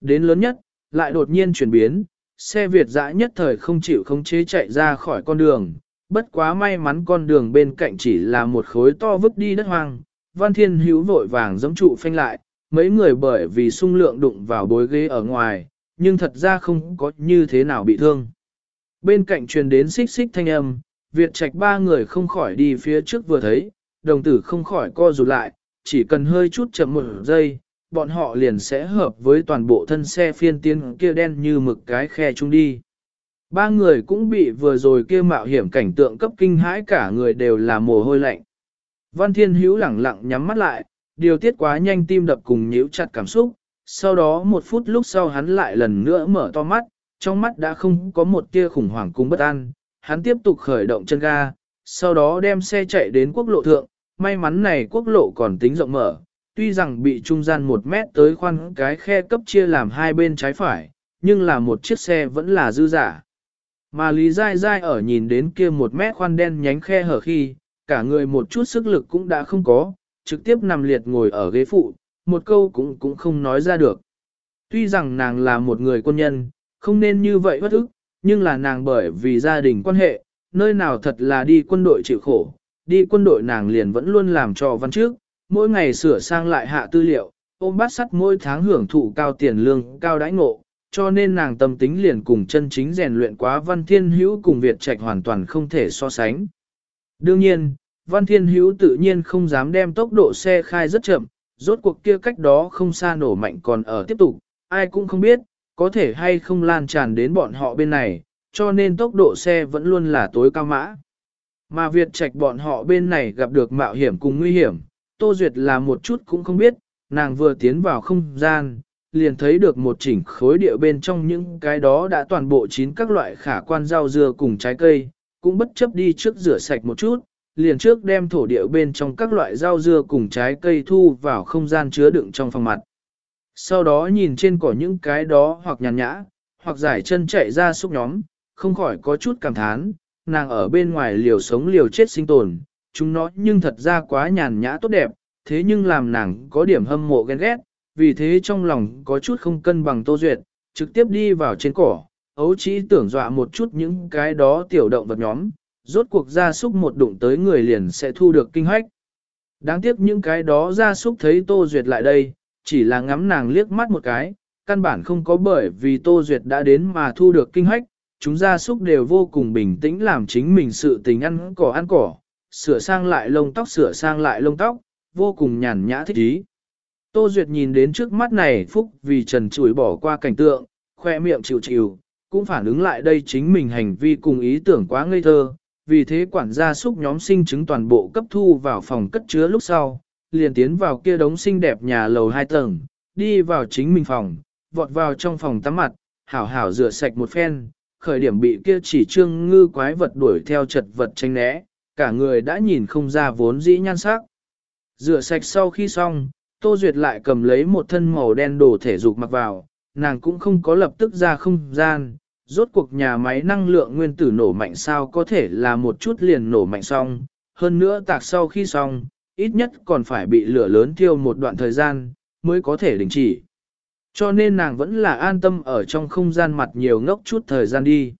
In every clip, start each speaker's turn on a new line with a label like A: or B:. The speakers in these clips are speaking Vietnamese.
A: Đến lớn nhất, lại đột nhiên chuyển biến, xe Việt dã nhất thời không chịu khống chế chạy ra khỏi con đường, bất quá may mắn con đường bên cạnh chỉ là một khối to vứt đi đất hoang, Văn Thiên Hữu vội vàng giống trụ phanh lại, mấy người bởi vì sung lượng đụng vào bối ghế ở ngoài, nhưng thật ra không có như thế nào bị thương. Bên cạnh truyền đến xích xích thanh âm, Việt Trạch ba người không khỏi đi phía trước vừa thấy, đồng tử không khỏi co rụt lại, chỉ cần hơi chút chậm một giây, bọn họ liền sẽ hợp với toàn bộ thân xe phiên tiến kia đen như mực cái khe chung đi. Ba người cũng bị vừa rồi kia mạo hiểm cảnh tượng cấp kinh hãi cả người đều là mồ hôi lạnh. Văn Thiên Hữu lẳng lặng nhắm mắt lại, điều tiết quá nhanh tim đập cùng nhíu chặt cảm xúc, sau đó một phút lúc sau hắn lại lần nữa mở to mắt, trong mắt đã không có một tia khủng hoảng cùng bất an, hắn tiếp tục khởi động chân ga, sau đó đem xe chạy đến quốc lộ thượng, may mắn này quốc lộ còn tính rộng mở, tuy rằng bị trung gian một mét tới khoan cái khe cấp chia làm hai bên trái phải, nhưng là một chiếc xe vẫn là dư giả. Mà Lý Giai Giai ở nhìn đến kia một mét khoan đen nhánh khe hở khi, cả người một chút sức lực cũng đã không có, trực tiếp nằm liệt ngồi ở ghế phụ, một câu cũng cũng không nói ra được. Tuy rằng nàng là một người quân nhân, không nên như vậy bất ức, nhưng là nàng bởi vì gia đình quan hệ, nơi nào thật là đi quân đội chịu khổ, đi quân đội nàng liền vẫn luôn làm cho văn trước, mỗi ngày sửa sang lại hạ tư liệu, ôm bát sắt mỗi tháng hưởng thụ cao tiền lương, cao đãi ngộ, cho nên nàng tâm tính liền cùng chân chính rèn luyện quá văn thiên hữu cùng Việt Trạch hoàn toàn không thể so sánh. Đương nhiên, văn thiên hữu tự nhiên không dám đem tốc độ xe khai rất chậm, rốt cuộc kia cách đó không xa nổ mạnh còn ở tiếp tục, ai cũng không biết, có thể hay không lan tràn đến bọn họ bên này, cho nên tốc độ xe vẫn luôn là tối cao mã. Mà Việt Trạch bọn họ bên này gặp được mạo hiểm cùng nguy hiểm, Tô Duyệt là một chút cũng không biết, nàng vừa tiến vào không gian, liền thấy được một chỉnh khối địa bên trong những cái đó đã toàn bộ chín các loại khả quan rau dưa cùng trái cây, cũng bất chấp đi trước rửa sạch một chút, liền trước đem thổ địa bên trong các loại rau dưa cùng trái cây thu vào không gian chứa đựng trong phòng mặt. Sau đó nhìn trên cỏ những cái đó hoặc nhàn nhã, hoặc giải chân chạy ra xúc nhóm, không khỏi có chút cảm thán, nàng ở bên ngoài liều sống liều chết sinh tồn, chúng nó nhưng thật ra quá nhàn nhã tốt đẹp, thế nhưng làm nàng có điểm hâm mộ ghen ghét, vì thế trong lòng có chút không cân bằng tô duyệt, trực tiếp đi vào trên cỏ, ấu chỉ tưởng dọa một chút những cái đó tiểu động vật nhóm, rốt cuộc gia súc một đụng tới người liền sẽ thu được kinh hoách. Đáng tiếc những cái đó gia súc thấy tô duyệt lại đây, chỉ là ngắm nàng liếc mắt một cái, căn bản không có bởi vì tô duyệt đã đến mà thu được kinh hoách, chúng gia súc đều vô cùng bình tĩnh làm chính mình sự tình ăn cỏ ăn cỏ, sửa sang lại lông tóc sửa sang lại lông tóc, vô cùng nhàn nhã thích ý. Tô Duyệt nhìn đến trước mắt này phúc vì trần Chuỗi bỏ qua cảnh tượng, khoe miệng chịu chịu, cũng phản ứng lại đây chính mình hành vi cùng ý tưởng quá ngây thơ, vì thế quản gia xúc nhóm sinh chứng toàn bộ cấp thu vào phòng cất chứa lúc sau, liền tiến vào kia đống xinh đẹp nhà lầu hai tầng, đi vào chính mình phòng, vọt vào trong phòng tắm mặt, hảo hảo rửa sạch một phen, khởi điểm bị kia chỉ trương ngư quái vật đuổi theo chật vật tranh né, cả người đã nhìn không ra vốn dĩ nhan sắc. Rửa sạch sau khi xong, Tô Duyệt lại cầm lấy một thân màu đen đồ thể dục mặc vào, nàng cũng không có lập tức ra không gian, rốt cuộc nhà máy năng lượng nguyên tử nổ mạnh sao có thể là một chút liền nổ mạnh xong, hơn nữa tạc sau khi xong, ít nhất còn phải bị lửa lớn thiêu một đoạn thời gian, mới có thể đình chỉ. Cho nên nàng vẫn là an tâm ở trong không gian mặt nhiều ngốc chút thời gian đi.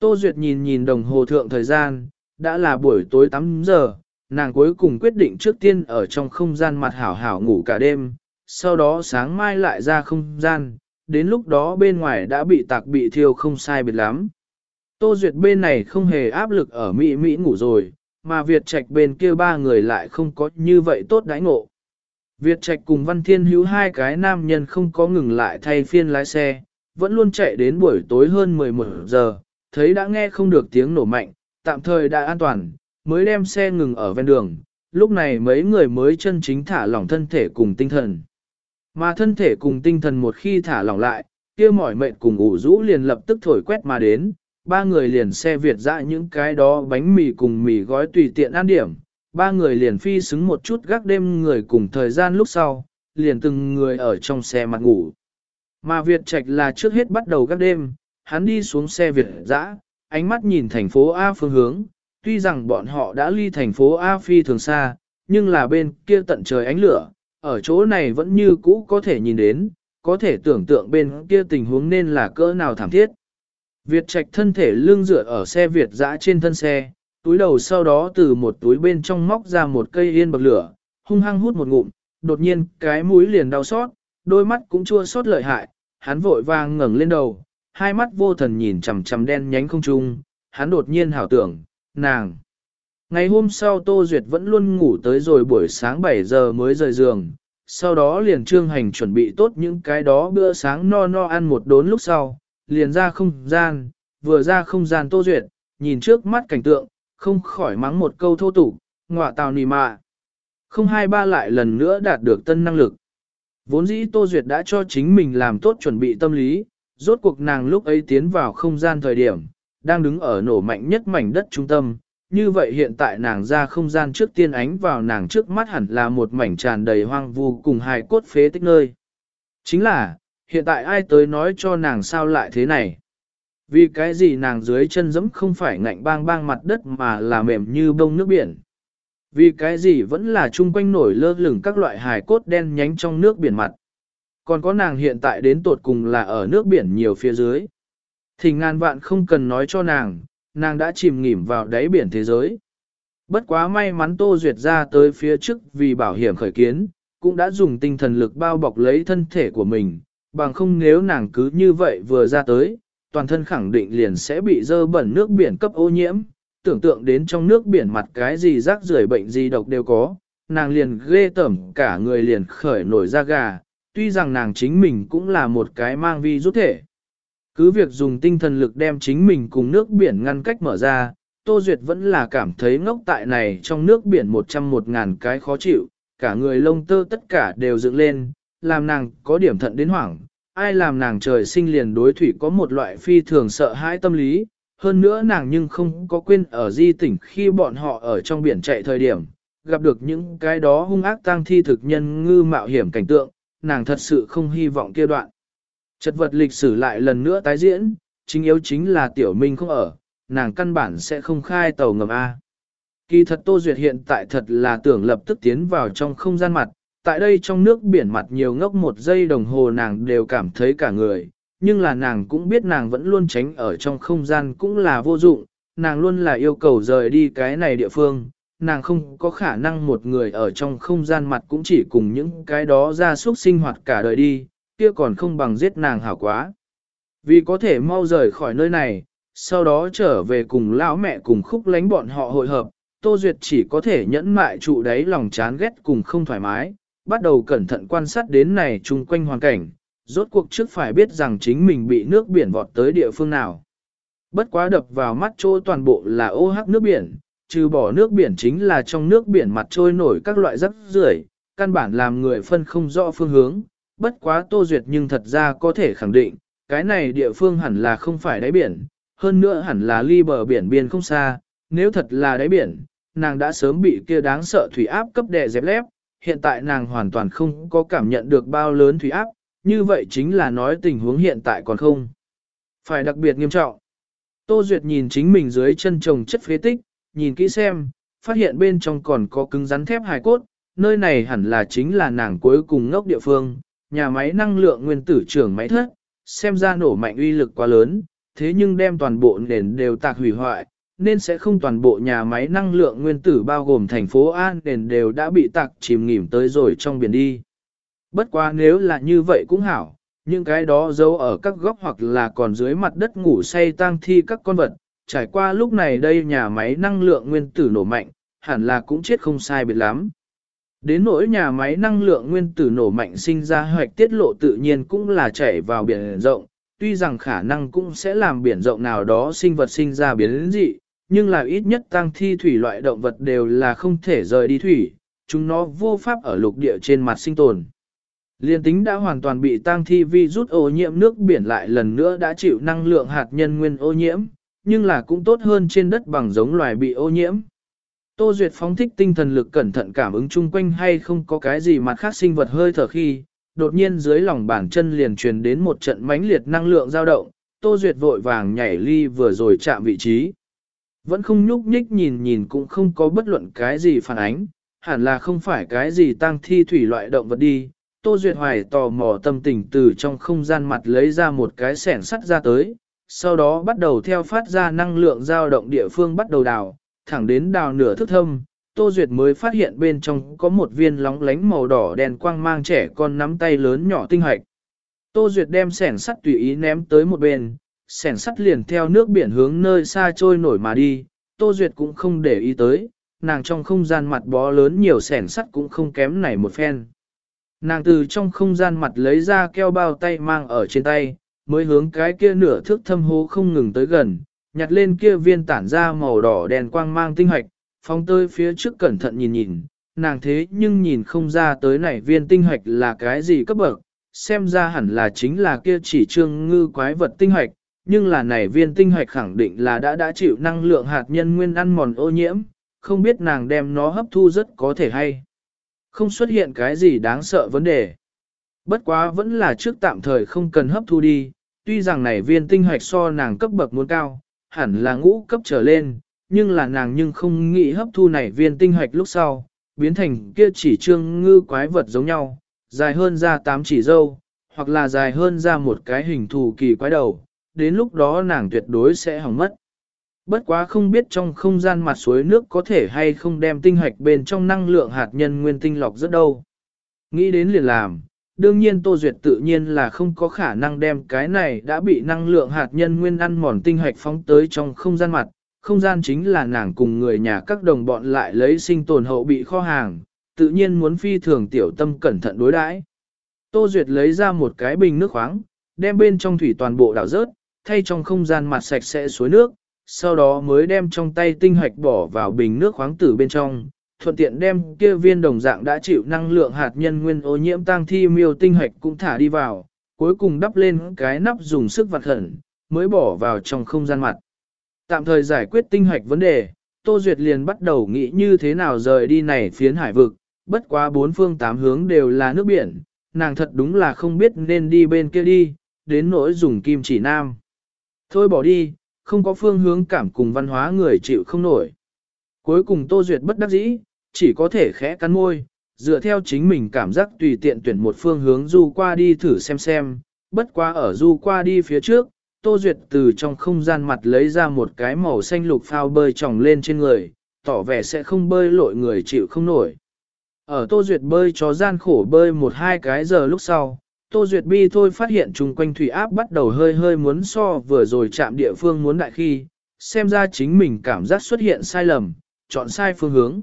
A: Tô Duyệt nhìn nhìn đồng hồ thượng thời gian, đã là buổi tối 8 giờ, nàng cuối cùng quyết định trước tiên ở trong không gian mặt hảo hảo ngủ cả đêm, sau đó sáng mai lại ra không gian, đến lúc đó bên ngoài đã bị tạc bị thiêu không sai biệt lắm. Tô Duyệt bên này không hề áp lực ở Mỹ Mỹ ngủ rồi, mà Việt Trạch bên kia ba người lại không có như vậy tốt đãi ngộ. Việt Trạch cùng Văn Thiên Hữu hai cái nam nhân không có ngừng lại thay phiên lái xe, vẫn luôn chạy đến buổi tối hơn 11 giờ, thấy đã nghe không được tiếng nổ mạnh, tạm thời đã an toàn, mới đem xe ngừng ở ven đường, lúc này mấy người mới chân chính thả lỏng thân thể cùng tinh thần. Mà thân thể cùng tinh thần một khi thả lỏng lại, kia mỏi mệt cùng ủ rũ liền lập tức thổi quét mà đến, ba người liền xe Việt dã những cái đó bánh mì cùng mì gói tùy tiện ăn điểm, ba người liền phi xứng một chút gác đêm người cùng thời gian lúc sau, liền từng người ở trong xe mặt ngủ. Mà Việt Trạch là trước hết bắt đầu gác đêm, hắn đi xuống xe Việt dã, ánh mắt nhìn thành phố A phương hướng, tuy rằng bọn họ đã ly thành phố A phi thường xa, nhưng là bên kia tận trời ánh lửa, ở chỗ này vẫn như cũ có thể nhìn đến, có thể tưởng tượng bên kia tình huống nên là cỡ nào thảm thiết. Việt Trạch thân thể lưng dựa ở xe Việt dã trên thân xe, túi đầu sau đó từ một túi bên trong móc ra một cây yên bậc lửa, hung hăng hút một ngụm, đột nhiên cái mũi liền đau xót, đôi mắt cũng chua xót lợi hại, hắn vội vàng ngẩng lên đầu, hai mắt vô thần nhìn chằm chằm đen nhánh không trung, hắn đột nhiên hảo tưởng, nàng. Ngày hôm sau Tô Duyệt vẫn luôn ngủ tới rồi buổi sáng 7 giờ mới rời giường, sau đó liền trương hành chuẩn bị tốt những cái đó bữa sáng no no ăn một đốn lúc sau, liền ra không gian, vừa ra không gian Tô Duyệt, nhìn trước mắt cảnh tượng, không khỏi mắng một câu thô tục, ngọa tào nì mạ. Không hai ba lại lần nữa đạt được tân năng lực. Vốn dĩ Tô Duyệt đã cho chính mình làm tốt chuẩn bị tâm lý, rốt cuộc nàng lúc ấy tiến vào không gian thời điểm, đang đứng ở nổ mạnh nhất mảnh đất trung tâm. Như vậy hiện tại nàng ra không gian trước tiên ánh vào nàng trước mắt hẳn là một mảnh tràn đầy hoang vu cùng hài cốt phế tích nơi. Chính là, hiện tại ai tới nói cho nàng sao lại thế này? Vì cái gì nàng dưới chân giẫm không phải ngạnh bang bang mặt đất mà là mềm như bông nước biển? Vì cái gì vẫn là chung quanh nổi lơ lửng các loại hài cốt đen nhánh trong nước biển mặt? Còn có nàng hiện tại đến tột cùng là ở nước biển nhiều phía dưới. Thì ngàn vạn không cần nói cho nàng, nàng đã chìm nghỉm vào đáy biển thế giới. Bất quá may mắn Tô Duyệt ra tới phía trước vì bảo hiểm khởi kiến, cũng đã dùng tinh thần lực bao bọc lấy thân thể của mình, bằng không nếu nàng cứ như vậy vừa ra tới, toàn thân khẳng định liền sẽ bị dơ bẩn nước biển cấp ô nhiễm, tưởng tượng đến trong nước biển mặt cái gì rác rưởi bệnh gì độc đều có, nàng liền ghê tởm cả người liền khởi nổi da gà, tuy rằng nàng chính mình cũng là một cái mang vi rút thể. Cứ việc dùng tinh thần lực đem chính mình cùng nước biển ngăn cách mở ra, Tô Duyệt vẫn là cảm thấy ngốc tại này trong nước biển một trăm một ngàn cái khó chịu, cả người lông tơ tất cả đều dựng lên, làm nàng có điểm thận đến hoảng, ai làm nàng trời sinh liền đối thủy có một loại phi thường sợ hãi tâm lý, hơn nữa nàng nhưng không có quên ở di tỉnh khi bọn họ ở trong biển chạy thời điểm, gặp được những cái đó hung ác tang thi thực nhân ngư mạo hiểm cảnh tượng, nàng thật sự không hy vọng kia đoạn. Chật vật lịch sử lại lần nữa tái diễn, chính yếu chính là tiểu minh không ở, nàng căn bản sẽ không khai tàu ngầm A. Kỳ thật Tô Duyệt hiện tại thật là tưởng lập tức tiến vào trong không gian mặt, tại đây trong nước biển mặt nhiều ngốc một giây đồng hồ nàng đều cảm thấy cả người, nhưng là nàng cũng biết nàng vẫn luôn tránh ở trong không gian cũng là vô dụng, nàng luôn là yêu cầu rời đi cái này địa phương, nàng không có khả năng một người ở trong không gian mặt cũng chỉ cùng những cái đó ra suốt sinh hoạt cả đời đi, kia còn không bằng giết nàng hảo quá. Vì có thể mau rời khỏi nơi này, sau đó trở về cùng lão mẹ cùng khúc lánh bọn họ hội hợp, Tô Duyệt chỉ có thể nhẫn mại trụ đáy lòng chán ghét cùng không thoải mái, bắt đầu cẩn thận quan sát đến này chung quanh hoàn cảnh, rốt cuộc trước phải biết rằng chính mình bị nước biển vọt tới địa phương nào. Bất quá đập vào mắt chỗ toàn bộ là ô hắc nước biển, trừ bỏ nước biển chính là trong nước biển mặt trôi nổi các loại rắc rưởi, căn bản làm người phân không rõ phương hướng, bất quá tô duyệt nhưng thật ra có thể khẳng định, cái này địa phương hẳn là không phải đáy biển, hơn nữa hẳn là ly bờ biển biên không xa, nếu thật là đáy biển, nàng đã sớm bị kia đáng sợ thủy áp cấp đè dẹp lép, hiện tại nàng hoàn toàn không có cảm nhận được bao lớn thủy áp, như vậy chính là nói tình huống hiện tại còn không. Phải đặc biệt nghiêm trọng. Tô Duyệt nhìn chính mình dưới chân trồng chất phế tích, nhìn kỹ xem, phát hiện bên trong còn có cứng rắn thép hài cốt, nơi này hẳn là chính là nàng cuối cùng ngốc địa phương, nhà máy năng lượng nguyên tử trưởng máy thất, xem ra nổ mạnh uy lực quá lớn, thế nhưng đem toàn bộ nền đều tạc hủy hoại, nên sẽ không toàn bộ nhà máy năng lượng nguyên tử bao gồm thành phố An nền đều đã bị tạc chìm nghỉm tới rồi trong biển đi. Bất quá nếu là như vậy cũng hảo, những cái đó giấu ở các góc hoặc là còn dưới mặt đất ngủ say tang thi các con vật, trải qua lúc này đây nhà máy năng lượng nguyên tử nổ mạnh, hẳn là cũng chết không sai biệt lắm. Đến nỗi nhà máy năng lượng nguyên tử nổ mạnh sinh ra hoạch tiết lộ tự nhiên cũng là chảy vào biển rộng, tuy rằng khả năng cũng sẽ làm biển rộng nào đó sinh vật sinh ra biến dị, nhưng là ít nhất tăng thi thủy loại động vật đều là không thể rời đi thủy, chúng nó vô pháp ở lục địa trên mặt sinh tồn. Liên tính đã hoàn toàn bị tăng thi vi rút ô nhiễm nước biển lại lần nữa đã chịu năng lượng hạt nhân nguyên ô nhiễm, nhưng là cũng tốt hơn trên đất bằng giống loài bị ô nhiễm. Tô Duyệt phóng thích tinh thần lực cẩn thận cảm ứng chung quanh hay không có cái gì mặt khác sinh vật hơi thở khi, đột nhiên dưới lòng bàn chân liền truyền đến một trận mãnh liệt năng lượng dao động, Tô Duyệt vội vàng nhảy ly vừa rồi chạm vị trí. Vẫn không nhúc nhích nhìn nhìn cũng không có bất luận cái gì phản ánh, hẳn là không phải cái gì tăng thi thủy loại động vật đi, Tô Duyệt Hoài tò mò tâm tình từ trong không gian mặt lấy ra một cái sẻn sắt ra tới, sau đó bắt đầu theo phát ra năng lượng dao động địa phương bắt đầu đào, thẳng đến đào nửa thức thâm. Tô Duyệt mới phát hiện bên trong có một viên lóng lánh màu đỏ đèn quang mang trẻ con nắm tay lớn nhỏ tinh hạch. Tô Duyệt đem sẻn sắt tùy ý ném tới một bên, sẻn sắt liền theo nước biển hướng nơi xa trôi nổi mà đi, Tô Duyệt cũng không để ý tới, nàng trong không gian mặt bó lớn nhiều sẻn sắt cũng không kém này một phen. Nàng từ trong không gian mặt lấy ra keo bao tay mang ở trên tay, mới hướng cái kia nửa thước thâm hố không ngừng tới gần, nhặt lên kia viên tản ra màu đỏ đèn quang mang tinh hạch phóng tới phía trước cẩn thận nhìn nhìn, nàng thế nhưng nhìn không ra tới này viên tinh hạch là cái gì cấp bậc, xem ra hẳn là chính là kia chỉ trương ngư quái vật tinh hạch nhưng là này viên tinh hoạch khẳng định là đã đã chịu năng lượng hạt nhân nguyên ăn mòn ô nhiễm, không biết nàng đem nó hấp thu rất có thể hay. Không xuất hiện cái gì đáng sợ vấn đề. Bất quá vẫn là trước tạm thời không cần hấp thu đi, tuy rằng này viên tinh hoạch so nàng cấp bậc muốn cao, hẳn là ngũ cấp trở lên, nhưng là nàng nhưng không nghĩ hấp thu này viên tinh hoạch lúc sau, biến thành kia chỉ trương ngư quái vật giống nhau, dài hơn ra tám chỉ dâu, hoặc là dài hơn ra một cái hình thù kỳ quái đầu, đến lúc đó nàng tuyệt đối sẽ hỏng mất. Bất quá không biết trong không gian mặt suối nước có thể hay không đem tinh hoạch bên trong năng lượng hạt nhân nguyên tinh lọc rất đâu. Nghĩ đến liền làm, đương nhiên Tô Duyệt tự nhiên là không có khả năng đem cái này đã bị năng lượng hạt nhân nguyên ăn mòn tinh hoạch phóng tới trong không gian mặt. Không gian chính là nàng cùng người nhà các đồng bọn lại lấy sinh tồn hậu bị kho hàng, tự nhiên muốn phi thường tiểu tâm cẩn thận đối đãi. Tô Duyệt lấy ra một cái bình nước khoáng, đem bên trong thủy toàn bộ đảo rớt, thay trong không gian mặt sạch sẽ suối nước, sau đó mới đem trong tay tinh hoạch bỏ vào bình nước khoáng tử bên trong, thuận tiện đem kia viên đồng dạng đã chịu năng lượng hạt nhân nguyên ô nhiễm tang thi miêu tinh hạch cũng thả đi vào, cuối cùng đắp lên cái nắp dùng sức vặt hẩn, mới bỏ vào trong không gian mặt. Tạm thời giải quyết tinh hạch vấn đề, Tô Duyệt liền bắt đầu nghĩ như thế nào rời đi này phiến hải vực, bất quá bốn phương tám hướng đều là nước biển, nàng thật đúng là không biết nên đi bên kia đi, đến nỗi dùng kim chỉ nam. Thôi bỏ đi, không có phương hướng cảm cùng văn hóa người chịu không nổi. Cuối cùng Tô Duyệt bất đắc dĩ, chỉ có thể khẽ cắn môi, dựa theo chính mình cảm giác tùy tiện tuyển một phương hướng du qua đi thử xem xem, bất quá ở du qua đi phía trước, Tô Duyệt từ trong không gian mặt lấy ra một cái màu xanh lục phao bơi tròng lên trên người, tỏ vẻ sẽ không bơi lội người chịu không nổi. Ở Tô Duyệt bơi cho gian khổ bơi một hai cái giờ lúc sau, Tô Duyệt Bi thôi phát hiện chung quanh thủy áp bắt đầu hơi hơi muốn so vừa rồi chạm địa phương muốn đại khi, xem ra chính mình cảm giác xuất hiện sai lầm, chọn sai phương hướng.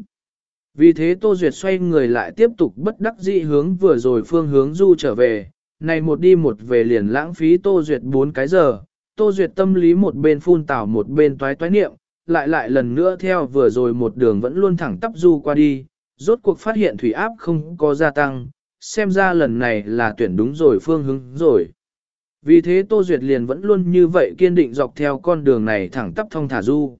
A: Vì thế Tô Duyệt xoay người lại tiếp tục bất đắc dĩ hướng vừa rồi phương hướng du trở về, này một đi một về liền lãng phí Tô Duyệt 4 cái giờ, Tô Duyệt tâm lý một bên phun tảo một bên toái toái niệm, lại lại lần nữa theo vừa rồi một đường vẫn luôn thẳng tắp du qua đi, rốt cuộc phát hiện thủy áp không có gia tăng, xem ra lần này là tuyển đúng rồi phương hướng rồi. Vì thế Tô Duyệt liền vẫn luôn như vậy kiên định dọc theo con đường này thẳng tắp thông thả du.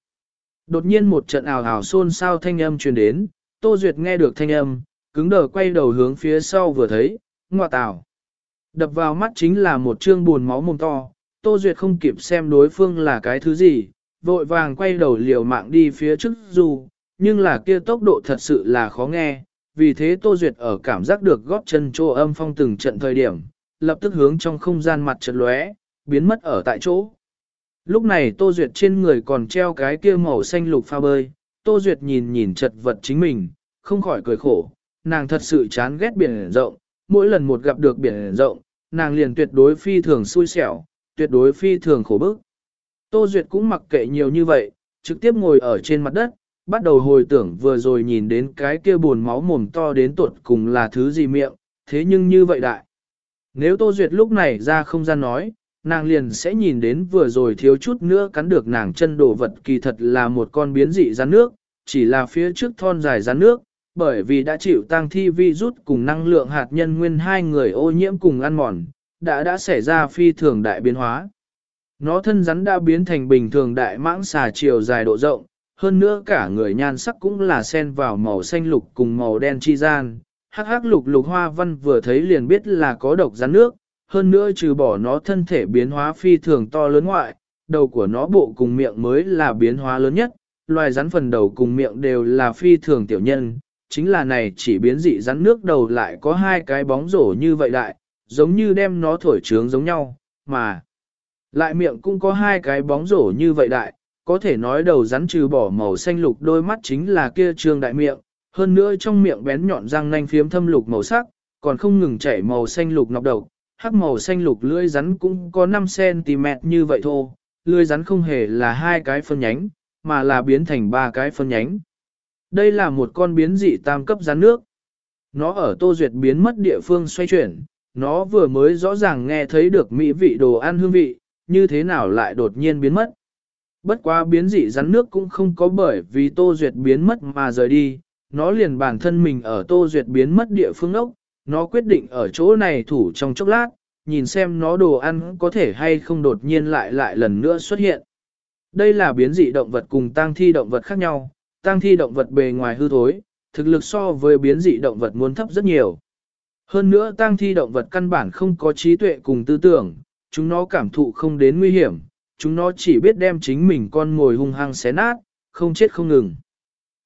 A: Đột nhiên một trận ảo ảo xôn xao thanh âm truyền đến, Tô Duyệt nghe được thanh âm, cứng đờ quay đầu hướng phía sau vừa thấy, ngọa tảo. Đập vào mắt chính là một trương buồn máu mồm to, Tô Duyệt không kịp xem đối phương là cái thứ gì, vội vàng quay đầu liều mạng đi phía trước dù, nhưng là kia tốc độ thật sự là khó nghe, vì thế Tô Duyệt ở cảm giác được góp chân chỗ âm phong từng trận thời điểm, lập tức hướng trong không gian mặt trận lóe, biến mất ở tại chỗ. Lúc này Tô Duyệt trên người còn treo cái kia màu xanh lục pha bơi, Tô Duyệt nhìn nhìn chật vật chính mình, không khỏi cười khổ, nàng thật sự chán ghét biển rộng, mỗi lần một gặp được biển rộng, nàng liền tuyệt đối phi thường xui xẻo, tuyệt đối phi thường khổ bức. Tô Duyệt cũng mặc kệ nhiều như vậy, trực tiếp ngồi ở trên mặt đất, bắt đầu hồi tưởng vừa rồi nhìn đến cái kia buồn máu mồm to đến tuột cùng là thứ gì miệng, thế nhưng như vậy đại. Nếu Tô Duyệt lúc này ra không gian nói, nàng liền sẽ nhìn đến vừa rồi thiếu chút nữa cắn được nàng chân đồ vật kỳ thật là một con biến dị rắn nước, chỉ là phía trước thon dài rắn nước, bởi vì đã chịu tăng thi vi rút cùng năng lượng hạt nhân nguyên hai người ô nhiễm cùng ăn mòn, đã đã xảy ra phi thường đại biến hóa. Nó thân rắn đã biến thành bình thường đại mãng xà chiều dài độ rộng, hơn nữa cả người nhan sắc cũng là xen vào màu xanh lục cùng màu đen chi gian. Hắc hắc lục lục hoa văn vừa thấy liền biết là có độc rắn nước, hơn nữa trừ bỏ nó thân thể biến hóa phi thường to lớn ngoại, đầu của nó bộ cùng miệng mới là biến hóa lớn nhất, loài rắn phần đầu cùng miệng đều là phi thường tiểu nhân, chính là này chỉ biến dị rắn nước đầu lại có hai cái bóng rổ như vậy đại, giống như đem nó thổi trướng giống nhau, mà lại miệng cũng có hai cái bóng rổ như vậy đại, có thể nói đầu rắn trừ bỏ màu xanh lục đôi mắt chính là kia trương đại miệng, hơn nữa trong miệng bén nhọn răng nanh phiếm thâm lục màu sắc, còn không ngừng chảy màu xanh lục nọc độc, hắc màu xanh lục lưỡi rắn cũng có 5cm như vậy thôi, lưỡi rắn không hề là hai cái phân nhánh, mà là biến thành ba cái phân nhánh. Đây là một con biến dị tam cấp rắn nước. Nó ở tô duyệt biến mất địa phương xoay chuyển, nó vừa mới rõ ràng nghe thấy được mỹ vị đồ ăn hương vị, như thế nào lại đột nhiên biến mất. Bất quá biến dị rắn nước cũng không có bởi vì tô duyệt biến mất mà rời đi, nó liền bản thân mình ở tô duyệt biến mất địa phương ốc, nó quyết định ở chỗ này thủ trong chốc lát, nhìn xem nó đồ ăn có thể hay không đột nhiên lại lại lần nữa xuất hiện. Đây là biến dị động vật cùng tang thi động vật khác nhau, tang thi động vật bề ngoài hư thối, thực lực so với biến dị động vật muốn thấp rất nhiều. Hơn nữa tang thi động vật căn bản không có trí tuệ cùng tư tưởng, chúng nó cảm thụ không đến nguy hiểm, chúng nó chỉ biết đem chính mình con ngồi hung hăng xé nát, không chết không ngừng.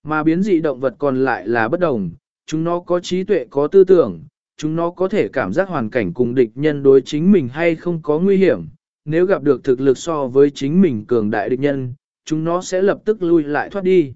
A: Mà biến dị động vật còn lại là bất đồng, chúng nó có trí tuệ có tư tưởng, chúng nó có thể cảm giác hoàn cảnh cùng địch nhân đối chính mình hay không có nguy hiểm. Nếu gặp được thực lực so với chính mình cường đại địch nhân, chúng nó sẽ lập tức lui lại thoát đi.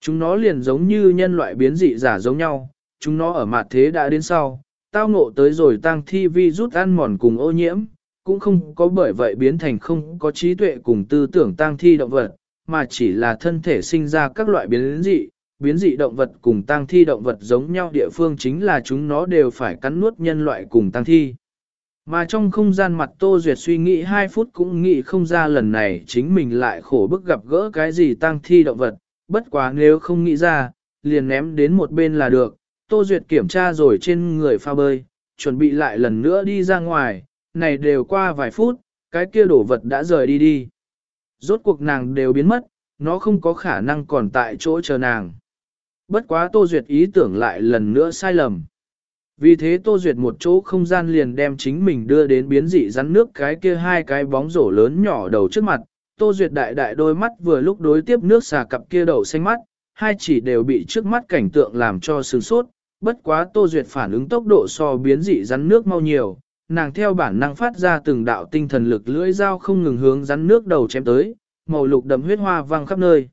A: Chúng nó liền giống như nhân loại biến dị giả giống nhau, chúng nó ở mặt thế đã đến sau, tao ngộ tới rồi tăng thi vi rút ăn mòn cùng ô nhiễm, cũng không có bởi vậy biến thành không có trí tuệ cùng tư tưởng tăng thi động vật, mà chỉ là thân thể sinh ra các loại biến dị, biến dị động vật cùng tang thi động vật giống nhau địa phương chính là chúng nó đều phải cắn nuốt nhân loại cùng tang thi. Mà trong không gian mặt Tô Duyệt suy nghĩ 2 phút cũng nghĩ không ra lần này chính mình lại khổ bức gặp gỡ cái gì tang thi động vật, bất quá nếu không nghĩ ra, liền ném đến một bên là được. Tô Duyệt kiểm tra rồi trên người pha bơi, chuẩn bị lại lần nữa đi ra ngoài, này đều qua vài phút, cái kia đổ vật đã rời đi đi. Rốt cuộc nàng đều biến mất, nó không có khả năng còn tại chỗ chờ nàng. Bất quá Tô Duyệt ý tưởng lại lần nữa sai lầm. Vì thế Tô Duyệt một chỗ không gian liền đem chính mình đưa đến biến dị rắn nước cái kia hai cái bóng rổ lớn nhỏ đầu trước mặt. Tô Duyệt đại đại đôi mắt vừa lúc đối tiếp nước xà cặp kia đầu xanh mắt, hai chỉ đều bị trước mắt cảnh tượng làm cho sướng sốt. Bất quá Tô Duyệt phản ứng tốc độ so biến dị rắn nước mau nhiều, nàng theo bản năng phát ra từng đạo tinh thần lực lưỡi dao không ngừng hướng rắn nước đầu chém tới, màu lục đậm huyết hoa văng khắp nơi.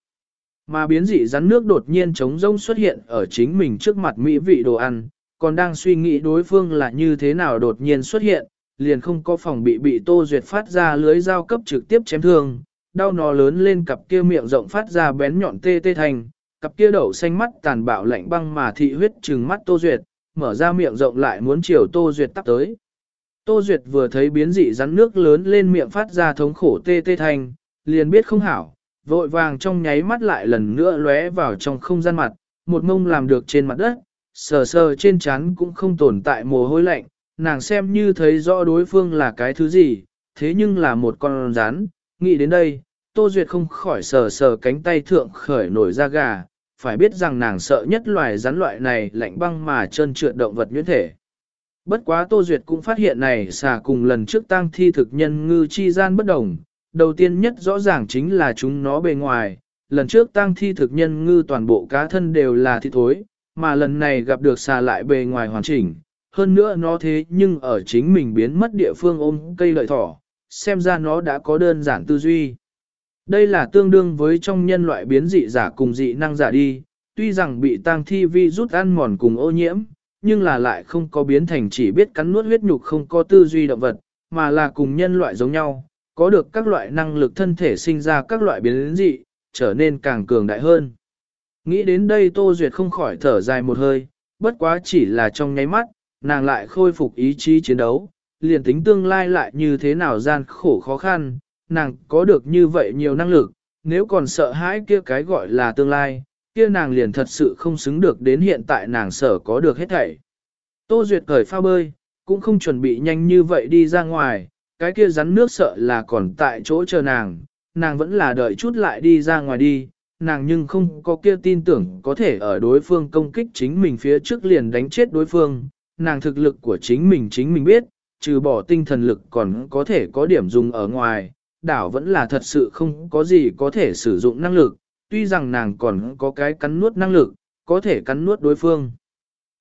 A: Mà biến dị rắn nước đột nhiên trống rông xuất hiện ở chính mình trước mặt mỹ vị đồ ăn, còn đang suy nghĩ đối phương là như thế nào đột nhiên xuất hiện, liền không có phòng bị bị Tô Duyệt phát ra lưới dao cấp trực tiếp chém thương, đau nó lớn lên cặp kia miệng rộng phát ra bén nhọn tê tê thành, cặp kia đậu xanh mắt tàn bạo lạnh băng mà thị huyết trừng mắt Tô Duyệt, mở ra miệng rộng lại muốn chiều Tô Duyệt tắt tới. Tô Duyệt vừa thấy biến dị rắn nước lớn lên miệng phát ra thống khổ tê tê thành, liền biết không hảo, vội vàng trong nháy mắt lại lần nữa lóe vào trong không gian mặt, một mông làm được trên mặt đất, sờ sờ trên chán cũng không tồn tại mồ hôi lạnh, nàng xem như thấy rõ đối phương là cái thứ gì, thế nhưng là một con rắn, nghĩ đến đây, Tô Duyệt không khỏi sờ sờ cánh tay thượng khởi nổi da gà, phải biết rằng nàng sợ nhất loài rắn loại này lạnh băng mà trơn trượt động vật nhuyễn thể. Bất quá Tô Duyệt cũng phát hiện này xà cùng lần trước tang thi thực nhân ngư chi gian bất đồng, đầu tiên nhất rõ ràng chính là chúng nó bề ngoài, lần trước tang thi thực nhân ngư toàn bộ cá thân đều là thi thối, mà lần này gặp được xà lại bề ngoài hoàn chỉnh, hơn nữa nó thế nhưng ở chính mình biến mất địa phương ôm cây lợi thỏ, xem ra nó đã có đơn giản tư duy. Đây là tương đương với trong nhân loại biến dị giả cùng dị năng giả đi, tuy rằng bị tang thi vi rút ăn mòn cùng ô nhiễm, nhưng là lại không có biến thành chỉ biết cắn nuốt huyết nhục không có tư duy động vật, mà là cùng nhân loại giống nhau, có được các loại năng lực thân thể sinh ra các loại biến dị, trở nên càng cường đại hơn. Nghĩ đến đây Tô Duyệt không khỏi thở dài một hơi, bất quá chỉ là trong nháy mắt, nàng lại khôi phục ý chí chiến đấu, liền tính tương lai lại như thế nào gian khổ khó khăn, nàng có được như vậy nhiều năng lực, nếu còn sợ hãi kia cái gọi là tương lai, kia nàng liền thật sự không xứng được đến hiện tại nàng sở có được hết thảy. Tô Duyệt cởi phao bơi, cũng không chuẩn bị nhanh như vậy đi ra ngoài, cái kia rắn nước sợ là còn tại chỗ chờ nàng, nàng vẫn là đợi chút lại đi ra ngoài đi, nàng nhưng không có kia tin tưởng có thể ở đối phương công kích chính mình phía trước liền đánh chết đối phương, nàng thực lực của chính mình chính mình biết, trừ bỏ tinh thần lực còn có thể có điểm dùng ở ngoài, đảo vẫn là thật sự không có gì có thể sử dụng năng lực, tuy rằng nàng còn có cái cắn nuốt năng lực, có thể cắn nuốt đối phương.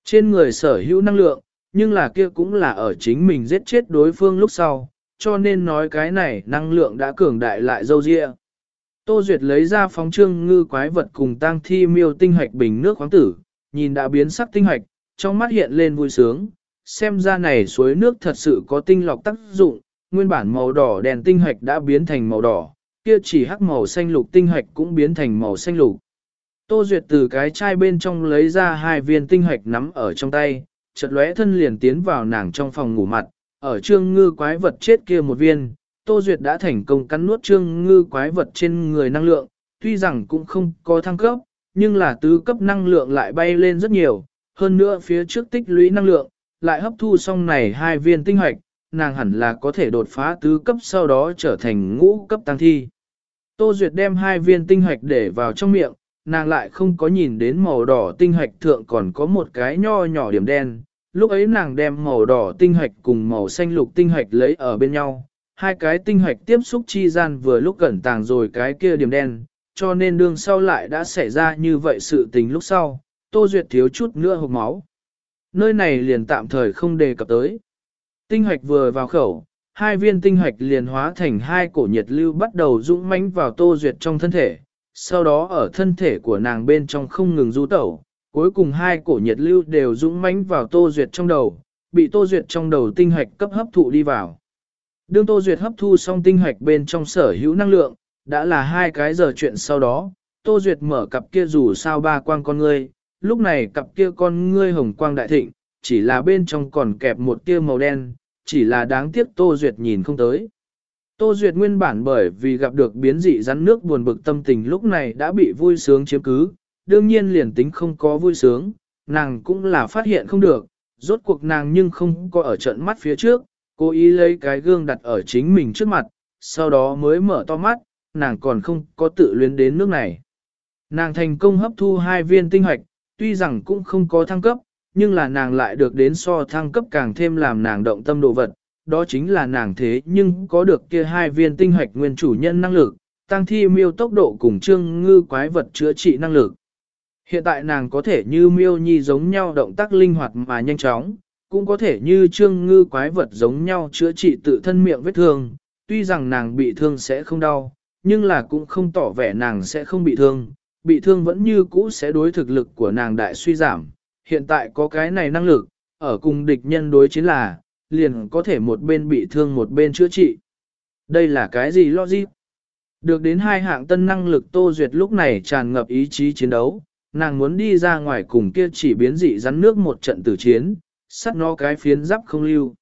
A: Trên người sở hữu năng lượng, nhưng là kia cũng là ở chính mình giết chết đối phương lúc sau, cho nên nói cái này năng lượng đã cường đại lại dâu dịa. Tô Duyệt lấy ra phóng trương ngư quái vật cùng tang thi miêu tinh hạch bình nước khoáng tử, nhìn đã biến sắc tinh hạch, trong mắt hiện lên vui sướng, xem ra này suối nước thật sự có tinh lọc tác dụng, nguyên bản màu đỏ đèn tinh hạch đã biến thành màu đỏ, kia chỉ hắc màu xanh lục tinh hạch cũng biến thành màu xanh lục. Tô Duyệt từ cái chai bên trong lấy ra hai viên tinh hạch nắm ở trong tay, chợt lóe thân liền tiến vào nàng trong phòng ngủ mặt, ở trương ngư quái vật chết kia một viên, Tô Duyệt đã thành công cắn nuốt trương ngư quái vật trên người năng lượng, tuy rằng cũng không có thăng cấp, nhưng là tứ cấp năng lượng lại bay lên rất nhiều, hơn nữa phía trước tích lũy năng lượng, lại hấp thu xong này hai viên tinh hoạch, nàng hẳn là có thể đột phá tứ cấp sau đó trở thành ngũ cấp tăng thi. Tô Duyệt đem hai viên tinh hoạch để vào trong miệng, nàng lại không có nhìn đến màu đỏ tinh hoạch thượng còn có một cái nho nhỏ điểm đen. Lúc ấy nàng đem màu đỏ tinh hoạch cùng màu xanh lục tinh hoạch lấy ở bên nhau, hai cái tinh hoạch tiếp xúc chi gian vừa lúc cẩn tàng rồi cái kia điểm đen, cho nên đương sau lại đã xảy ra như vậy sự tình lúc sau, Tô Duyệt thiếu chút nữa hộp máu. Nơi này liền tạm thời không đề cập tới. Tinh hoạch vừa vào khẩu, hai viên tinh hoạch liền hóa thành hai cổ nhiệt lưu bắt đầu dũng mãnh vào Tô Duyệt trong thân thể, sau đó ở thân thể của nàng bên trong không ngừng du tẩu, cuối cùng hai cổ nhiệt lưu đều dũng mãnh vào Tô Duyệt trong đầu, bị Tô Duyệt trong đầu tinh hạch cấp hấp thụ đi vào. Đương Tô Duyệt hấp thu xong tinh hạch bên trong sở hữu năng lượng, đã là hai cái giờ chuyện sau đó, Tô Duyệt mở cặp kia rủ sao ba quang con ngươi, lúc này cặp kia con ngươi hồng quang đại thịnh, chỉ là bên trong còn kẹp một tia màu đen, chỉ là đáng tiếc Tô Duyệt nhìn không tới. Tô Duyệt nguyên bản bởi vì gặp được biến dị rắn nước buồn bực tâm tình lúc này đã bị vui sướng chiếm cứ, đương nhiên liền tính không có vui sướng, nàng cũng là phát hiện không được, rốt cuộc nàng nhưng không có ở trận mắt phía trước, cố ý lấy cái gương đặt ở chính mình trước mặt, sau đó mới mở to mắt, nàng còn không có tự luyến đến nước này. Nàng thành công hấp thu hai viên tinh hoạch, tuy rằng cũng không có thăng cấp, nhưng là nàng lại được đến so thăng cấp càng thêm làm nàng động tâm đồ vật, đó chính là nàng thế nhưng có được kia hai viên tinh hoạch nguyên chủ nhân năng lực, tăng thi miêu tốc độ cùng trương ngư quái vật chữa trị năng lực. Hiện tại nàng có thể như miêu nhi giống nhau động tác linh hoạt mà nhanh chóng, cũng có thể như trương ngư quái vật giống nhau chữa trị tự thân miệng vết thương, tuy rằng nàng bị thương sẽ không đau, nhưng là cũng không tỏ vẻ nàng sẽ không bị thương, bị thương vẫn như cũ sẽ đối thực lực của nàng đại suy giảm, hiện tại có cái này năng lực, ở cùng địch nhân đối chiến là, liền có thể một bên bị thương một bên chữa trị. Đây là cái gì logic? Được đến hai hạng tân năng lực Tô Duyệt lúc này tràn ngập ý chí chiến đấu, nàng muốn đi ra ngoài cùng kia chỉ biến dị rắn nước một trận tử chiến, sắt nó cái phiến giáp không lưu.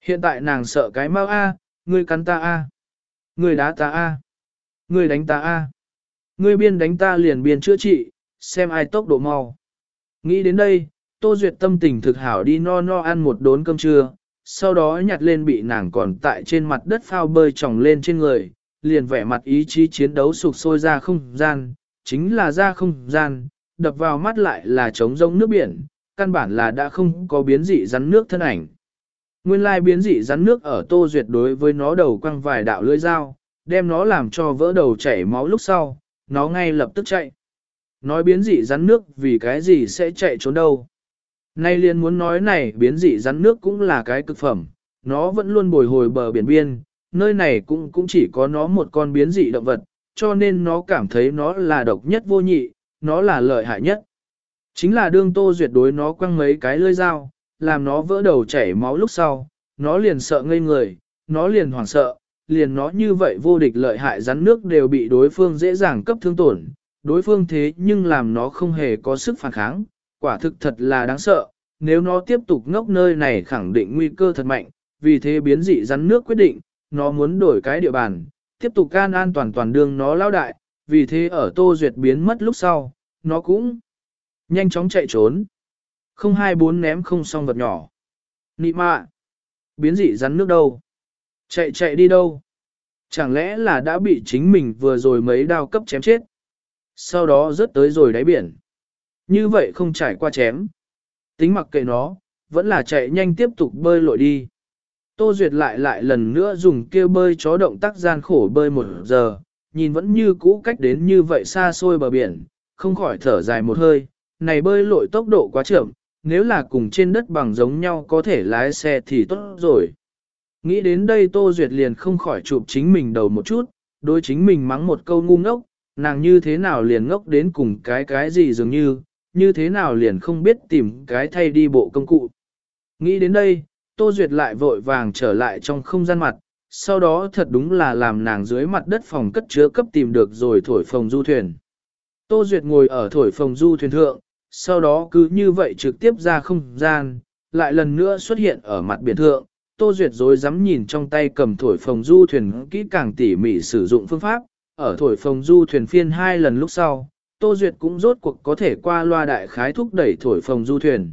A: Hiện tại nàng sợ cái mau A, ngươi cắn ta A, ngươi đá ta A, ngươi đánh ta A, ngươi biên đánh ta liền biên chữa trị, xem ai tốc độ mau. Nghĩ đến đây, Tô Duyệt tâm tình thực hảo đi no no ăn một đốn cơm trưa, sau đó nhặt lên bị nàng còn tại trên mặt đất phao bơi tròng lên trên người, liền vẻ mặt ý chí chiến đấu sụp sôi ra không gian, chính là ra không gian, đập vào mắt lại là trống rông nước biển, căn bản là đã không có biến dị rắn nước thân ảnh. Nguyên lai biến dị rắn nước ở Tô Duyệt đối với nó đầu quăng vài đạo lưỡi dao, đem nó làm cho vỡ đầu chảy máu lúc sau, nó ngay lập tức chạy. Nói biến dị rắn nước vì cái gì sẽ chạy trốn đâu. Nay liền muốn nói này biến dị rắn nước cũng là cái cực phẩm, nó vẫn luôn bồi hồi bờ biển biên, nơi này cũng cũng chỉ có nó một con biến dị động vật, cho nên nó cảm thấy nó là độc nhất vô nhị, nó là lợi hại nhất. Chính là đương tô duyệt đối nó quăng mấy cái lưỡi dao, làm nó vỡ đầu chảy máu lúc sau, nó liền sợ ngây người, nó liền hoảng sợ, liền nó như vậy vô địch lợi hại rắn nước đều bị đối phương dễ dàng cấp thương tổn, đối phương thế nhưng làm nó không hề có sức phản kháng, quả thực thật là đáng sợ, nếu nó tiếp tục ngốc nơi này khẳng định nguy cơ thật mạnh, vì thế biến dị rắn nước quyết định, nó muốn đổi cái địa bàn, tiếp tục can an toàn toàn đương nó lao đại, vì thế ở Tô Duyệt biến mất lúc sau, nó cũng nhanh chóng chạy trốn. Không hai bốn ném không xong vật nhỏ. Nị mạ! Biến dị rắn nước đâu? Chạy chạy đi đâu? Chẳng lẽ là đã bị chính mình vừa rồi mấy đao cấp chém chết? Sau đó rớt tới rồi đáy biển. Như vậy không trải qua chém. Tính mặc kệ nó, vẫn là chạy nhanh tiếp tục bơi lội đi. Tô Duyệt lại lại lần nữa dùng kêu bơi chó động tác gian khổ bơi một giờ, nhìn vẫn như cũ cách đến như vậy xa xôi bờ biển, không khỏi thở dài một hơi, này bơi lội tốc độ quá chậm, nếu là cùng trên đất bằng giống nhau có thể lái xe thì tốt rồi. Nghĩ đến đây Tô Duyệt liền không khỏi chụp chính mình đầu một chút, đối chính mình mắng một câu ngu ngốc, nàng như thế nào liền ngốc đến cùng cái cái gì dường như, như thế nào liền không biết tìm cái thay đi bộ công cụ. Nghĩ đến đây, Tô Duyệt lại vội vàng trở lại trong không gian mặt, sau đó thật đúng là làm nàng dưới mặt đất phòng cất chứa cấp tìm được rồi thổi phồng du thuyền. Tô Duyệt ngồi ở thổi phồng du thuyền thượng, sau đó cứ như vậy trực tiếp ra không gian, lại lần nữa xuất hiện ở mặt biển thượng. Tô Duyệt dối dám nhìn trong tay cầm thổi phồng du thuyền kỹ càng tỉ mỉ sử dụng phương pháp, ở thổi phồng du thuyền phiên hai lần lúc sau, Tô Duyệt cũng rốt cuộc có thể qua loa đại khái thúc đẩy thổi phồng du thuyền.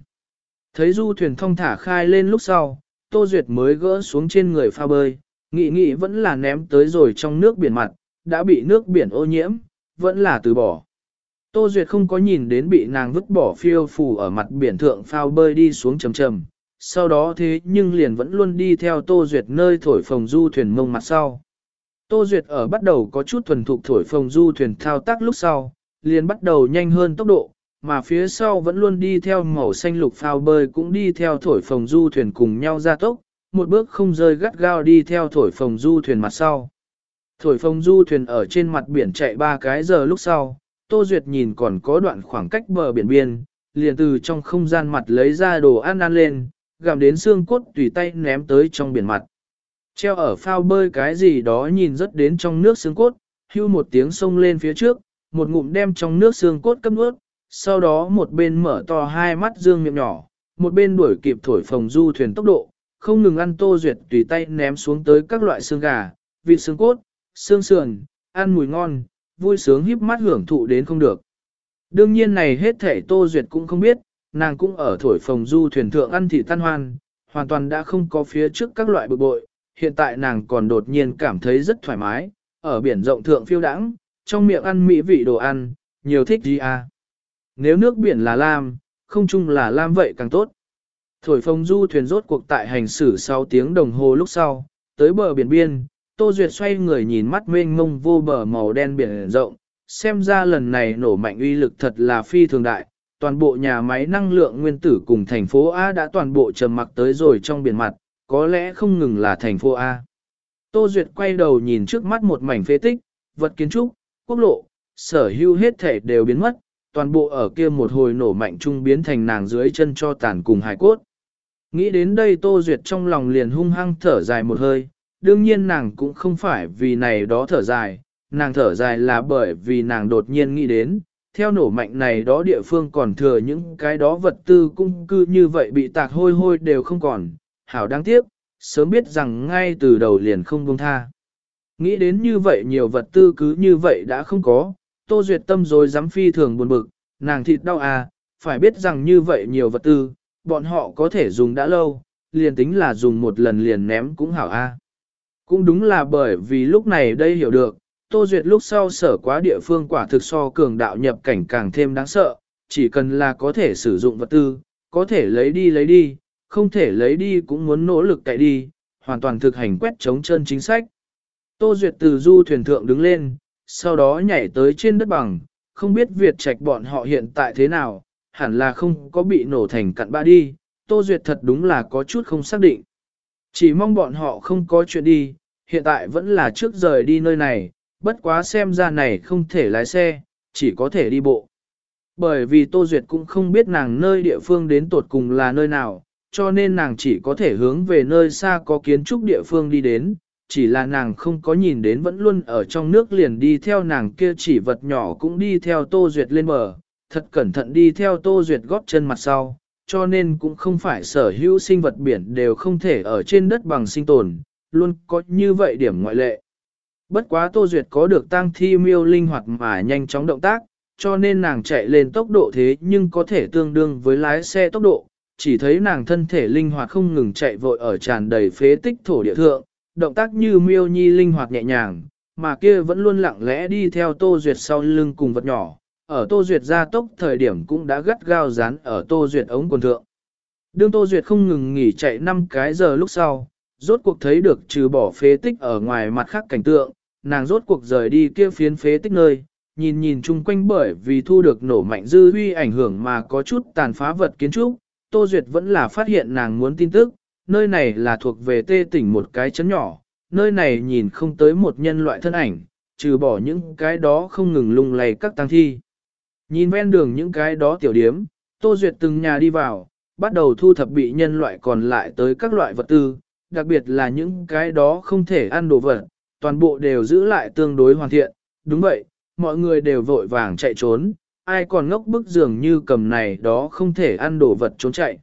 A: Thấy du thuyền thông thả khai lên lúc sau, Tô Duyệt mới gỡ xuống trên người pha bơi, nghĩ nghĩ vẫn là ném tới rồi trong nước biển mặt, đã bị nước biển ô nhiễm, vẫn là từ bỏ. Tô Duyệt không có nhìn đến bị nàng vứt bỏ phiêu phù ở mặt biển thượng phao bơi đi xuống trầm trầm, sau đó thế nhưng liền vẫn luôn đi theo Tô Duyệt nơi thổi phồng du thuyền mông mặt sau. Tô Duyệt ở bắt đầu có chút thuần thục thổi phồng du thuyền thao tác lúc sau, liền bắt đầu nhanh hơn tốc độ, mà phía sau vẫn luôn đi theo màu xanh lục phao bơi cũng đi theo thổi phồng du thuyền cùng nhau ra tốc, một bước không rơi gắt gao đi theo thổi phồng du thuyền mặt sau. Thổi phồng du thuyền ở trên mặt biển chạy ba cái giờ lúc sau, Tô Duyệt nhìn còn có đoạn khoảng cách bờ biển biên, liền từ trong không gian mặt lấy ra đồ ăn ăn lên, gặm đến xương cốt tùy tay ném tới trong biển mặt. Treo ở phao bơi cái gì đó nhìn rất đến trong nước xương cốt, hưu một tiếng sông lên phía trước, một ngụm đem trong nước xương cốt cấp nuốt, sau đó một bên mở to hai mắt dương miệng nhỏ, một bên đuổi kịp thổi phồng du thuyền tốc độ, không ngừng ăn tô duyệt tùy tay ném xuống tới các loại xương gà, vịt xương cốt, xương sườn, ăn mùi ngon, vui sướng híp mắt hưởng thụ đến không được. Đương nhiên này hết thể tô duyệt cũng không biết, nàng cũng ở thổi phòng du thuyền thượng ăn thị tan hoan, hoàn toàn đã không có phía trước các loại bực bội, hiện tại nàng còn đột nhiên cảm thấy rất thoải mái, ở biển rộng thượng phiêu đãng, trong miệng ăn mỹ vị đồ ăn, nhiều thích gì à. Nếu nước biển là lam, không chung là lam vậy càng tốt. Thổi phồng du thuyền rốt cuộc tại hành xử 6 tiếng đồng hồ lúc sau, tới bờ biển biên, Tô Duyệt xoay người nhìn mắt mênh mông vô bờ màu đen biển rộng, xem ra lần này nổ mạnh uy lực thật là phi thường đại, toàn bộ nhà máy năng lượng nguyên tử cùng thành phố A đã toàn bộ trầm mặc tới rồi trong biển mặt, có lẽ không ngừng là thành phố A. Tô Duyệt quay đầu nhìn trước mắt một mảnh phế tích, vật kiến trúc, quốc lộ, sở hữu hết thể đều biến mất, toàn bộ ở kia một hồi nổ mạnh trung biến thành nàng dưới chân cho tàn cùng hải cốt. Nghĩ đến đây Tô Duyệt trong lòng liền hung hăng thở dài một hơi, đương nhiên nàng cũng không phải vì này đó thở dài, nàng thở dài là bởi vì nàng đột nhiên nghĩ đến, theo nổ mạnh này đó địa phương còn thừa những cái đó vật tư cung cư như vậy bị tạc hôi hôi đều không còn, hảo đáng tiếc, sớm biết rằng ngay từ đầu liền không buông tha. Nghĩ đến như vậy nhiều vật tư cứ như vậy đã không có, Tô Duyệt tâm rồi dám phi thường buồn bực, nàng thịt đau à, phải biết rằng như vậy nhiều vật tư, bọn họ có thể dùng đã lâu, liền tính là dùng một lần liền ném cũng hảo a. À. Cũng đúng là bởi vì lúc này đây hiểu được, Tô Duyệt lúc sau sở quá địa phương quả thực so cường đạo nhập cảnh càng thêm đáng sợ, chỉ cần là có thể sử dụng vật tư, có thể lấy đi lấy đi, không thể lấy đi cũng muốn nỗ lực cậy đi, hoàn toàn thực hành quét chống chân chính sách. Tô Duyệt từ du thuyền thượng đứng lên, sau đó nhảy tới trên đất bằng, không biết Việt trạch bọn họ hiện tại thế nào, hẳn là không có bị nổ thành cặn bã đi, Tô Duyệt thật đúng là có chút không xác định. Chỉ mong bọn họ không có chuyện đi, hiện tại vẫn là trước rời đi nơi này, bất quá xem ra này không thể lái xe, chỉ có thể đi bộ. Bởi vì Tô Duyệt cũng không biết nàng nơi địa phương đến tột cùng là nơi nào, cho nên nàng chỉ có thể hướng về nơi xa có kiến trúc địa phương đi đến, chỉ là nàng không có nhìn đến vẫn luôn ở trong nước liền đi theo nàng kia chỉ vật nhỏ cũng đi theo Tô Duyệt lên bờ, thật cẩn thận đi theo Tô Duyệt góp chân mặt sau, cho nên cũng không phải sở hữu sinh vật biển đều không thể ở trên đất bằng sinh tồn, luôn có như vậy điểm ngoại lệ. Bất quá Tô Duyệt có được tăng thi miêu linh hoạt mà nhanh chóng động tác, cho nên nàng chạy lên tốc độ thế nhưng có thể tương đương với lái xe tốc độ, chỉ thấy nàng thân thể linh hoạt không ngừng chạy vội ở tràn đầy phế tích thổ địa thượng, động tác như miêu nhi linh hoạt nhẹ nhàng, mà kia vẫn luôn lặng lẽ đi theo Tô Duyệt sau lưng cùng vật nhỏ, ở Tô Duyệt ra tốc thời điểm cũng đã gắt gao dán ở Tô Duyệt ống quần thượng. Đương Tô Duyệt không ngừng nghỉ chạy 5 cái giờ lúc sau, rốt cuộc thấy được trừ bỏ phế tích ở ngoài mặt khác cảnh tượng, nàng rốt cuộc rời đi kia phiến phế tích nơi, nhìn nhìn chung quanh bởi vì thu được nổ mạnh dư huy ảnh hưởng mà có chút tàn phá vật kiến trúc, Tô Duyệt vẫn là phát hiện nàng muốn tin tức, nơi này là thuộc về tê tỉnh một cái chấn nhỏ, nơi này nhìn không tới một nhân loại thân ảnh, trừ bỏ những cái đó không ngừng lung lay các tăng thi. Nhìn ven đường những cái đó tiểu điếm, Tô Duyệt từng nhà đi vào, bắt đầu thu thập bị nhân loại còn lại tới các loại vật tư, đặc biệt là những cái đó không thể ăn đồ vật, toàn bộ đều giữ lại tương đối hoàn thiện. Đúng vậy, mọi người đều vội vàng chạy trốn, ai còn ngốc bức dường như cầm này đó không thể ăn đồ vật trốn chạy.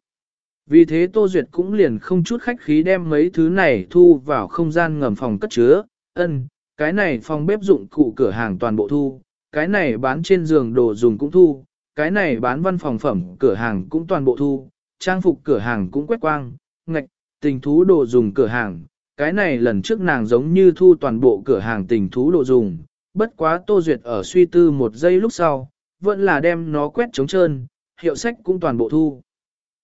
A: Vì thế Tô Duyệt cũng liền không chút khách khí đem mấy thứ này thu vào không gian ngầm phòng cất chứa, ân, cái này phòng bếp dụng cụ cửa hàng toàn bộ thu, cái này bán trên giường đồ dùng cũng thu, cái này bán văn phòng phẩm cửa hàng cũng toàn bộ thu, trang phục cửa hàng cũng quét quang, ngạch, tình thú đồ dùng cửa hàng, cái này lần trước nàng giống như thu toàn bộ cửa hàng tình thú đồ dùng, bất quá Tô Duyệt ở suy tư một giây lúc sau, vẫn là đem nó quét trống trơn, hiệu sách cũng toàn bộ thu.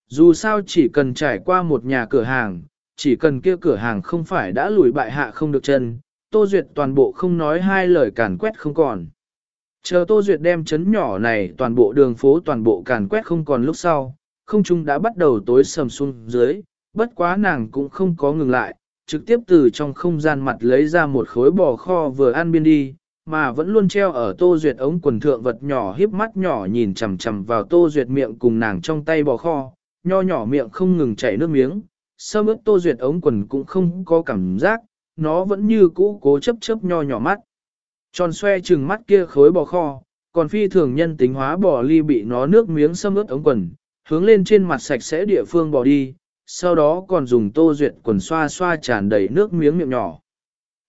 A: Dù sao chỉ cần trải qua một nhà cửa hàng, chỉ cần kia cửa hàng không phải đã lùi bại hạ không được chân, Tô Duyệt toàn bộ không nói hai lời càn quét không còn. Chờ Tô Duyệt đem chấn nhỏ này toàn bộ đường phố toàn bộ càn quét không còn lúc sau, không trung đã bắt đầu tối sầm xuống dưới, bất quá nàng cũng không có ngừng lại, trực tiếp từ trong không gian mặt lấy ra một khối bò kho vừa ăn biên đi, mà vẫn luôn treo ở Tô Duyệt ống quần thượng vật nhỏ hiếp mắt nhỏ nhìn chằm chằm vào Tô Duyệt miệng cùng nàng trong tay bò kho, nho nhỏ miệng không ngừng chảy nước miếng, sơ ướp Tô Duyệt ống quần cũng không có cảm giác, nó vẫn như cũ cố chấp chấp nho nhỏ mắt. Tròn xoe chừng mắt kia khối bò kho, còn phi thường nhân tính hóa bò ly bị nó nước miếng xâm ướt ống quần, hướng lên trên mặt sạch sẽ địa phương bò đi, sau đó còn dùng tô duyệt quần xoa xoa tràn đầy nước miếng miệng nhỏ.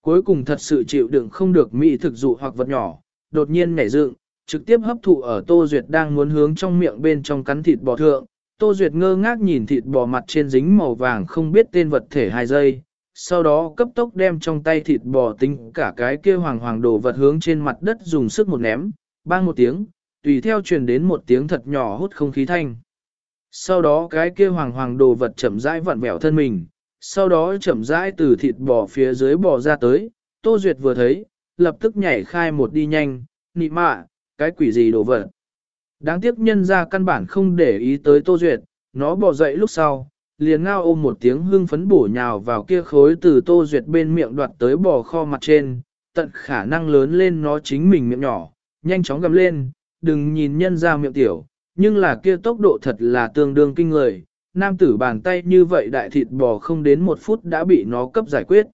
A: Cuối cùng thật sự chịu đựng không được mỹ thực dụ hoặc vật nhỏ, đột nhiên nảy dựng, trực tiếp hấp thụ ở tô duyệt đang muốn hướng trong miệng bên trong cắn thịt bò thượng. Tô Duyệt ngơ ngác nhìn thịt bò mặt trên dính màu vàng không biết tên vật thể hai giây, sau đó cấp tốc đem trong tay thịt bò tính cả cái kia hoàng hoàng đồ vật hướng trên mặt đất dùng sức một ném, bang một tiếng, tùy theo truyền đến một tiếng thật nhỏ hút không khí thanh. Sau đó cái kia hoàng hoàng đồ vật chậm rãi vặn vẹo thân mình, sau đó chậm rãi từ thịt bò phía dưới bò ra tới, Tô Duyệt vừa thấy, lập tức nhảy khai một đi nhanh, nị mạ, cái quỷ gì đồ vật. Đáng tiếc nhân ra căn bản không để ý tới Tô Duyệt, nó bò dậy lúc sau, liền ngao ôm một tiếng hưng phấn bổ nhào vào kia khối từ Tô Duyệt bên miệng đoạt tới bò kho mặt trên, tận khả năng lớn lên nó chính mình miệng nhỏ, nhanh chóng gầm lên, đừng nhìn nhân ra miệng tiểu, nhưng là kia tốc độ thật là tương đương kinh người, nam tử bàn tay như vậy đại thịt bò không đến một phút đã bị nó cấp giải quyết.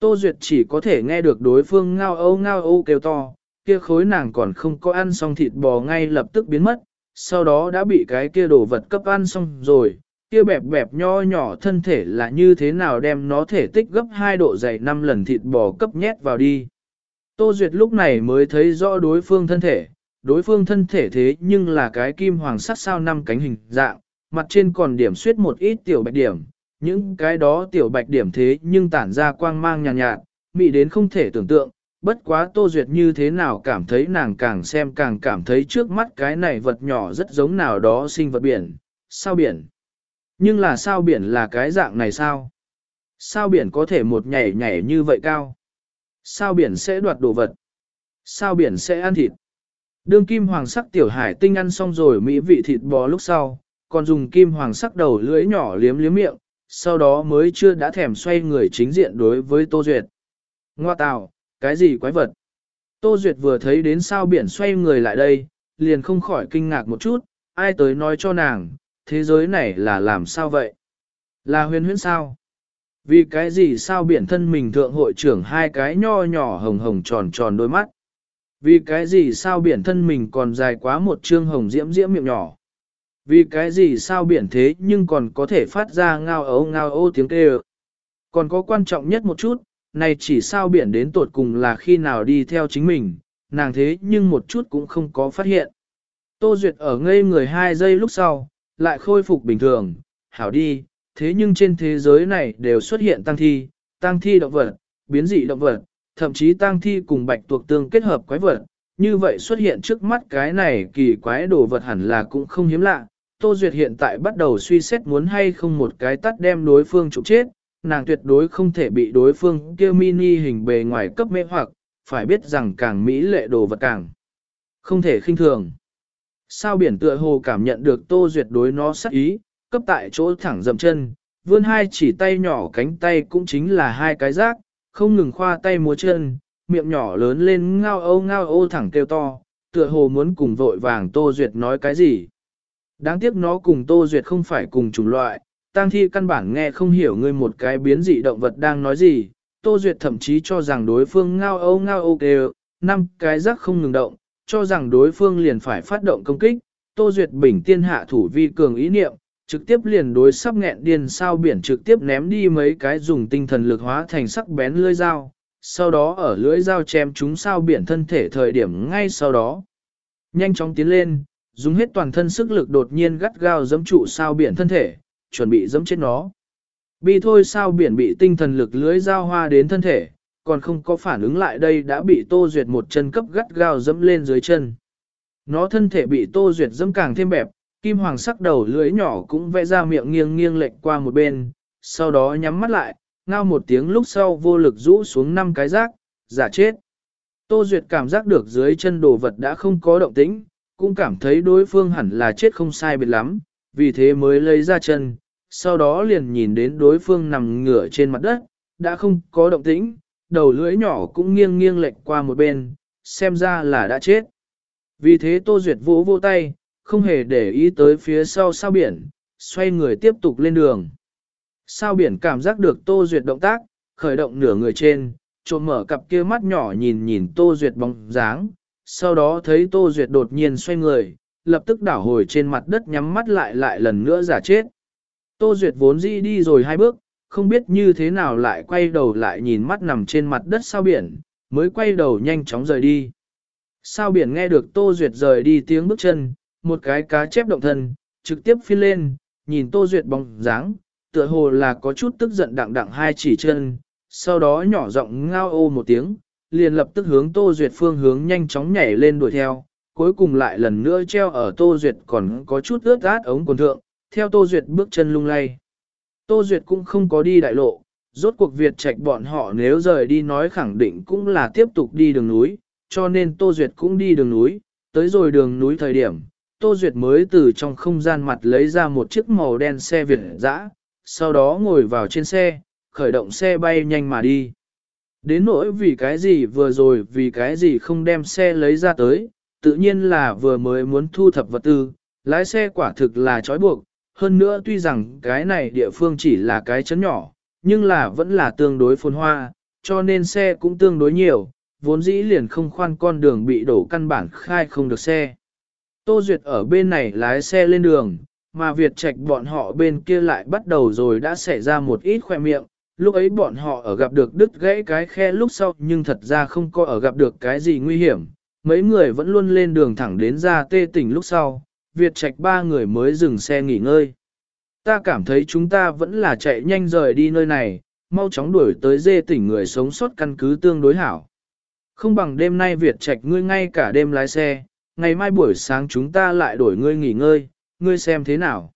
A: Tô Duyệt chỉ có thể nghe được đối phương ngao âu ngao âu kêu to, kia khối nàng còn không có ăn xong thịt bò ngay lập tức biến mất, sau đó đã bị cái kia đồ vật cấp ăn xong rồi, kia bẹp bẹp nho nhỏ thân thể là như thế nào đem nó thể tích gấp 2 độ dày 5 lần thịt bò cấp nhét vào đi. Tô Duyệt lúc này mới thấy rõ đối phương thân thể, đối phương thân thể thế nhưng là cái kim hoàng sắc sao năm cánh hình dạng, mặt trên còn điểm suyết một ít tiểu bạch điểm, những cái đó tiểu bạch điểm thế nhưng tản ra quang mang nhàn nhạt, nhạt, mị đến không thể tưởng tượng, bất quá Tô Duyệt như thế nào cảm thấy nàng càng xem càng cảm thấy trước mắt cái này vật nhỏ rất giống nào đó sinh vật biển, sao biển. Nhưng là sao biển là cái dạng này sao? Sao biển có thể một nhảy nhảy như vậy cao? Sao biển sẽ đoạt đồ vật? Sao biển sẽ ăn thịt? Đương kim hoàng sắc tiểu hải tinh ăn xong rồi mỹ vị thịt bò lúc sau, còn dùng kim hoàng sắc đầu lưỡi nhỏ liếm liếm miệng, sau đó mới chưa đã thèm xoay người chính diện đối với Tô Duyệt. Ngoa tào, cái gì quái vật? Tô Duyệt vừa thấy đến sao biển xoay người lại đây, liền không khỏi kinh ngạc một chút, ai tới nói cho nàng, thế giới này là làm sao vậy? Là huyền huyễn sao? Vì cái gì sao biển thân mình thượng hội trưởng hai cái nho nhỏ hồng hồng tròn tròn đôi mắt? Vì cái gì sao biển thân mình còn dài quá một trương hồng diễm diễm miệng nhỏ? Vì cái gì sao biển thế nhưng còn có thể phát ra ngao ấu ngao ô tiếng kêu? Còn có quan trọng nhất một chút, này chỉ sao biển đến tột cùng là khi nào đi theo chính mình, nàng thế nhưng một chút cũng không có phát hiện. Tô Duyệt ở ngây người hai giây lúc sau, lại khôi phục bình thường, hảo đi, thế nhưng trên thế giới này đều xuất hiện tăng thi, tăng thi động vật, biến dị động vật, thậm chí tăng thi cùng bạch tuộc tương kết hợp quái vật, như vậy xuất hiện trước mắt cái này kỳ quái đồ vật hẳn là cũng không hiếm lạ. Tô Duyệt hiện tại bắt đầu suy xét muốn hay không một cái tắt đem đối phương trục chết, nàng tuyệt đối không thể bị đối phương kia mini hình bề ngoài cấp mê hoặc, phải biết rằng càng mỹ lệ đồ vật càng Không thể khinh thường. Sao biển tựa hồ cảm nhận được Tô Duyệt đối nó sắc ý, cấp tại chỗ thẳng dậm chân, vươn hai chỉ tay nhỏ cánh tay cũng chính là hai cái rác, không ngừng khoa tay múa chân, miệng nhỏ lớn lên ngao ô ngao ô thẳng kêu to, tựa hồ muốn cùng vội vàng Tô Duyệt nói cái gì. Đáng tiếc nó cùng Tô Duyệt không phải cùng chủng loại, tang thi căn bản nghe không hiểu ngươi một cái biến dị động vật đang nói gì, Tô Duyệt thậm chí cho rằng đối phương ngao ô ngao ô kêu, năm cái rác không ngừng động, cho rằng đối phương liền phải phát động công kích, Tô Duyệt bình tiên hạ thủ vi cường ý niệm, trực tiếp liền đối sắp nghẹn điên sao biển trực tiếp ném đi mấy cái dùng tinh thần lực hóa thành sắc bén lưỡi dao, sau đó ở lưỡi dao chém chúng sao biển thân thể thời điểm ngay sau đó. Nhanh chóng tiến lên, dùng hết toàn thân sức lực đột nhiên gắt gao giẫm trụ sao biển thân thể, chuẩn bị giẫm chết nó. Bi thôi sao biển bị tinh thần lực lưới dao hoa đến thân thể, còn không có phản ứng lại đây đã bị Tô Duyệt một chân cấp gắt gao dẫm lên dưới chân. Nó thân thể bị Tô Duyệt dẫm càng thêm bẹp, kim hoàng sắc đầu lưỡi nhỏ cũng vẽ ra miệng nghiêng nghiêng lệch qua một bên, sau đó nhắm mắt lại, ngao một tiếng lúc sau vô lực rũ xuống năm cái rác, giả chết. Tô Duyệt cảm giác được dưới chân đồ vật đã không có động tĩnh, cũng cảm thấy đối phương hẳn là chết không sai biệt lắm, vì thế mới lấy ra chân, sau đó liền nhìn đến đối phương nằm ngửa trên mặt đất, đã không có động tĩnh, đầu lưỡi nhỏ cũng nghiêng nghiêng lệch qua một bên, xem ra là đã chết. Vì thế Tô Duyệt vỗ vỗ tay, không hề để ý tới phía sau sao biển, xoay người tiếp tục lên đường. Sao biển cảm giác được Tô Duyệt động tác, khởi động nửa người trên, trộm mở cặp kia mắt nhỏ nhìn nhìn Tô Duyệt bóng dáng, sau đó thấy Tô Duyệt đột nhiên xoay người, lập tức đảo hồi trên mặt đất nhắm mắt lại lại lần nữa giả chết. Tô Duyệt vốn dĩ đi rồi hai bước, không biết như thế nào lại quay đầu lại nhìn mắt nằm trên mặt đất sao biển, mới quay đầu nhanh chóng rời đi. Sao biển nghe được Tô Duyệt rời đi tiếng bước chân, một cái cá chép động thân, trực tiếp phi lên, nhìn Tô Duyệt bóng dáng, tựa hồ là có chút tức giận đặng đặng hai chỉ chân, sau đó nhỏ giọng ngao ô một tiếng, liền lập tức hướng Tô Duyệt phương hướng nhanh chóng nhảy lên đuổi theo, cuối cùng lại lần nữa treo ở Tô Duyệt còn có chút ướt át ống quần thượng, theo Tô Duyệt bước chân lung lay. Tô Duyệt cũng không có đi đại lộ, rốt cuộc Việt trạch bọn họ nếu rời đi nói khẳng định cũng là tiếp tục đi đường núi, cho nên Tô Duyệt cũng đi đường núi, tới rồi đường núi thời điểm, Tô Duyệt mới từ trong không gian mặt lấy ra một chiếc màu đen xe Việt dã, sau đó ngồi vào trên xe, khởi động xe bay nhanh mà đi. Đến nỗi vì cái gì vừa rồi vì cái gì không đem xe lấy ra tới, tự nhiên là vừa mới muốn thu thập vật tư, lái xe quả thực là trói buộc, hơn nữa tuy rằng cái này địa phương chỉ là cái chấn nhỏ, nhưng là vẫn là tương đối phồn hoa, cho nên xe cũng tương đối nhiều, vốn dĩ liền không khoan con đường bị đổ căn bản khai không được xe. Tô Duyệt ở bên này lái xe lên đường, mà Việt Trạch bọn họ bên kia lại bắt đầu rồi đã xảy ra một ít khoe miệng, lúc ấy bọn họ ở gặp được đứt gãy cái khe lúc sau nhưng thật ra không có ở gặp được cái gì nguy hiểm, mấy người vẫn luôn lên đường thẳng đến ra tê tỉnh lúc sau, Việt Trạch ba người mới dừng xe nghỉ ngơi. Ta cảm thấy chúng ta vẫn là chạy nhanh rời đi nơi này, mau chóng đuổi tới dê tỉnh người sống sót căn cứ tương đối hảo. Không bằng đêm nay Việt Trạch ngươi ngay cả đêm lái xe, ngày mai buổi sáng chúng ta lại đổi ngươi nghỉ ngơi, ngươi xem thế nào.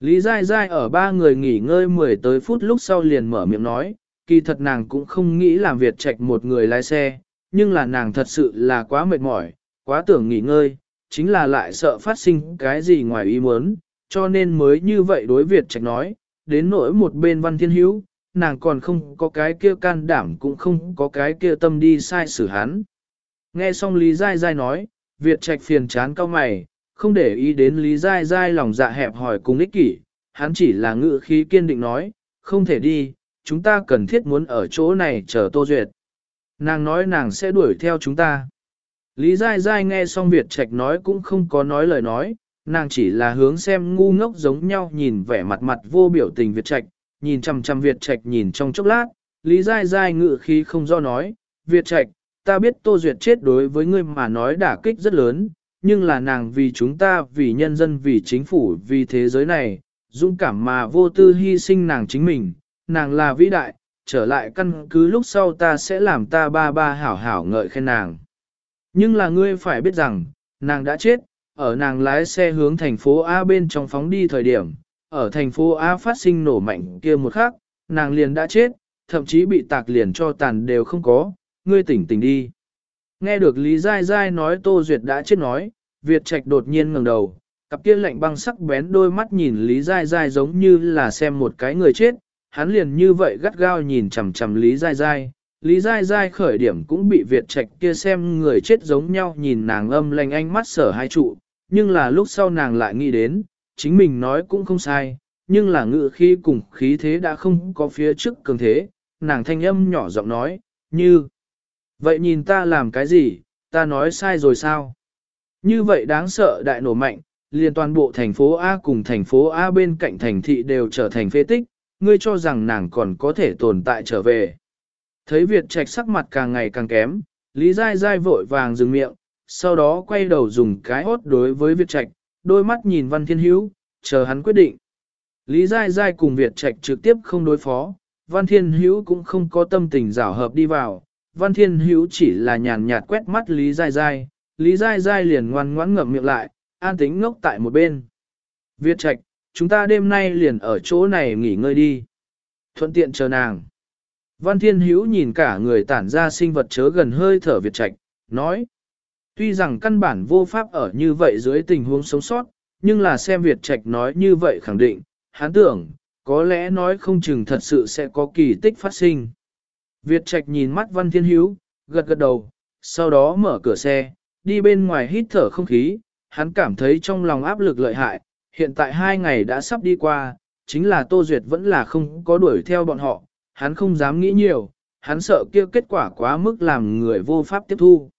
A: Lý Giai Giai ở ba người nghỉ ngơi 10 tới phút lúc sau liền mở miệng nói, kỳ thật nàng cũng không nghĩ làm Việt Trạch một người lái xe, nhưng là nàng thật sự là quá mệt mỏi, quá tưởng nghỉ ngơi, chính là lại sợ phát sinh cái gì ngoài ý muốn, cho nên mới như vậy đối Việt Trạch nói, đến nỗi một bên văn thiên hữu, nàng còn không có cái kia can đảm cũng không có cái kia tâm đi sai xử hắn. Nghe xong Lý Giai Giai nói, Việt Trạch phiền chán cao mày, không để ý đến Lý Giai Giai lòng dạ hẹp hỏi cùng ích kỷ, hắn chỉ là ngự khí kiên định nói, không thể đi, chúng ta cần thiết muốn ở chỗ này chờ Tô Duyệt. Nàng nói nàng sẽ đuổi theo chúng ta. Lý Giai Giai nghe xong Việt Trạch nói cũng không có nói lời nói, nàng chỉ là hướng xem ngu ngốc giống nhau nhìn vẻ mặt mặt vô biểu tình Việt Trạch, nhìn chằm chằm Việt Trạch nhìn trong chốc lát, Lý Giai Giai ngự khí không do nói, Việt Trạch, ta biết Tô Duyệt chết đối với ngươi mà nói đả kích rất lớn, nhưng là nàng vì chúng ta, vì nhân dân, vì chính phủ, vì thế giới này, dũng cảm mà vô tư hy sinh nàng chính mình, nàng là vĩ đại, trở lại căn cứ lúc sau ta sẽ làm ta ba ba hảo hảo ngợi khen nàng. Nhưng là ngươi phải biết rằng, nàng đã chết, ở nàng lái xe hướng thành phố A bên trong phóng đi thời điểm, ở thành phố A phát sinh nổ mạnh kia một khắc, nàng liền đã chết, thậm chí bị tạc liền cho tàn đều không có, ngươi tỉnh tỉnh đi. Nghe được Lý Giai Giai nói Tô Duyệt đã chết nói, Việt Trạch đột nhiên ngẩng đầu, cặp kia lạnh băng sắc bén đôi mắt nhìn Lý Giai Giai giống như là xem một cái người chết, hắn liền như vậy gắt gao nhìn chằm chằm Lý Giai Giai. Lý Giai Giai khởi điểm cũng bị Việt Trạch kia xem người chết giống nhau nhìn nàng âm lành ánh mắt sở hai trụ, nhưng là lúc sau nàng lại nghĩ đến, chính mình nói cũng không sai, nhưng là ngự khi cùng khí thế đã không có phía trước cường thế, nàng thanh âm nhỏ giọng nói, như Vậy nhìn ta làm cái gì, ta nói sai rồi sao? Như vậy đáng sợ đại nổ mạnh, liền toàn bộ thành phố A cùng thành phố A bên cạnh thành thị đều trở thành phế tích, ngươi cho rằng nàng còn có thể tồn tại trở về. Thấy Việt Trạch sắc mặt càng ngày càng kém, Lý Giai Giai vội vàng dừng miệng, sau đó quay đầu dùng cái hốt đối với Việt Trạch, đôi mắt nhìn Văn Thiên Hữu, chờ hắn quyết định. Lý Giai Giai cùng Việt Trạch trực tiếp không đối phó, Văn Thiên Hữu cũng không có tâm tình rảo hợp đi vào, Văn Thiên Hữu chỉ là nhàn nhạt quét mắt Lý Giai Giai, Lý Giai Giai liền ngoan ngoãn ngậm miệng lại, an tính ngốc tại một bên. Việt Trạch, chúng ta đêm nay liền ở chỗ này nghỉ ngơi đi. Thuận tiện chờ nàng. Văn Thiên Hữu nhìn cả người tản ra sinh vật chớ gần hơi thở Việt Trạch, nói. Tuy rằng căn bản vô pháp ở như vậy dưới tình huống sống sót, nhưng là xem Việt Trạch nói như vậy khẳng định, hắn tưởng, có lẽ nói không chừng thật sự sẽ có kỳ tích phát sinh. Việt Trạch nhìn mắt Văn Thiên Hữu, gật gật đầu, sau đó mở cửa xe, đi bên ngoài hít thở không khí, hắn cảm thấy trong lòng áp lực lợi hại, hiện tại hai ngày đã sắp đi qua, chính là Tô Duyệt vẫn là không có đuổi theo bọn họ, hắn không dám nghĩ nhiều, hắn sợ kia kết quả quá mức làm người vô pháp tiếp thu.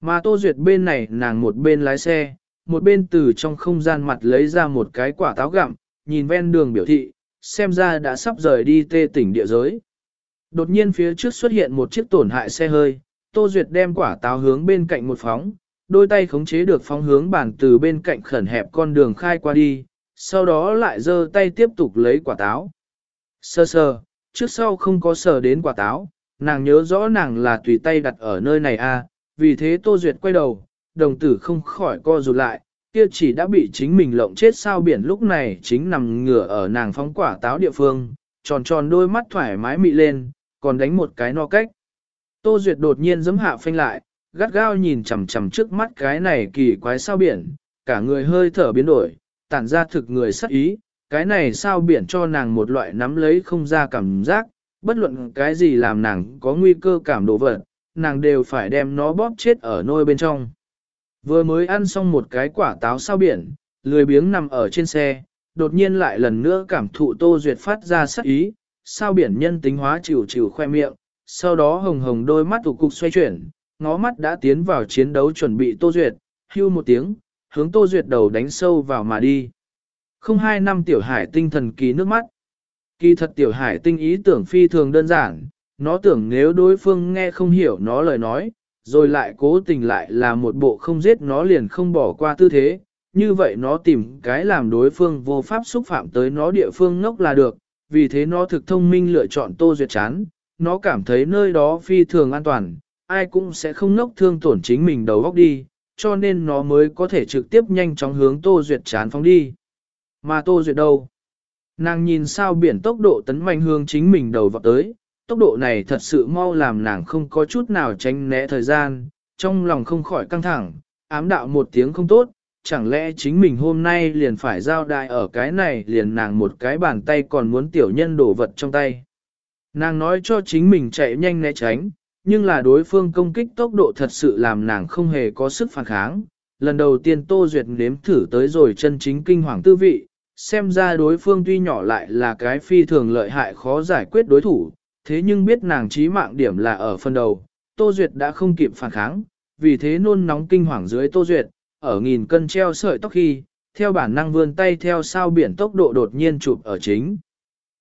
A: Mà Tô Duyệt bên này nàng một bên lái xe, một bên từ trong không gian mặt lấy ra một cái quả táo gặm, nhìn ven đường biểu thị, xem ra đã sắp rời đi tê tỉnh địa giới. Đột nhiên phía trước xuất hiện một chiếc tổn hại xe hơi, Tô Duyệt đem quả táo hướng bên cạnh một phóng, đôi tay khống chế được phóng hướng bản từ bên cạnh khẩn hẹp con đường khai qua đi, sau đó lại giơ tay tiếp tục lấy quả táo. Sơ sơ, trước sau không có sờ đến quả táo, nàng nhớ rõ nàng là tùy tay đặt ở nơi này a, à, vì thế Tô Duyệt quay đầu, đồng tử không khỏi co rụt lại, kia chỉ đã bị chính mình lộng chết sao biển lúc này chính nằm ngửa ở nàng phóng quả táo địa phương, tròn tròn đôi mắt thoải mái mị lên, còn đánh một cái no cách. Tô Duyệt đột nhiên giấm hạ phanh lại, gắt gao nhìn chằm chằm trước mắt cái này kỳ quái sao biển, cả người hơi thở biến đổi, tản ra thực người sắc ý, cái này sao biển cho nàng một loại nắm lấy không ra cảm giác, bất luận cái gì làm nàng có nguy cơ cảm đổ vật, nàng đều phải đem nó bóp chết ở nôi bên trong. Vừa mới ăn xong một cái quả táo sao biển, lười biếng nằm ở trên xe, đột nhiên lại lần nữa cảm thụ Tô Duyệt phát ra sắc ý, sao biển nhân tính hóa chịu chịu khoe miệng, sau đó hồng hồng đôi mắt tụ cục xoay chuyển, ngó mắt đã tiến vào chiến đấu chuẩn bị Tô Duyệt, hưu một tiếng, hướng Tô Duyệt đầu đánh sâu vào mà đi. Không hai năm tiểu hải tinh thần ký nước mắt. Kỳ thật tiểu hải tinh ý tưởng phi thường đơn giản, nó tưởng nếu đối phương nghe không hiểu nó lời nói, rồi lại cố tình lại là một bộ không giết nó liền không bỏ qua tư thế, như vậy nó tìm cái làm đối phương vô pháp xúc phạm tới nó địa phương ngốc là được, vì thế nó thực thông minh lựa chọn Tô Duyệt chán, nó cảm thấy nơi đó phi thường an toàn, ai cũng sẽ không nốc thương tổn chính mình đầu góc đi, cho nên nó mới có thể trực tiếp nhanh chóng hướng Tô Duyệt chán phóng đi. Mà Tô Duyệt đâu? Nàng nhìn sao biển tốc độ tấn mạnh hướng chính mình đầu vào tới, tốc độ này thật sự mau làm nàng không có chút nào tránh né thời gian, trong lòng không khỏi căng thẳng, ám đạo một tiếng không tốt, chẳng lẽ chính mình hôm nay liền phải giao đại ở cái này liền nàng một cái bàn tay còn muốn tiểu nhân đổ vật trong tay. Nàng nói cho chính mình chạy nhanh né tránh, nhưng là đối phương công kích tốc độ thật sự làm nàng không hề có sức phản kháng. Lần đầu tiên Tô Duyệt nếm thử tới rồi chân chính kinh hoàng tư vị, xem ra đối phương tuy nhỏ lại là cái phi thường lợi hại khó giải quyết đối thủ, thế nhưng biết nàng trí mạng điểm là ở phần đầu, Tô Duyệt đã không kịp phản kháng, vì thế nôn nóng kinh hoàng dưới Tô Duyệt, ở nghìn cân treo sợi tóc khi, theo bản năng vươn tay theo sao biển tốc độ đột nhiên chụp ở chính.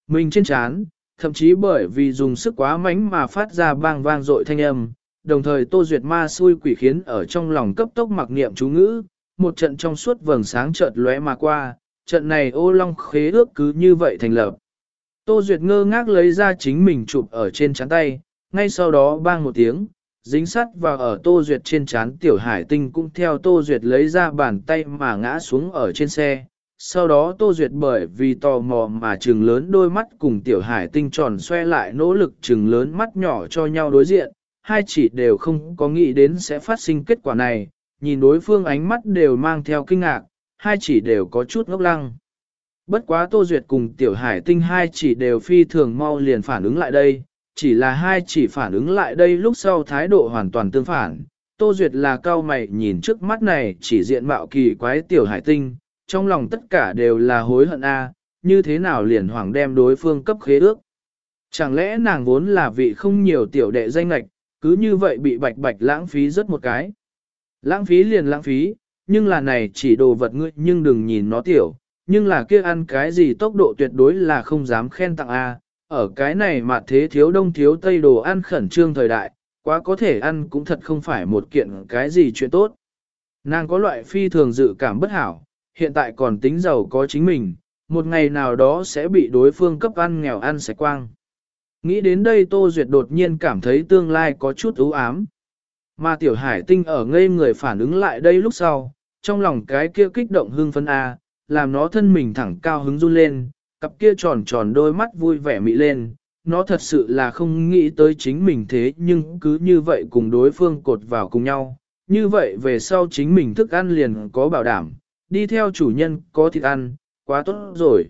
A: Mình trên chán, thậm chí bởi vì dùng sức quá mánh mà phát ra bang vang dội thanh âm, đồng thời Tô Duyệt ma xui quỷ khiến ở trong lòng cấp tốc mặc niệm chú ngữ, một trận trong suốt vầng sáng chợt lóe mà qua, trận này ô long khế ước cứ như vậy thành lập. Tô Duyệt ngơ ngác lấy ra chính mình chụp ở trên chán tay, ngay sau đó bang một tiếng, dính sắt vào ở Tô Duyệt trên chán tiểu hải tinh cũng theo Tô Duyệt lấy ra bàn tay mà ngã xuống ở trên xe. Sau đó Tô Duyệt bởi vì tò mò mà trừng lớn đôi mắt cùng tiểu hải tinh tròn xoe lại nỗ lực trừng lớn mắt nhỏ cho nhau đối diện, hai chỉ đều không có nghĩ đến sẽ phát sinh kết quả này, nhìn đối phương ánh mắt đều mang theo kinh ngạc, hai chỉ đều có chút ngốc lăng. Bất quá Tô Duyệt cùng Tiểu Hải Tinh hai chỉ đều phi thường mau liền phản ứng lại đây, chỉ là hai chỉ phản ứng lại đây lúc sau thái độ hoàn toàn tương phản. Tô Duyệt là cao mày nhìn trước mắt này chỉ diện mạo kỳ quái Tiểu Hải Tinh, trong lòng tất cả đều là hối hận a, như thế nào liền hoàng đem đối phương cấp khế ước. Chẳng lẽ nàng vốn là vị không nhiều tiểu đệ danh lạch, cứ như vậy bị bạch bạch lãng phí rất một cái. Lãng phí liền lãng phí, nhưng là này chỉ đồ vật ngươi nhưng đừng nhìn nó tiểu, nhưng là kia ăn cái gì tốc độ tuyệt đối là không dám khen tặng A, ở cái này mà thế thiếu đông thiếu tây đồ ăn khẩn trương thời đại, quá có thể ăn cũng thật không phải một kiện cái gì chuyện tốt. Nàng có loại phi thường dự cảm bất hảo, hiện tại còn tính giàu có chính mình, một ngày nào đó sẽ bị đối phương cấp ăn nghèo ăn sạch quang. Nghĩ đến đây Tô Duyệt đột nhiên cảm thấy tương lai có chút ưu ám. Mà Tiểu Hải Tinh ở ngây người phản ứng lại đây lúc sau, trong lòng cái kia kích động hưng phấn A, làm nó thân mình thẳng cao hứng run lên, cặp kia tròn tròn đôi mắt vui vẻ mị lên. Nó thật sự là không nghĩ tới chính mình thế nhưng cứ như vậy cùng đối phương cột vào cùng nhau. Như vậy về sau chính mình thức ăn liền có bảo đảm, đi theo chủ nhân có thịt ăn, quá tốt rồi.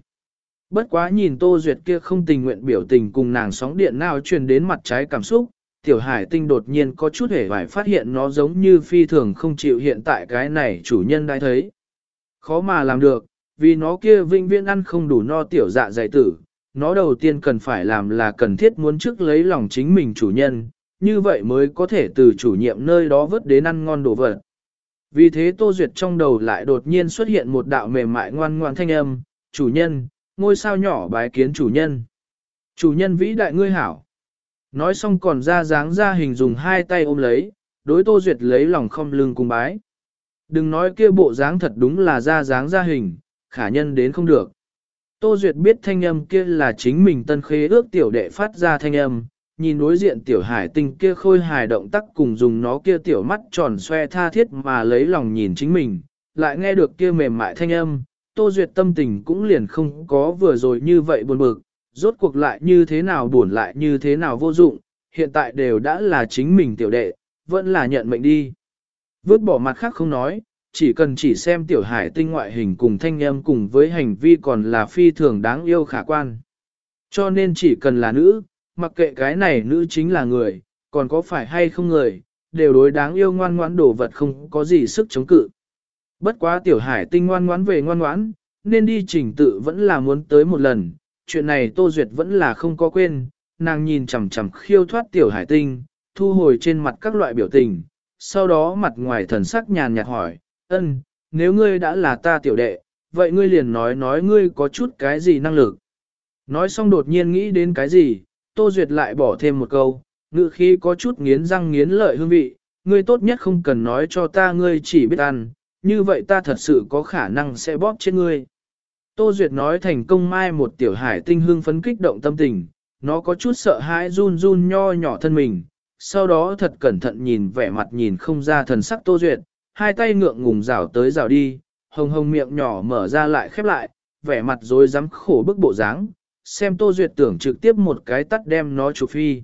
A: Bất quá nhìn Tô Duyệt kia không tình nguyện biểu tình cùng nàng sóng điện nào truyền đến mặt trái cảm xúc, tiểu hải tinh đột nhiên có chút hề phải phát hiện nó giống như phi thường không chịu hiện tại cái này chủ nhân đã thấy. Khó mà làm được, vì nó kia vinh viễn ăn không đủ no tiểu dạ dày tử, nó đầu tiên cần phải làm là cần thiết muốn trước lấy lòng chính mình chủ nhân, như vậy mới có thể từ chủ nhiệm nơi đó vớt đến ăn ngon đồ vật. Vì thế Tô Duyệt trong đầu lại đột nhiên xuất hiện một đạo mềm mại ngoan ngoan thanh âm, chủ nhân, ngôi sao nhỏ bái kiến chủ nhân. Chủ nhân vĩ đại ngươi hảo. Nói xong còn ra dáng ra hình dùng hai tay ôm lấy, đối Tô Duyệt lấy lòng không lưng cung bái. Đừng nói kia bộ dáng thật đúng là ra dáng ra hình, khả nhân đến không được. Tô Duyệt biết thanh âm kia là chính mình tân khế ước tiểu đệ phát ra thanh âm, nhìn đối diện tiểu hải tinh kia khôi hài động tác cùng dùng nó kia tiểu mắt tròn xoe tha thiết mà lấy lòng nhìn chính mình, lại nghe được kia mềm mại thanh âm, Tô Duyệt tâm tình cũng liền không có vừa rồi như vậy buồn bực, rốt cuộc lại như thế nào buồn lại như thế nào vô dụng, hiện tại đều đã là chính mình tiểu đệ, vẫn là nhận mệnh đi. Vứt bỏ mặt khác không nói, chỉ cần chỉ xem tiểu hải tinh ngoại hình cùng thanh âm cùng với hành vi còn là phi thường đáng yêu khả quan. Cho nên chỉ cần là nữ, mặc kệ cái này nữ chính là người, còn có phải hay không người, đều đối đáng yêu ngoan ngoãn đồ vật không có gì sức chống cự. Bất quá tiểu hải tinh ngoan ngoãn về ngoan ngoãn, nên đi trình tự vẫn là muốn tới một lần, chuyện này Tô Duyệt vẫn là không có quên, nàng nhìn chằm chằm khiêu thoát tiểu hải tinh, thu hồi trên mặt các loại biểu tình, sau đó mặt ngoài thần sắc nhàn nhạt hỏi, ân, nếu ngươi đã là ta tiểu đệ, vậy ngươi liền nói nói ngươi có chút cái gì năng lực. Nói xong đột nhiên nghĩ đến cái gì, Tô Duyệt lại bỏ thêm một câu, ngự khi có chút nghiến răng nghiến lợi hương vị, ngươi tốt nhất không cần nói cho ta ngươi chỉ biết ăn, như vậy ta thật sự có khả năng sẽ bóp chết ngươi. Tô Duyệt nói thành công mai một tiểu hải tinh hương phấn kích động tâm tình, nó có chút sợ hãi run run nho nhỏ thân mình, sau đó thật cẩn thận nhìn vẻ mặt nhìn không ra thần sắc Tô Duyệt, hai tay ngượng ngùng rảo tới rảo đi, hồng hồng miệng nhỏ mở ra lại khép lại, vẻ mặt rối rắm khổ bức bộ dáng, xem Tô Duyệt tưởng trực tiếp một cái tắt đem nó chụp phi.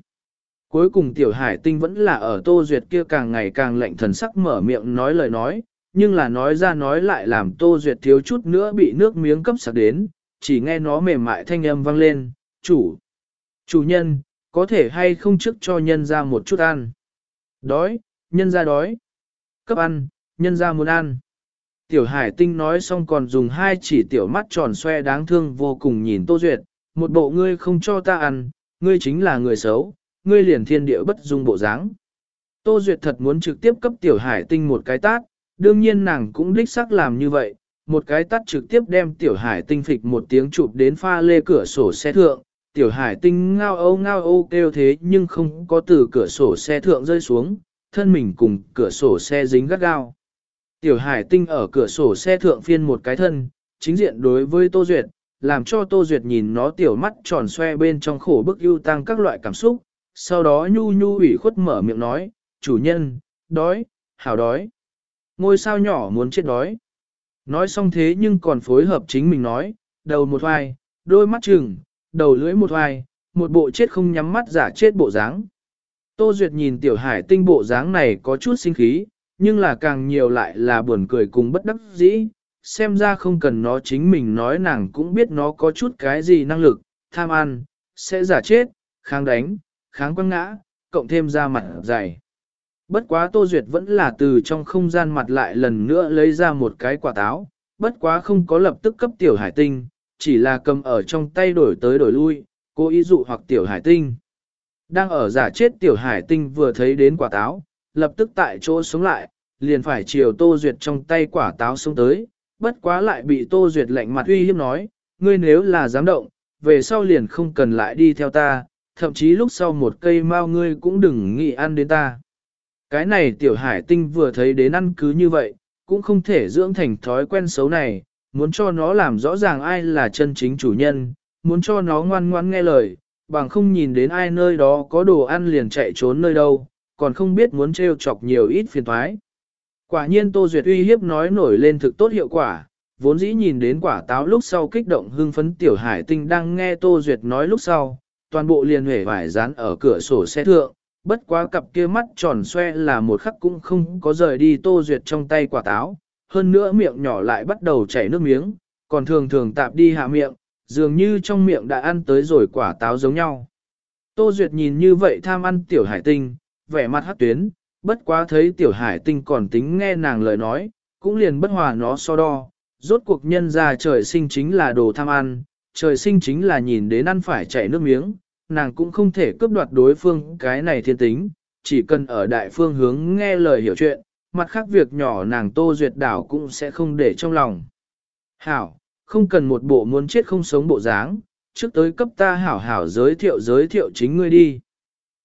A: Cuối cùng tiểu hải tinh vẫn là ở Tô Duyệt kia càng ngày càng lạnh thần sắc mở miệng nói lời nói, nhưng là nói ra nói lại làm Tô Duyệt thiếu chút nữa bị nước miếng cấp sạc đến, chỉ nghe nó mềm mại thanh âm vang lên, chủ, chủ nhân, có thể hay không trước cho nhân ra một chút ăn. Đói, nhân ra đói. Cấp ăn, nhân ra muốn ăn. Tiểu hải tinh nói xong còn dùng hai chỉ tiểu mắt tròn xoe đáng thương vô cùng nhìn Tô Duyệt, một bộ ngươi không cho ta ăn, ngươi chính là người xấu, ngươi liền thiên địa bất dung bộ dáng. Tô Duyệt thật muốn trực tiếp cấp tiểu hải tinh một cái tát, đương nhiên nàng cũng đích xác làm như vậy, một cái tát trực tiếp đem tiểu hải tinh phịch một tiếng chụp đến pha lê cửa sổ xe thượng, tiểu hải tinh ngao âu ngao âu kêu thế nhưng không có từ cửa sổ xe thượng rơi xuống, thân mình cùng cửa sổ xe dính gắt gao. Tiểu hải tinh ở cửa sổ xe thượng phiên một cái thân, chính diện đối với Tô Duyệt, làm cho Tô Duyệt nhìn nó tiểu mắt tròn xoe bên trong khổ bức ưu tăng các loại cảm xúc, sau đó nhu nhu ủy khuất mở miệng nói, chủ nhân, đói, hảo đói. Ngôi sao nhỏ muốn chết đói. Nói xong thế nhưng còn phối hợp chính mình nói, đầu một hoài, đôi mắt trừng, đầu lưỡi một hoài, một bộ chết không nhắm mắt giả chết bộ dáng. Tô Duyệt nhìn tiểu hải tinh bộ dáng này có chút sinh khí, nhưng là càng nhiều lại là buồn cười cùng bất đắc dĩ, xem ra không cần nó chính mình nói nàng cũng biết nó có chút cái gì năng lực, tham ăn, sẽ giả chết, kháng đánh, kháng quăng ngã, cộng thêm ra mặt dày. Bất quá Tô Duyệt vẫn là từ trong không gian mặt lại lần nữa lấy ra một cái quả táo, bất quá không có lập tức cấp tiểu hải tinh, chỉ là cầm ở trong tay đổi tới đổi lui, cố ý dụ hoặc tiểu hải tinh. Đang ở giả chết tiểu hải tinh vừa thấy đến quả táo, lập tức tại chỗ sống lại, liền phải chiều Tô Duyệt trong tay quả táo xuống tới, bất quá lại bị Tô Duyệt lạnh mặt uy hiếp nói, ngươi nếu là dám động, về sau liền không cần lại đi theo ta, thậm chí lúc sau một cây mao ngươi cũng đừng nghĩ ăn đến ta. Cái này tiểu hải tinh vừa thấy đến ăn cứ như vậy, cũng không thể dưỡng thành thói quen xấu này, muốn cho nó làm rõ ràng ai là chân chính chủ nhân, muốn cho nó ngoan ngoan nghe lời, bằng không nhìn đến ai nơi đó có đồ ăn liền chạy trốn nơi đâu, còn không biết muốn trêu chọc nhiều ít phiền thoái. Quả nhiên Tô Duyệt uy hiếp nói nổi lên thực tốt hiệu quả, vốn dĩ nhìn đến quả táo lúc sau kích động hưng phấn tiểu hải tinh đang nghe Tô Duyệt nói lúc sau, toàn bộ liền hể vải dán ở cửa sổ xe thượng, bất quá cặp kia mắt tròn xoe là một khắc cũng không có rời đi Tô Duyệt trong tay quả táo, hơn nữa miệng nhỏ lại bắt đầu chảy nước miếng, còn thường thường tạp đi hạ miệng, dường như trong miệng đã ăn tới rồi quả táo giống nhau. Tô Duyệt nhìn như vậy tham ăn tiểu hải tinh, vẻ mặt hắc tuyến, bất quá thấy tiểu hải tinh còn tính nghe nàng lời nói, cũng liền bất hòa nó so đo. Rốt cuộc nhân ra trời sinh chính là đồ tham ăn, trời sinh chính là nhìn đến ăn phải chảy nước miếng, nàng cũng không thể cướp đoạt đối phương cái này thiên tính, chỉ cần ở đại phương hướng nghe lời hiểu chuyện, mặt khác việc nhỏ nàng tô duyệt đảo cũng sẽ không để trong lòng. Hảo, không cần một bộ muốn chết không sống bộ dáng, trước tới cấp ta hảo hảo giới thiệu giới thiệu chính ngươi đi.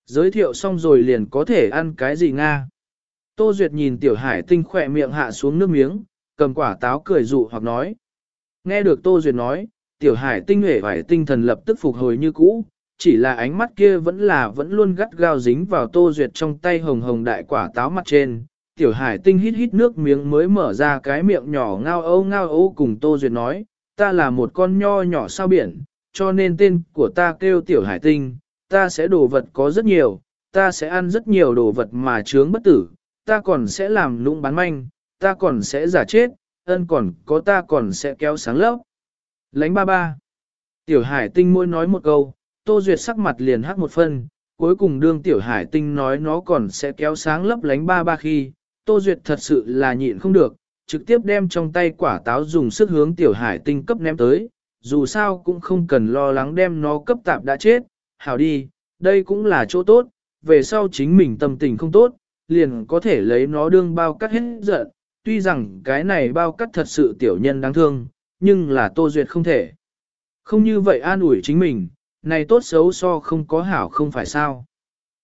A: Giới thiệu xong rồi liền có thể ăn cái gì Nga. Tô Duyệt nhìn tiểu hải tinh khỏe miệng hạ xuống nước miếng, cầm quả táo cười dụ hoặc nói. Nghe được Tô Duyệt nói, tiểu hải tinh hể vải tinh thần lập tức phục hồi như cũ, chỉ là ánh mắt kia vẫn là vẫn luôn gắt gao dính vào Tô Duyệt trong tay hồng hồng đại quả táo mặt trên. Tiểu hải tinh hít hít nước miếng mới mở ra cái miệng nhỏ ngao âu ngao âu cùng Tô Duyệt nói, ta là một con nho nhỏ sao biển, cho nên tên của ta kêu tiểu hải tinh, ta sẽ đồ vật có rất nhiều, ta sẽ ăn rất nhiều đồ vật mà chướng bất tử, ta còn sẽ làm lũng bán manh, ta còn sẽ giả chết, ân còn có ta còn sẽ kéo sáng lấp. Lánh ba ba. Tiểu hải tinh môi nói một câu, tô duyệt sắc mặt liền hắc một phân, cuối cùng đương tiểu hải tinh nói nó còn sẽ kéo sáng lấp lánh ba ba khi, tô duyệt thật sự là nhịn không được, trực tiếp đem trong tay quả táo dùng sức hướng tiểu hải tinh cấp ném tới, dù sao cũng không cần lo lắng đem nó cấp tạp đã chết, hảo đi, đây cũng là chỗ tốt, về sau chính mình tâm tình không tốt, liền có thể lấy nó đương bao cắt hết giận, tuy rằng cái này bao cắt thật sự tiểu nhân đáng thương, nhưng là tô duyệt không thể. Không như vậy an ủi chính mình, này tốt xấu so không có hảo không phải sao.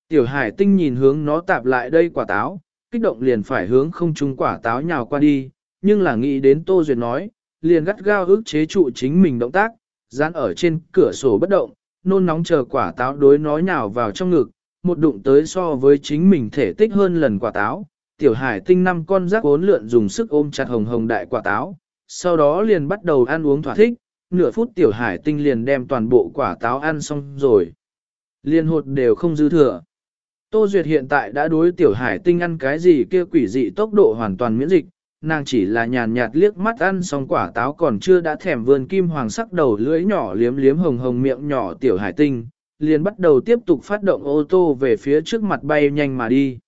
A: Tiểu hải tinh nhìn hướng nó tạp lại đây quả táo, kích động liền phải hướng không trung quả táo nhào qua đi, nhưng là nghĩ đến tô duyệt nói, liền gắt gao ức chế trụ chính mình động tác, dán ở trên cửa sổ bất động, nôn nóng chờ quả táo đối nói nhào vào trong ngực, một đụng tới so với chính mình thể tích hơn lần quả táo. Tiểu hải tinh năm con rác bốn lượn dùng sức ôm chặt hồng hồng đại quả táo, sau đó liền bắt đầu ăn uống thỏa thích, nửa phút tiểu hải tinh liền đem toàn bộ quả táo ăn xong rồi. Liên hột đều không dư thừa. Tô Duyệt hiện tại đã đối tiểu hải tinh ăn cái gì kia quỷ dị tốc độ hoàn toàn miễn dịch, nàng chỉ là nhàn nhạt liếc mắt ăn xong quả táo còn chưa đã thèm vườn kim hoàng sắc đầu lưỡi nhỏ liếm liếm hồng hồng miệng nhỏ tiểu hải tinh, liền bắt đầu tiếp tục phát động ô tô về phía trước mặt bay nhanh mà đi.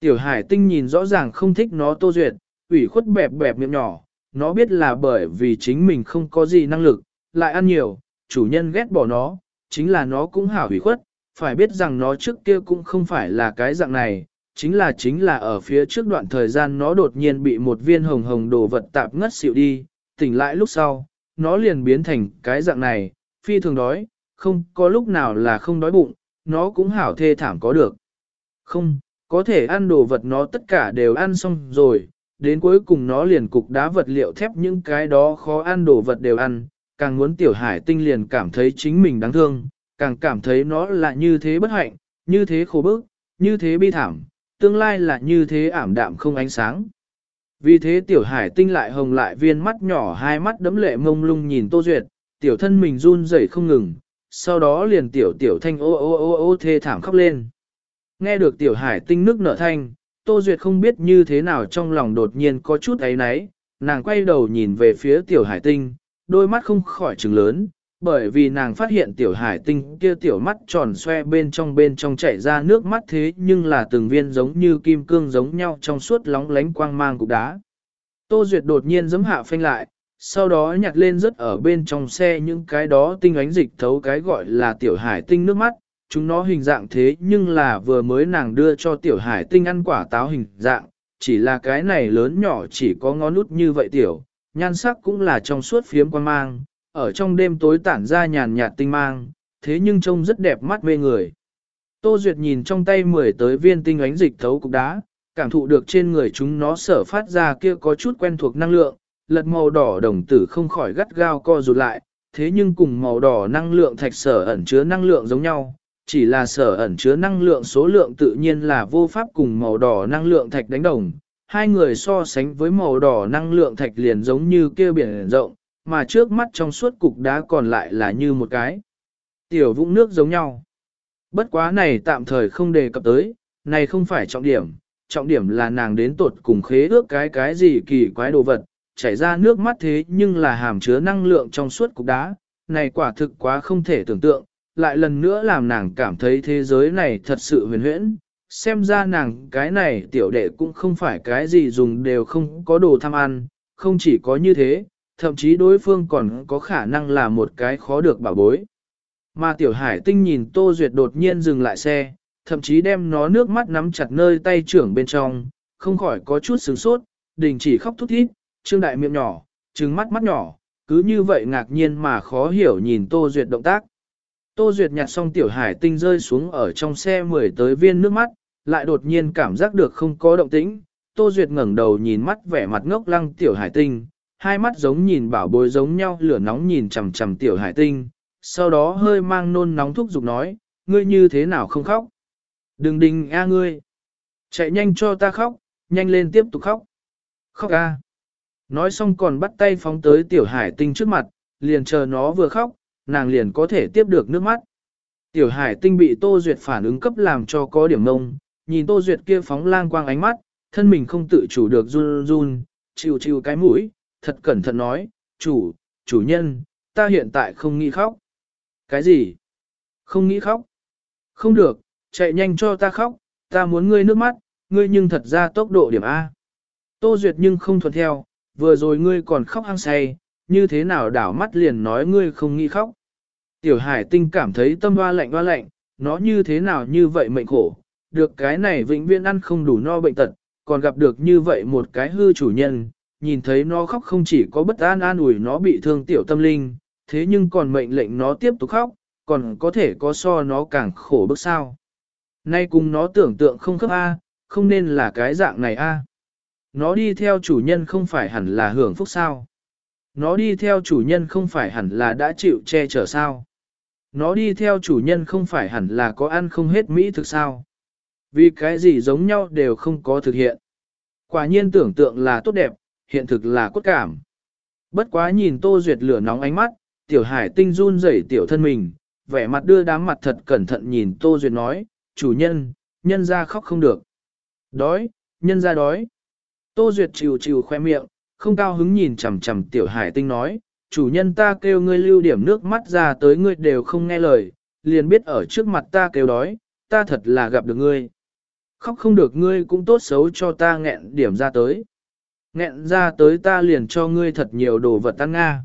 A: Tiểu hải tinh nhìn rõ ràng không thích nó tô duyệt, ủy khuất bẹp bẹp miệng nhỏ, nó biết là bởi vì chính mình không có gì năng lực, lại ăn nhiều, chủ nhân ghét bỏ nó, chính là nó cũng hảo hủy khuất, phải biết rằng nó trước kia cũng không phải là cái dạng này, chính là chính là ở phía trước đoạn thời gian nó đột nhiên bị một viên hồng hồng đồ vật tạp ngất xỉu đi, tỉnh lại lúc sau, nó liền biến thành cái dạng này, phi thường đói, không có lúc nào là không đói bụng, nó cũng hảo thê thảm có được. Không, có thể ăn đồ vật nó tất cả đều ăn xong rồi, đến cuối cùng nó liền cục đá vật liệu thép những cái đó khó ăn đồ vật đều ăn, càng muốn tiểu hải tinh liền cảm thấy chính mình đáng thương, càng cảm thấy nó là như thế bất hạnh, như thế khổ bức, như thế bi thảm, tương lai là như thế ảm đạm không ánh sáng. Vì thế tiểu hải tinh lại hồng lại viên mắt nhỏ hai mắt đấm lệ mông lung nhìn Tô Duyệt, tiểu thân mình run rẩy không ngừng, sau đó liền tiểu tiểu thanh ô ô ô ô thê thảm khóc lên. Nghe được tiểu hải tinh nước nở thanh, Tô Duyệt không biết như thế nào trong lòng đột nhiên có chút ấy náy, nàng quay đầu nhìn về phía tiểu hải tinh, đôi mắt không khỏi trừng lớn, bởi vì nàng phát hiện tiểu hải tinh kia tiểu mắt tròn xoe bên trong bên trong chảy ra nước mắt thế nhưng là từng viên giống như kim cương giống nhau trong suốt lóng lánh quang mang cục đá. Tô Duyệt đột nhiên giấm hạ phanh lại, sau đó nhặt lên rất ở bên trong xe những cái đó tinh ánh dịch thấu cái gọi là tiểu hải tinh nước mắt, chúng nó hình dạng thế nhưng là vừa mới nàng đưa cho tiểu hải tinh ăn quả táo hình dạng, chỉ là cái này lớn nhỏ chỉ có ngón nút như vậy tiểu, nhan sắc cũng là trong suốt phiếm quan mang, ở trong đêm tối tản ra nhàn nhạt tinh mang, thế nhưng trông rất đẹp mắt mê người. Tô Duyệt nhìn trong tay mười tới viên tinh ánh dịch thấu cục đá, cảm thụ được trên người chúng nó sở phát ra kia có chút quen thuộc năng lượng, lật màu đỏ đồng tử không khỏi gắt gao co rụt lại, thế nhưng cùng màu đỏ năng lượng thạch sở ẩn chứa năng lượng giống nhau, chỉ là sở ẩn chứa năng lượng số lượng tự nhiên là vô pháp cùng màu đỏ năng lượng thạch đánh đồng. Hai người so sánh với màu đỏ năng lượng thạch liền giống như kia biển rộng, mà trước mắt trong suốt cục đá còn lại là như một cái. Tiểu vũng nước giống nhau. Bất quá này tạm thời không đề cập tới, này không phải trọng điểm, trọng điểm là nàng đến tột cùng khế ước cái cái gì kỳ quái đồ vật, chảy ra nước mắt thế nhưng là hàm chứa năng lượng trong suốt cục đá, này quả thực quá không thể tưởng tượng, lại lần nữa làm nàng cảm thấy thế giới này thật sự huyền huyễn. Xem ra nàng cái này tiểu đệ cũng không phải cái gì dùng đều không có đồ tham ăn, không chỉ có như thế, thậm chí đối phương còn có khả năng là một cái khó được bảo bối. Mà tiểu hải tinh nhìn Tô Duyệt đột nhiên dừng lại xe, thậm chí đem nó nước mắt nắm chặt nơi tay trưởng bên trong, không khỏi có chút sướng sốt, đình chỉ khóc thút thít, trương đại miệng nhỏ, trừng mắt mắt nhỏ, cứ như vậy ngạc nhiên mà khó hiểu nhìn Tô Duyệt động tác. Tô Duyệt nhặt xong tiểu hải tinh rơi xuống ở trong xe mười tới viên nước mắt, lại đột nhiên cảm giác được không có động tĩnh. Tô Duyệt ngẩng đầu nhìn mắt vẻ mặt ngốc lăng tiểu hải tinh, hai mắt giống nhìn bảo bối giống nhau lửa nóng nhìn chằm chằm tiểu hải tinh, sau đó hơi mang nôn nóng thúc giục nói, ngươi như thế nào không khóc? Đừng đình a ngươi! Chạy nhanh cho ta khóc, nhanh lên tiếp tục khóc. Khóc a! Nói xong còn bắt tay phóng tới tiểu hải tinh trước mặt, liền chờ nó vừa khóc, nàng liền có thể tiếp được nước mắt. Tiểu hải tinh bị Tô Duyệt phản ứng cấp làm cho có điểm ngông, nhìn Tô Duyệt kia phóng lang quang ánh mắt, thân mình không tự chủ được run run, chịu chịu cái mũi, thật cẩn thận nói, chủ, chủ nhân, ta hiện tại không nghĩ khóc. Cái gì? Không nghĩ khóc? Không được, chạy nhanh cho ta khóc, ta muốn ngươi nước mắt, ngươi nhưng thật ra tốc độ điểm A. Tô Duyệt nhưng không thuận theo, vừa rồi ngươi còn khóc hăng say, như thế nào đảo mắt liền nói ngươi không nghĩ khóc. Tiểu hải tinh cảm thấy tâm hoa lạnh hoa lạnh, nó như thế nào như vậy mệnh khổ, được cái này vĩnh viễn ăn không đủ no bệnh tật, còn gặp được như vậy một cái hư chủ nhân, nhìn thấy nó khóc không chỉ có bất an an ủi nó bị thương tiểu tâm linh, thế nhưng còn mệnh lệnh nó tiếp tục khóc, còn có thể có so nó càng khổ bức sao. Nay cùng nó tưởng tượng không khớp A, không nên là cái dạng này A. Nó đi theo chủ nhân không phải hẳn là hưởng phúc sao. Nó đi theo chủ nhân không phải hẳn là đã chịu che chở sao. Nó đi theo chủ nhân không phải hẳn là có ăn không hết mỹ thực sao. Vì cái gì giống nhau đều không có thực hiện. Quả nhiên tưởng tượng là tốt đẹp, hiện thực là cốt cảm. Bất quá nhìn Tô Duyệt lửa nóng ánh mắt, tiểu hải tinh run rẩy tiểu thân mình, vẻ mặt đưa đám mặt thật cẩn thận nhìn Tô Duyệt nói, chủ nhân, nhân ra khóc không được. Đói, nhân ra đói. Tô Duyệt chịu chịu khoe miệng, không cao hứng nhìn chằm chằm tiểu hải tinh nói, chủ nhân ta kêu ngươi lưu điểm nước mắt ra tới ngươi đều không nghe lời, liền biết ở trước mặt ta kêu đói, ta thật là gặp được ngươi. Khóc không được ngươi cũng tốt xấu cho ta nghẹn điểm ra tới. Nghẹn ra tới ta liền cho ngươi thật nhiều đồ vật tăng Nga.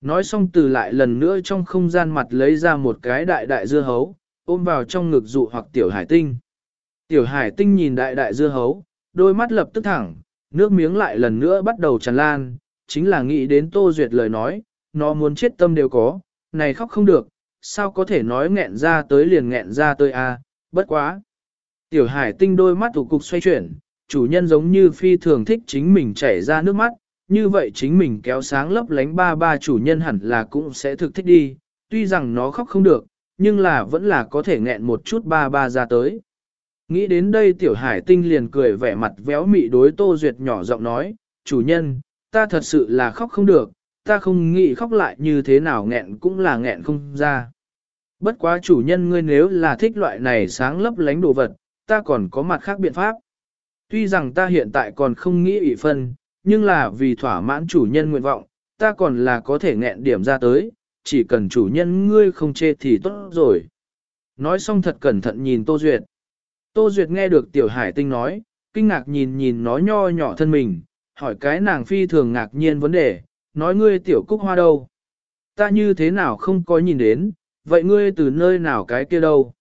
A: Nói xong từ lại lần nữa trong không gian mặt lấy ra một cái đại đại dưa hấu, ôm vào trong ngực dụ hoặc tiểu hải tinh. Tiểu hải tinh nhìn đại đại dưa hấu, đôi mắt lập tức thẳng, nước miếng lại lần nữa bắt đầu tràn lan, chính là nghĩ đến Tô Duyệt lời nói, nó muốn chết tâm đều có, này khóc không được, sao có thể nói nghẹn ra tới liền nghẹn ra tới a, à, bất quá. Tiểu hải tinh đôi mắt thủ cục xoay chuyển, chủ nhân giống như phi thường thích chính mình chảy ra nước mắt, như vậy chính mình kéo sáng lấp lánh ba ba chủ nhân hẳn là cũng sẽ thực thích đi, tuy rằng nó khóc không được, nhưng là vẫn là có thể nghẹn một chút ba ba ra tới. Nghĩ đến đây tiểu hải tinh liền cười vẻ mặt véo mị đối tô duyệt nhỏ giọng nói, chủ nhân, ta thật sự là khóc không được, ta không nghĩ khóc lại như thế nào nghẹn cũng là nghẹn không ra. Bất quá chủ nhân ngươi nếu là thích loại này sáng lấp lánh đồ vật, ta còn có mặt khác biện pháp. Tuy rằng ta hiện tại còn không nghĩ ủy phân, nhưng là vì thỏa mãn chủ nhân nguyện vọng, ta còn là có thể nghẹn điểm ra tới, chỉ cần chủ nhân ngươi không chê thì tốt rồi. Nói xong thật cẩn thận nhìn Tô Duyệt. Tô Duyệt nghe được Tiểu Hải Tinh nói, kinh ngạc nhìn nhìn nó nho nhỏ thân mình, hỏi cái nàng phi thường ngạc nhiên vấn đề, nói ngươi Tiểu Cúc Hoa đâu? Ta như thế nào không có nhìn đến, vậy ngươi từ nơi nào cái kia đâu?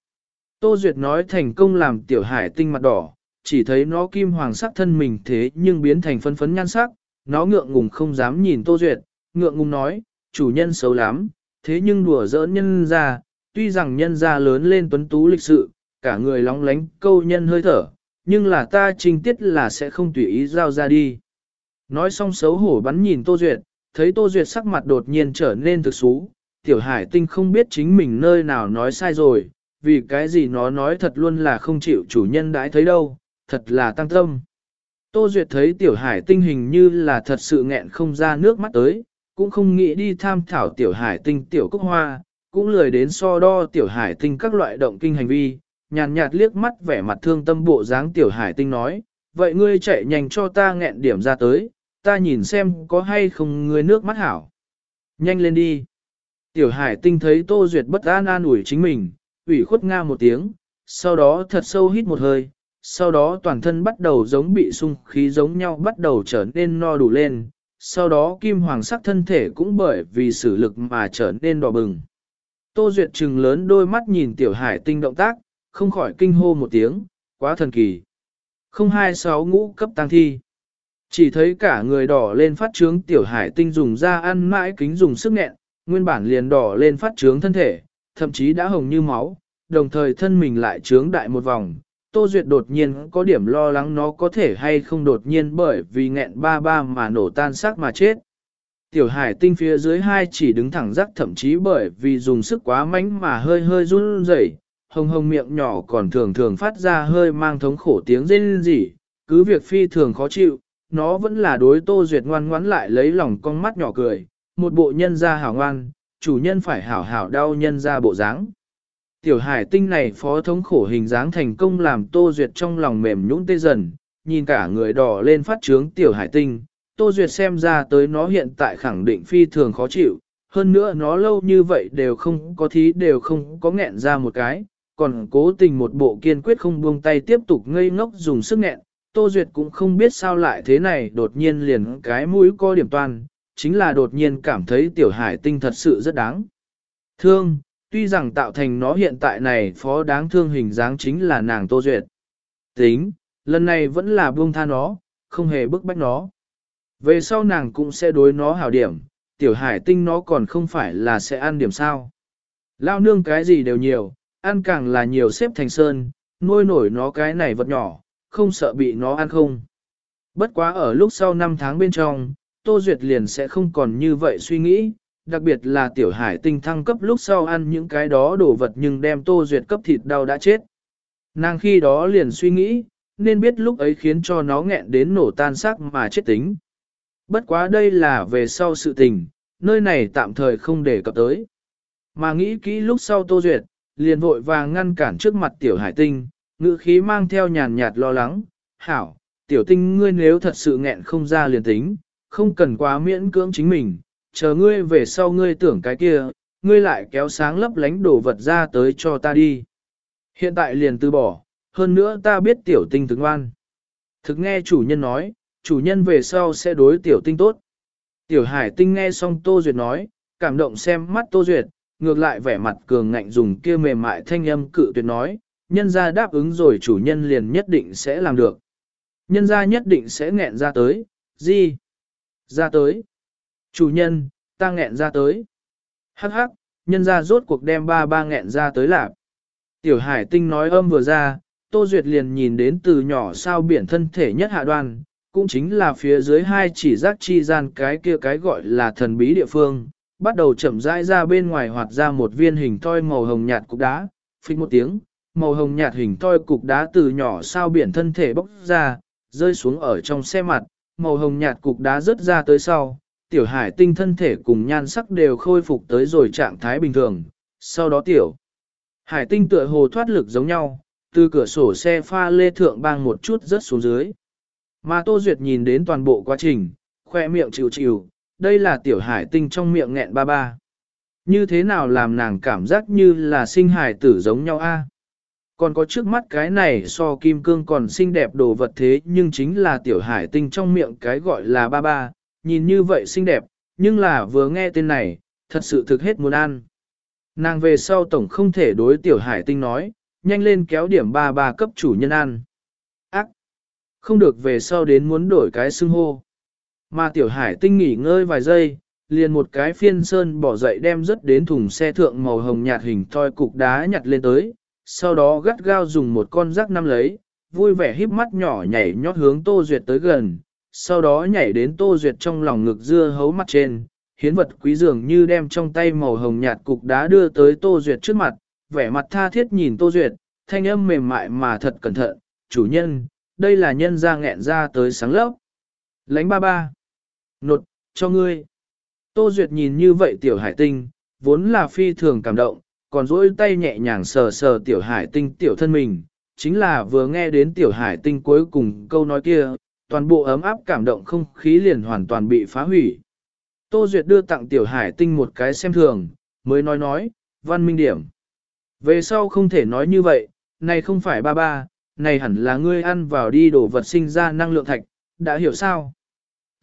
A: Tô Duyệt nói thành công làm Tiểu Hải Tinh mặt đỏ, chỉ thấy nó kim hoàng sắc thân mình thế nhưng biến thành phân phấn nhan sắc, nó ngượng ngùng không dám nhìn Tô Duyệt, ngượng ngùng nói, chủ nhân xấu lắm, thế nhưng đùa giỡn nhân ra, tuy rằng nhân ra lớn lên tuấn tú lịch sự, cả người lóng lánh câu nhân hơi thở, nhưng là ta trình tiết là sẽ không tùy ý giao ra đi. Nói xong xấu hổ bắn nhìn Tô Duyệt, thấy Tô Duyệt sắc mặt đột nhiên trở nên thực xú, tiểu hải tinh không biết chính mình nơi nào nói sai rồi, vì cái gì nó nói thật luôn là không chịu chủ nhân đãi thấy đâu, thật là tăng tâm. Tô Duyệt thấy tiểu hải tinh hình như là thật sự nghẹn không ra nước mắt tới, cũng không nghĩ đi tham thảo tiểu hải tinh tiểu cúc hoa, cũng lười đến so đo tiểu hải tinh các loại động kinh hành vi, nhàn nhạt liếc mắt vẻ mặt thương tâm bộ dáng tiểu hải tinh nói, vậy ngươi chạy nhanh cho ta nghẹn điểm ra tới, ta nhìn xem có hay không ngươi nước mắt hảo. Nhanh lên đi. Tiểu hải tinh thấy Tô Duyệt bất an an ủi chính mình, ủy khuất nga một tiếng, sau đó thật sâu hít một hơi, sau đó toàn thân bắt đầu giống bị sung khí giống nhau bắt đầu trở nên no đủ lên, sau đó kim hoàng sắc thân thể cũng bởi vì sử lực mà trở nên đỏ bừng. Tô Duyệt trừng lớn đôi mắt nhìn tiểu hải tinh động tác, không khỏi kinh hô một tiếng, quá thần kỳ. 026 ngũ cấp tăng thi. Chỉ thấy cả người đỏ lên phát trướng tiểu hải tinh dùng ra ăn mãi kính dùng sức nghẹn, nguyên bản liền đỏ lên phát trướng thân thể, thậm chí đã hồng như máu, đồng thời thân mình lại trướng đại một vòng, Tô Duyệt đột nhiên có điểm lo lắng nó có thể hay không đột nhiên bởi vì nghẹn ba ba mà nổ tan xác mà chết. Tiểu hải tinh phía dưới hai chỉ đứng thẳng rắc thậm chí bởi vì dùng sức quá mạnh mà hơi hơi run rẩy, hồng hồng miệng nhỏ còn thường thường phát ra hơi mang thống khổ tiếng rên rỉ, cứ việc phi thường khó chịu, nó vẫn là đối Tô Duyệt ngoan ngoãn lại lấy lòng con mắt nhỏ cười, một bộ nhân ra hảo ngoan, chủ nhân phải hảo hảo đau nhân ra bộ dáng. Tiểu hải tinh này phó thống khổ hình dáng thành công làm Tô Duyệt trong lòng mềm nhũn tê dần, nhìn cả người đỏ lên phát trướng tiểu hải tinh, Tô Duyệt xem ra tới nó hiện tại khẳng định phi thường khó chịu, hơn nữa nó lâu như vậy đều không có thí đều không có nghẹn ra một cái, còn cố tình một bộ kiên quyết không buông tay tiếp tục ngây ngốc dùng sức nghẹn, Tô Duyệt cũng không biết sao lại thế này đột nhiên liền cái mũi co điểm toàn, chính là đột nhiên cảm thấy tiểu hải tinh thật sự rất đáng. Thương, tuy rằng tạo thành nó hiện tại này phó đáng thương hình dáng chính là nàng Tô Duyệt. Tính, lần này vẫn là buông tha nó, không hề bức bách nó. Về sau nàng cũng sẽ đối nó hảo điểm, tiểu hải tinh nó còn không phải là sẽ ăn điểm sao. Lao nương cái gì đều nhiều, ăn càng là nhiều xếp thành sơn, nuôi nổi nó cái này vật nhỏ, không sợ bị nó ăn không. Bất quá ở lúc sau 5 tháng bên trong, Tô Duyệt liền sẽ không còn như vậy suy nghĩ, đặc biệt là tiểu hải tinh thăng cấp lúc sau ăn những cái đó đồ vật nhưng đem Tô Duyệt cấp thịt đau đã chết. Nàng khi đó liền suy nghĩ, nên biết lúc ấy khiến cho nó nghẹn đến nổ tan xác mà chết tính. Bất quá đây là về sau sự tình, nơi này tạm thời không để cập tới. Mà nghĩ kỹ lúc sau Tô Duyệt, liền vội vàng ngăn cản trước mặt tiểu hải tinh, ngữ khí mang theo nhàn nhạt lo lắng, hảo, tiểu tinh ngươi nếu thật sự nghẹn không ra liền tính, không cần quá miễn cưỡng chính mình, chờ ngươi về sau ngươi tưởng cái kia, ngươi lại kéo sáng lấp lánh đồ vật ra tới cho ta đi. Hiện tại liền từ bỏ, hơn nữa ta biết tiểu tinh thức ngoan. Thực nghe chủ nhân nói, chủ nhân về sau sẽ đối tiểu tinh tốt. Tiểu hải tinh nghe xong Tô Duyệt nói, cảm động xem mắt Tô Duyệt, ngược lại vẻ mặt cường ngạnh dùng kia mềm mại thanh âm cự tuyệt nói, nhân ra đáp ứng rồi chủ nhân liền nhất định sẽ làm được. Nhân ra nhất định sẽ nghẹn ra tới, gì? Ra tới. Chủ nhân, ta nghẹn ra tới. Hắc hắc, nhân ra rốt cuộc đem ba ba nghẹn ra tới lạp. Tiểu hải tinh nói âm vừa ra, Tô Duyệt liền nhìn đến từ nhỏ sao biển thân thể nhất hạ đoan, cũng chính là phía dưới hai chỉ giác chi gian cái kia cái gọi là thần bí địa phương, bắt đầu chậm rãi ra bên ngoài hoạt ra một viên hình toi màu hồng nhạt cục đá, phích một tiếng, màu hồng nhạt hình toi cục đá từ nhỏ sao biển thân thể bốc ra, rơi xuống ở trong xe mặt, màu hồng nhạt cục đá rớt ra tới sau, tiểu hải tinh thân thể cùng nhan sắc đều khôi phục tới rồi trạng thái bình thường, sau đó tiểu hải tinh tựa hồ thoát lực giống nhau, từ cửa sổ xe pha lê thượng bang một chút rớt xuống dưới. Mà Tô Duyệt nhìn đến toàn bộ quá trình, khoe miệng chịu chịu, đây là tiểu hải tinh trong miệng nghẹn ba ba. Như thế nào làm nàng cảm giác như là sinh hải tử giống nhau a? Còn có trước mắt cái này so kim cương còn xinh đẹp đồ vật thế nhưng chính là tiểu hải tinh trong miệng cái gọi là ba ba, nhìn như vậy xinh đẹp, nhưng là vừa nghe tên này, thật sự thực hết muốn ăn. Nàng về sau tổng không thể đối tiểu hải tinh nói, nhanh lên kéo điểm ba ba cấp chủ nhân ăn. Ác! Không được về sau đến muốn đổi cái xưng hô. Mà tiểu hải tinh nghỉ ngơi vài giây, liền một cái phiên sơn bỏ dậy đem rất đến thùng xe thượng màu hồng nhạt hình thoi cục đá nhặt lên tới, sau đó gắt gao dùng một con rắc năm lấy, vui vẻ híp mắt nhỏ nhảy nhót hướng Tô Duyệt tới gần, sau đó nhảy đến Tô Duyệt trong lòng ngực dưa hấu mặt trên, hiến vật quý dường như đem trong tay màu hồng nhạt cục đá đưa tới Tô Duyệt trước mặt, vẻ mặt tha thiết nhìn Tô Duyệt, thanh âm mềm mại mà thật cẩn thận, chủ nhân, đây là nhân ra nghẹn ra tới sáng lốc. Lánh ba ba. Nột, cho ngươi. Tô Duyệt nhìn như vậy tiểu hải tinh, vốn là phi thường cảm động, còn duỗi tay nhẹ nhàng sờ sờ tiểu hải tinh tiểu thân mình, chính là vừa nghe đến tiểu hải tinh cuối cùng câu nói kia, toàn bộ ấm áp cảm động không khí liền hoàn toàn bị phá hủy. Tô Duyệt đưa tặng tiểu hải tinh một cái xem thường, mới nói nói, văn minh điểm. Về sau không thể nói như vậy, này không phải ba ba, này hẳn là ngươi ăn vào đi đổ vật sinh ra năng lượng thạch, đã hiểu sao?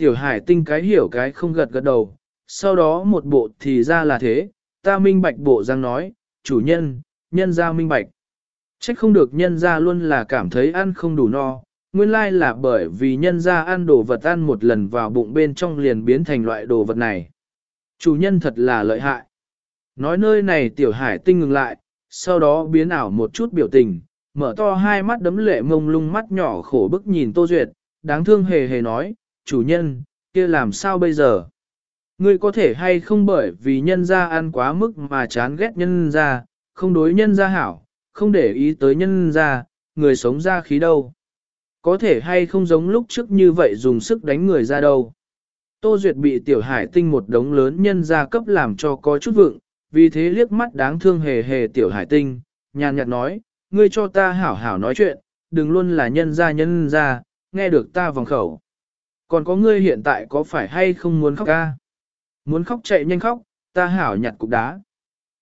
A: Tiểu hải tinh cái hiểu cái không gật gật đầu, sau đó một bộ thì ra là thế, ta minh bạch bộ giang nói, chủ nhân, nhân ra minh bạch. Trách không được nhân ra luôn là cảm thấy ăn không đủ no, nguyên lai là bởi vì nhân ra ăn đồ vật ăn một lần vào bụng bên trong liền biến thành loại đồ vật này. Chủ nhân thật là lợi hại. Nói nơi này tiểu hải tinh ngừng lại, sau đó biến ảo một chút biểu tình, mở to hai mắt đấm lệ mông lung mắt nhỏ khổ bức nhìn Tô Duyệt, đáng thương hề hề nói, chủ nhân, kia làm sao bây giờ? Ngươi có thể hay không bởi vì nhân gia ăn quá mức mà chán ghét nhân gia, không đối nhân gia hảo, không để ý tới nhân gia, người sống ra khí đâu. Có thể hay không giống lúc trước như vậy dùng sức đánh người ra đâu. Tô Duyệt bị tiểu hải tinh một đống lớn nhân gia cấp làm cho có chút vượng, vì thế liếc mắt đáng thương hề hề tiểu hải tinh, nhàn nhạt nói, ngươi cho ta hảo hảo nói chuyện, đừng luôn là nhân gia nhân gia, nghe được ta vòng khẩu. Còn có ngươi hiện tại có phải hay không muốn khóc ca? Muốn khóc chạy nhanh khóc, ta hảo nhặt cục đá.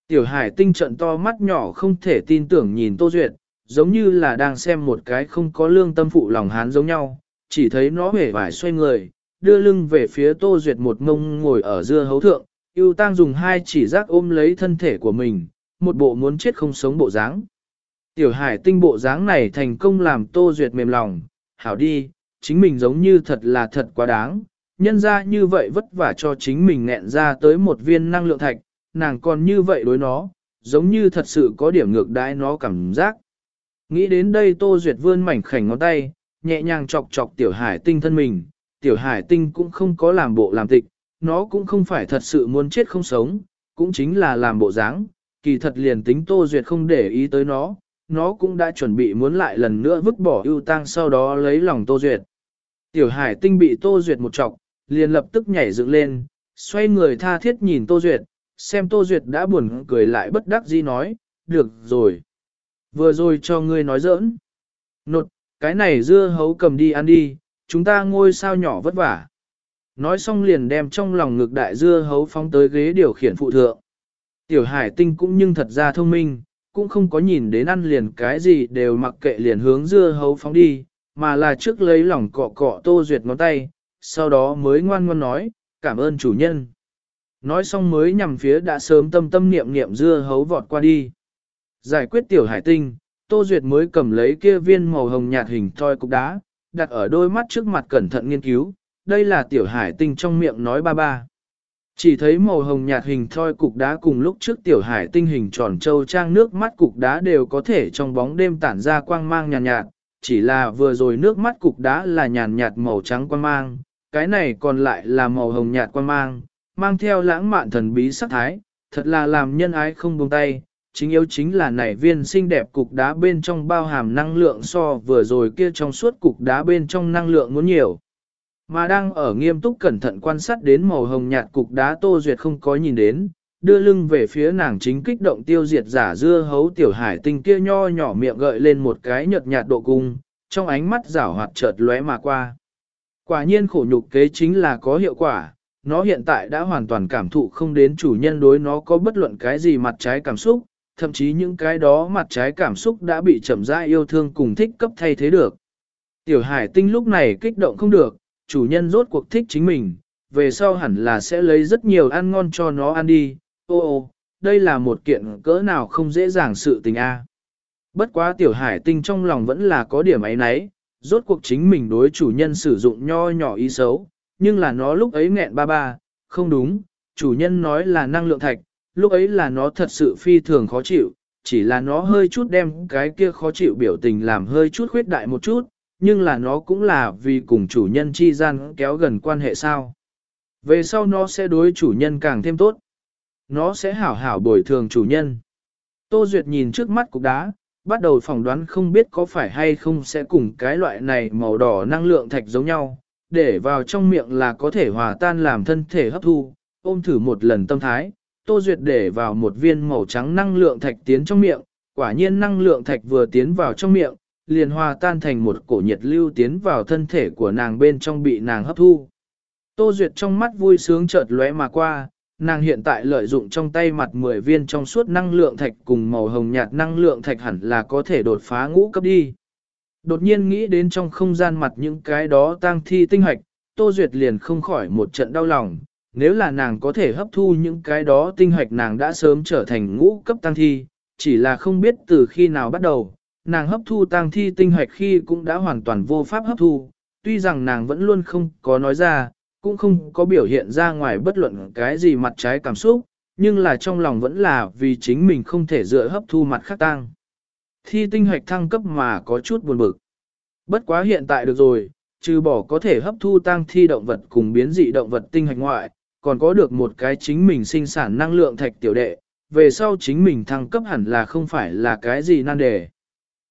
A: Tiểu hải tinh trận to mắt nhỏ không thể tin tưởng nhìn Tô Duyệt, giống như là đang xem một cái không có lương tâm phụ lòng hán giống nhau, chỉ thấy nó hề vải xoay người, đưa lưng về phía Tô Duyệt một ngông ngồi ở dưa hấu thượng, yêu tang dùng hai chỉ giác ôm lấy thân thể của mình, một bộ muốn chết không sống bộ dáng. Tiểu hải tinh bộ dáng này thành công làm Tô Duyệt mềm lòng, hảo đi, chính mình giống như thật là thật quá đáng, nhân ra như vậy vất vả cho chính mình nghẹn ra tới một viên năng lượng thạch, nàng còn như vậy đối nó, giống như thật sự có điểm ngược đãi nó cảm giác. Nghĩ đến đây Tô Duyệt vươn mảnh khảnh ngón tay, nhẹ nhàng chọc chọc tiểu hải tinh thân mình, tiểu hải tinh cũng không có làm bộ làm tịch, nó cũng không phải thật sự muốn chết không sống, cũng chính là làm bộ dáng, kỳ thật liền tính Tô Duyệt không để ý tới nó, nó cũng đã chuẩn bị muốn lại lần nữa vứt bỏ ưu tang sau đó lấy lòng Tô Duyệt. Tiểu hải tinh bị Tô Duyệt một chọc, liền lập tức nhảy dựng lên, xoay người tha thiết nhìn Tô Duyệt, xem Tô Duyệt đã buồn cười lại bất đắc dĩ nói, được rồi. Vừa rồi cho ngươi nói giỡn. Nột, cái này dưa hấu cầm đi ăn đi, chúng ta ngôi sao nhỏ vất vả. Nói xong liền đem trong lòng ngực đại dưa hấu phóng tới ghế điều khiển phụ thượng. Tiểu hải tinh cũng nhưng thật ra thông minh, cũng không có nhìn đến ăn liền cái gì đều mặc kệ liền hướng dưa hấu phóng đi, mà là trước lấy lòng cọ cọ tô duyệt ngón tay, sau đó mới ngoan ngoan nói, cảm ơn chủ nhân. Nói xong mới nhằm phía đã sớm tâm tâm niệm niệm dưa hấu vọt qua đi. Giải quyết tiểu hải tinh, Tô Duyệt mới cầm lấy kia viên màu hồng nhạt hình thoi cục đá, đặt ở đôi mắt trước mặt cẩn thận nghiên cứu, đây là tiểu hải tinh trong miệng nói ba ba. Chỉ thấy màu hồng nhạt hình thoi cục đá cùng lúc trước tiểu hải tinh hình tròn trâu trang nước mắt cục đá đều có thể trong bóng đêm tản ra quang mang nhàn nhạt, nhạt, chỉ là vừa rồi nước mắt cục đá là nhàn nhạt màu trắng quang mang, cái này còn lại là màu hồng nhạt quang mang, mang theo lãng mạn thần bí sắc thái, thật là làm nhân ái không buông tay. Chính yếu chính là nảy viên xinh đẹp cục đá bên trong bao hàm năng lượng so vừa rồi kia trong suốt cục đá bên trong năng lượng muốn nhiều. Mà đang ở nghiêm túc cẩn thận quan sát đến màu hồng nhạt cục đá Tô Duyệt không có nhìn đến, đưa lưng về phía nàng chính kích động tiêu diệt giả dưa hấu tiểu hải tinh kia nho nhỏ miệng gợi lên một cái nhợt nhạt độ cung, trong ánh mắt rảo hoạt chợt lóe mà qua. Quả nhiên khổ nhục kế chính là có hiệu quả, nó hiện tại đã hoàn toàn cảm thụ không đến chủ nhân đối nó có bất luận cái gì mặt trái cảm xúc, thậm chí những cái đó mặt trái cảm xúc đã bị chậm rãi yêu thương cùng thích cấp thay thế được. Tiểu hải tinh lúc này kích động không được, chủ nhân rốt cuộc thích chính mình, về sau hẳn là sẽ lấy rất nhiều ăn ngon cho nó ăn đi, ô ô, đây là một kiện cỡ nào không dễ dàng sự tình a. Bất quá tiểu hải tinh trong lòng vẫn là có điểm ấy nấy, rốt cuộc chính mình đối chủ nhân sử dụng nho nhỏ ý xấu, nhưng là nó lúc ấy nghẹn ba ba, không đúng, chủ nhân nói là năng lượng thạch, lúc ấy là nó thật sự phi thường khó chịu, chỉ là nó hơi chút đem cái kia khó chịu biểu tình làm hơi chút khuyết đại một chút, nhưng là nó cũng là vì cùng chủ nhân chi gian kéo gần quan hệ sao. Về sau nó sẽ đối chủ nhân càng thêm tốt. Nó sẽ hảo hảo bồi thường chủ nhân. Tô Duyệt nhìn trước mắt cục đá, bắt đầu phỏng đoán không biết có phải hay không sẽ cùng cái loại này màu đỏ năng lượng thạch giống nhau, để vào trong miệng là có thể hòa tan làm thân thể hấp thu, ôm thử một lần tâm thái, Tô Duyệt để vào một viên màu trắng năng lượng thạch tiến trong miệng, quả nhiên năng lượng thạch vừa tiến vào trong miệng, liền hòa tan thành một cổ nhiệt lưu tiến vào thân thể của nàng bên trong bị nàng hấp thu. Tô Duyệt trong mắt vui sướng chợt lóe mà qua, nàng hiện tại lợi dụng trong tay mặt 10 viên trong suốt năng lượng thạch cùng màu hồng nhạt năng lượng thạch hẳn là có thể đột phá ngũ cấp đi. Đột nhiên nghĩ đến trong không gian mặt những cái đó tang thi tinh hoạch, Tô Duyệt liền không khỏi một trận đau lòng, nếu là nàng có thể hấp thu những cái đó tinh hoạch nàng đã sớm trở thành ngũ cấp tăng thi, chỉ là không biết từ khi nào bắt đầu, nàng hấp thu tang thi tinh hoạch khi cũng đã hoàn toàn vô pháp hấp thu, tuy rằng nàng vẫn luôn không có nói ra, cũng không có biểu hiện ra ngoài bất luận cái gì mặt trái cảm xúc, nhưng là trong lòng vẫn là vì chính mình không thể dựa hấp thu mặt khác tang Thi tinh hoạch thăng cấp mà có chút buồn bực. Bất quá hiện tại được rồi, trừ bỏ có thể hấp thu tang thi động vật cùng biến dị động vật tinh hoạch ngoại, còn có được một cái chính mình sinh sản năng lượng thạch tiểu đệ, về sau chính mình thăng cấp hẳn là không phải là cái gì nan đề.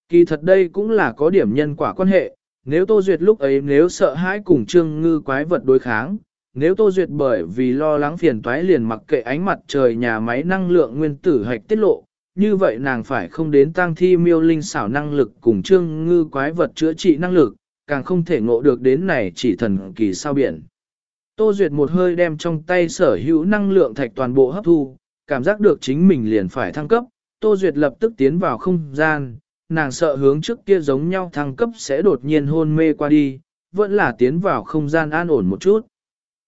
A: Kỳ thật đây cũng là có điểm nhân quả quan hệ, nếu Tô Duyệt lúc ấy nếu sợ hãi cùng trương ngư quái vật đối kháng, nếu Tô Duyệt bởi vì lo lắng phiền toái liền mặc kệ ánh mặt trời nhà máy năng lượng nguyên tử hạch tiết lộ, như vậy nàng phải không đến tăng thi miêu linh xảo năng lực cùng trương ngư quái vật chữa trị năng lực, càng không thể ngộ được đến này chỉ thần kỳ sao biển. Tô Duyệt một hơi đem trong tay sở hữu năng lượng thạch toàn bộ hấp thu, cảm giác được chính mình liền phải thăng cấp, Tô Duyệt lập tức tiến vào không gian, nàng sợ hướng trước kia giống nhau thăng cấp sẽ đột nhiên hôn mê qua đi, vẫn là tiến vào không gian an ổn một chút.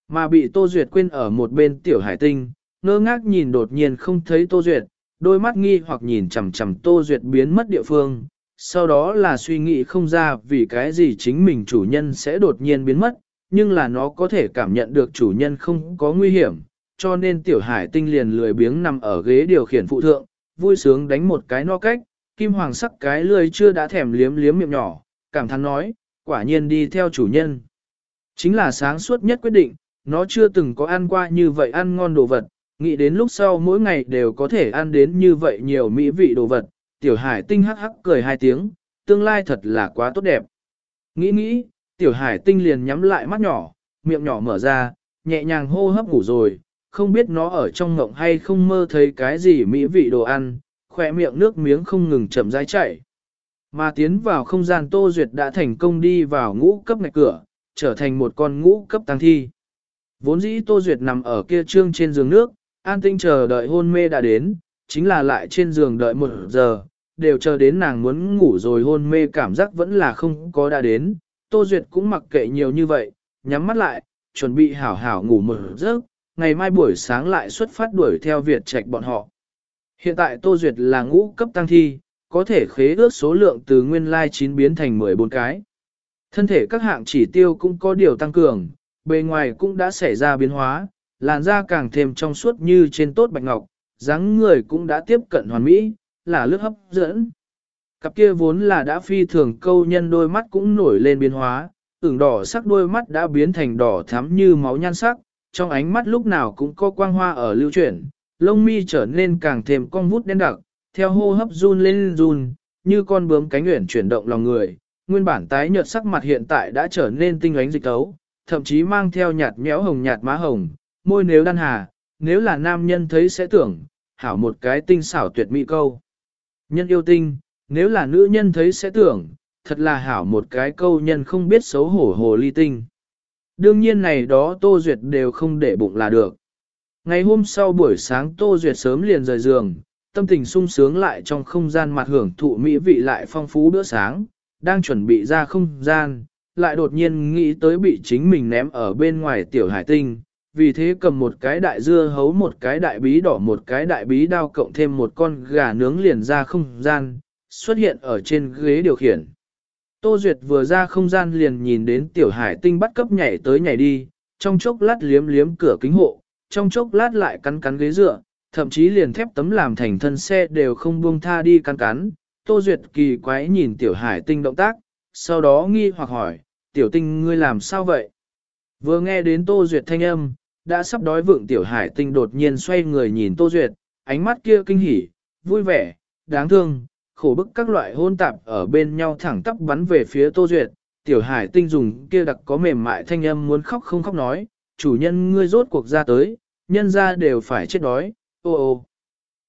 A: Mà bị Tô Duyệt quên ở một bên tiểu hải tinh, ngơ ngác nhìn đột nhiên không thấy Tô Duyệt, đôi mắt nghi hoặc nhìn chằm chằm Tô Duyệt biến mất địa phương, sau đó là suy nghĩ không ra vì cái gì chính mình chủ nhân sẽ đột nhiên biến mất, nhưng là nó có thể cảm nhận được chủ nhân không có nguy hiểm, cho nên tiểu hải tinh liền lười biếng nằm ở ghế điều khiển phụ thượng, vui sướng đánh một cái no cách, kim hoàng sắc cái lười chưa đã thèm liếm liếm miệng nhỏ, cảm thán nói, quả nhiên đi theo chủ nhân. Chính là sáng suốt nhất quyết định, nó chưa từng có ăn qua như vậy ăn ngon đồ vật, nghĩ đến lúc sau mỗi ngày đều có thể ăn đến như vậy nhiều mỹ vị đồ vật, tiểu hải tinh hắc hắc cười hai tiếng, tương lai thật là quá tốt đẹp. Nghĩ nghĩ, tiểu hải tinh liền nhắm lại mắt nhỏ, miệng nhỏ mở ra, nhẹ nhàng hô hấp ngủ rồi, không biết nó ở trong ngộng hay không mơ thấy cái gì mỹ vị đồ ăn, khỏe miệng nước miếng không ngừng chậm rãi chảy. Mà tiến vào không gian Tô Duyệt đã thành công đi vào ngũ cấp ngạch cửa, trở thành một con ngũ cấp tăng thi. Vốn dĩ Tô Duyệt nằm ở kia trương trên giường nước, an tinh chờ đợi hôn mê đã đến, chính là lại trên giường đợi một giờ, đều chờ đến nàng muốn ngủ rồi hôn mê cảm giác vẫn là không có đã đến. Tô Duyệt cũng mặc kệ nhiều như vậy, nhắm mắt lại, chuẩn bị hảo hảo ngủ một giấc, ngày mai buổi sáng lại xuất phát đuổi theo Việt Trạch bọn họ. Hiện tại Tô Duyệt là ngũ cấp tăng thi, có thể khế ước số lượng từ nguyên lai 9 biến thành 14 cái. Thân thể các hạng chỉ tiêu cũng có điều tăng cường, bề ngoài cũng đã xảy ra biến hóa, làn da càng thêm trong suốt như trên tốt bạch ngọc, dáng người cũng đã tiếp cận hoàn mỹ, là lướt hấp dẫn. Cặp kia vốn là đã phi thường câu nhân đôi mắt cũng nổi lên biến hóa, ửng đỏ sắc đôi mắt đã biến thành đỏ thắm như máu nhan sắc, trong ánh mắt lúc nào cũng có quang hoa ở lưu chuyển, lông mi trở nên càng thêm cong vút đen đặc, theo hô hấp run lên run, như con bướm cánh nguyện chuyển động lòng người, nguyên bản tái nhợt sắc mặt hiện tại đã trở nên tinh ánh dịch tấu, thậm chí mang theo nhạt méo hồng nhạt má hồng, môi nếu đan hà, nếu là nam nhân thấy sẽ tưởng, hảo một cái tinh xảo tuyệt mỹ câu. Nhân yêu tinh, nếu là nữ nhân thấy sẽ tưởng, thật là hảo một cái câu nhân không biết xấu hổ hồ ly tinh. Đương nhiên này đó Tô Duyệt đều không để bụng là được. Ngày hôm sau buổi sáng Tô Duyệt sớm liền rời giường, tâm tình sung sướng lại trong không gian mặt hưởng thụ mỹ vị lại phong phú bữa sáng, đang chuẩn bị ra không gian, lại đột nhiên nghĩ tới bị chính mình ném ở bên ngoài tiểu hải tinh, vì thế cầm một cái đại dưa hấu một cái đại bí đỏ một cái đại bí đao cộng thêm một con gà nướng liền ra không gian, xuất hiện ở trên ghế điều khiển. Tô Duyệt vừa ra không gian liền nhìn đến tiểu hải tinh bắt cấp nhảy tới nhảy đi, trong chốc lát liếm liếm cửa kính hộ, trong chốc lát lại cắn cắn ghế dựa, thậm chí liền thép tấm làm thành thân xe đều không buông tha đi cắn cắn. Tô Duyệt kỳ quái nhìn tiểu hải tinh động tác, sau đó nghi hoặc hỏi, tiểu tinh ngươi làm sao vậy? Vừa nghe đến Tô Duyệt thanh âm, đã sắp đói vượng tiểu hải tinh đột nhiên xoay người nhìn Tô Duyệt, ánh mắt kia kinh hỉ, vui vẻ, đáng thương, khổ bức các loại hôn tạp ở bên nhau thẳng tắp bắn về phía Tô Duyệt. Tiểu hải tinh dùng kia đặc có mềm mại thanh âm muốn khóc không khóc nói, chủ nhân ngươi rốt cuộc ra tới, nhân ra đều phải chết đói, ô ô.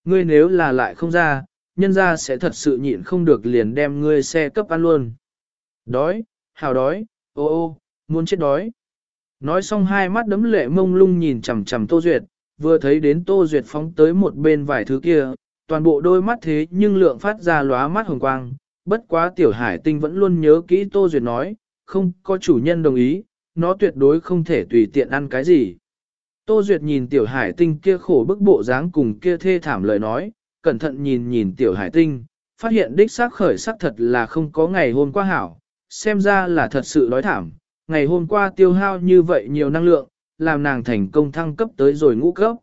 A: Ngươi nếu là lại không ra, nhân ra sẽ thật sự nhịn không được liền đem ngươi xe cấp ăn luôn. Đói, hào đói, ô ô, muốn chết đói. Nói xong hai mắt đấm lệ mông lung nhìn chằm chằm Tô Duyệt, vừa thấy đến Tô Duyệt phóng tới một bên vài thứ kia, toàn bộ đôi mắt thế nhưng lượng phát ra lóa mắt hồng quang, bất quá tiểu hải tinh vẫn luôn nhớ kỹ Tô Duyệt nói, không có chủ nhân đồng ý, nó tuyệt đối không thể tùy tiện ăn cái gì. Tô Duyệt nhìn tiểu hải tinh kia khổ bức bộ dáng cùng kia thê thảm lời nói, cẩn thận nhìn nhìn tiểu hải tinh, phát hiện đích xác khởi sắc thật là không có ngày hôm qua hảo, xem ra là thật sự đói thảm, ngày hôm qua tiêu hao như vậy nhiều năng lượng, làm nàng thành công thăng cấp tới rồi ngũ cấp.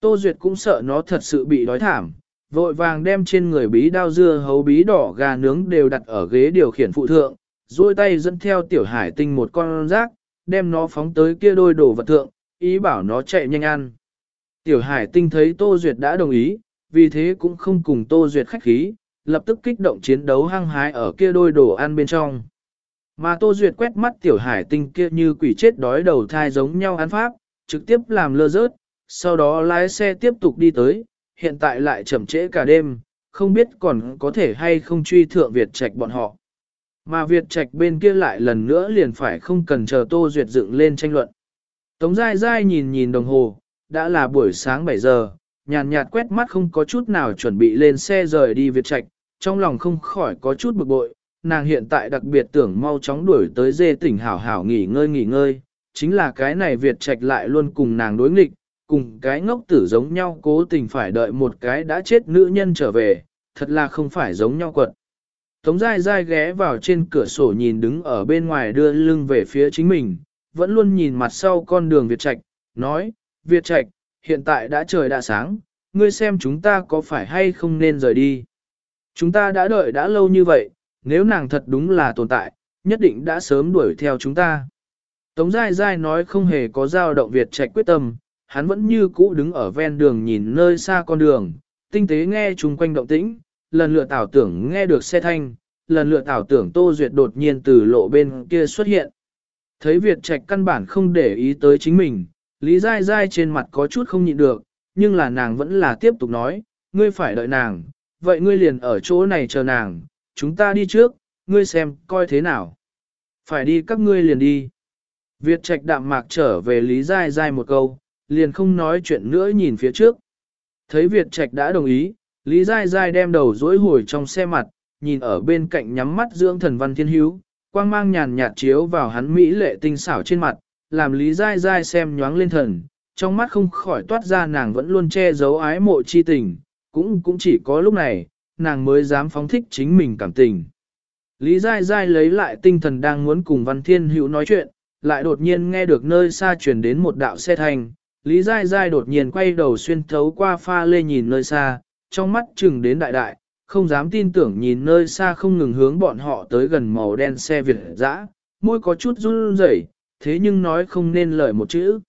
A: Tô Duyệt cũng sợ nó thật sự bị đói thảm, vội vàng đem trên người bí đao dưa hấu bí đỏ gà nướng đều đặt ở ghế điều khiển phụ thượng, duỗi tay dẫn theo tiểu hải tinh một con rác, đem nó phóng tới kia đôi đồ vật thượng, ý bảo nó chạy nhanh ăn. Tiểu hải tinh thấy Tô Duyệt đã đồng ý, vì thế cũng không cùng Tô Duyệt khách khí, lập tức kích động chiến đấu hăng hái ở kia đôi đồ ăn bên trong. Mà Tô Duyệt quét mắt tiểu hải tinh kia như quỷ chết đói đầu thai giống nhau ăn pháp, trực tiếp làm lơ rớt, sau đó lái xe tiếp tục đi tới, hiện tại lại chậm trễ cả đêm, không biết còn có thể hay không truy thượng Việt Trạch bọn họ. Mà Việt Trạch bên kia lại lần nữa liền phải không cần chờ Tô Duyệt dựng lên tranh luận. Tống Giai Giai nhìn nhìn đồng hồ, đã là buổi sáng 7 giờ, nhàn nhạt quét mắt không có chút nào chuẩn bị lên xe rời đi Việt Trạch, trong lòng không khỏi có chút bực bội, nàng hiện tại đặc biệt tưởng mau chóng đuổi tới dê tỉnh hảo hảo nghỉ ngơi nghỉ ngơi, chính là cái này Việt Trạch lại luôn cùng nàng đối nghịch, cùng cái ngốc tử giống nhau cố tình phải đợi một cái đã chết nữ nhân trở về, thật là không phải giống nhau quật. Tống dai dai ghé vào trên cửa sổ nhìn đứng ở bên ngoài đưa lưng về phía chính mình, vẫn luôn nhìn mặt sau con đường Việt Trạch, nói, Việt Trạch, hiện tại đã trời đã sáng, ngươi xem chúng ta có phải hay không nên rời đi. Chúng ta đã đợi đã lâu như vậy, nếu nàng thật đúng là tồn tại, nhất định đã sớm đuổi theo chúng ta. Tống Giai Giai nói không hề có dao động Việt Trạch quyết tâm, hắn vẫn như cũ đứng ở ven đường nhìn nơi xa con đường, tinh tế nghe chung quanh động tĩnh, lần lựa tảo tưởng nghe được xe thanh, lần lựa tảo tưởng Tô Duyệt đột nhiên từ lộ bên kia xuất hiện. Thấy Việt Trạch căn bản không để ý tới chính mình, Lý Giai Giai trên mặt có chút không nhịn được, nhưng là nàng vẫn là tiếp tục nói, ngươi phải đợi nàng, vậy ngươi liền ở chỗ này chờ nàng, chúng ta đi trước, ngươi xem, coi thế nào. Phải đi các ngươi liền đi. Việt Trạch đạm mạc trở về Lý Giai Giai một câu, liền không nói chuyện nữa nhìn phía trước. Thấy Việt Trạch đã đồng ý, Lý Giai Giai đem đầu dối hồi trong xe mặt, nhìn ở bên cạnh nhắm mắt dưỡng thần văn thiên hữu, quang mang nhàn nhạt chiếu vào hắn mỹ lệ tinh xảo trên mặt, làm Lý Giai Giai xem nhoáng lên thần, trong mắt không khỏi toát ra nàng vẫn luôn che giấu ái mộ chi tình, cũng cũng chỉ có lúc này, nàng mới dám phóng thích chính mình cảm tình. Lý Giai Giai lấy lại tinh thần đang muốn cùng Văn Thiên Hữu nói chuyện, lại đột nhiên nghe được nơi xa chuyển đến một đạo xe thành. Lý Giai Giai đột nhiên quay đầu xuyên thấu qua pha lê nhìn nơi xa, trong mắt chừng đến đại đại, không dám tin tưởng nhìn nơi xa không ngừng hướng bọn họ tới gần màu đen xe Việt dã, môi có chút run rẩy, thế nhưng nói không nên lời một chữ.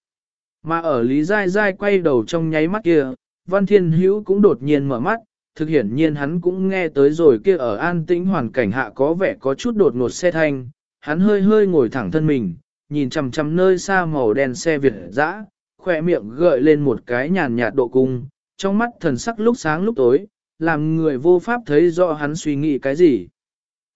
A: Mà ở Lý Giai Giai quay đầu trong nháy mắt kia, Văn Thiên Hữu cũng đột nhiên mở mắt, thực hiển nhiên hắn cũng nghe tới rồi kia ở an tĩnh hoàn cảnh hạ có vẻ có chút đột ngột xe thanh, hắn hơi hơi ngồi thẳng thân mình, nhìn chằm chằm nơi xa màu đen xe Việt dã, khoe miệng gợi lên một cái nhàn nhạt độ cung, trong mắt thần sắc lúc sáng lúc tối, làm người vô pháp thấy rõ hắn suy nghĩ cái gì.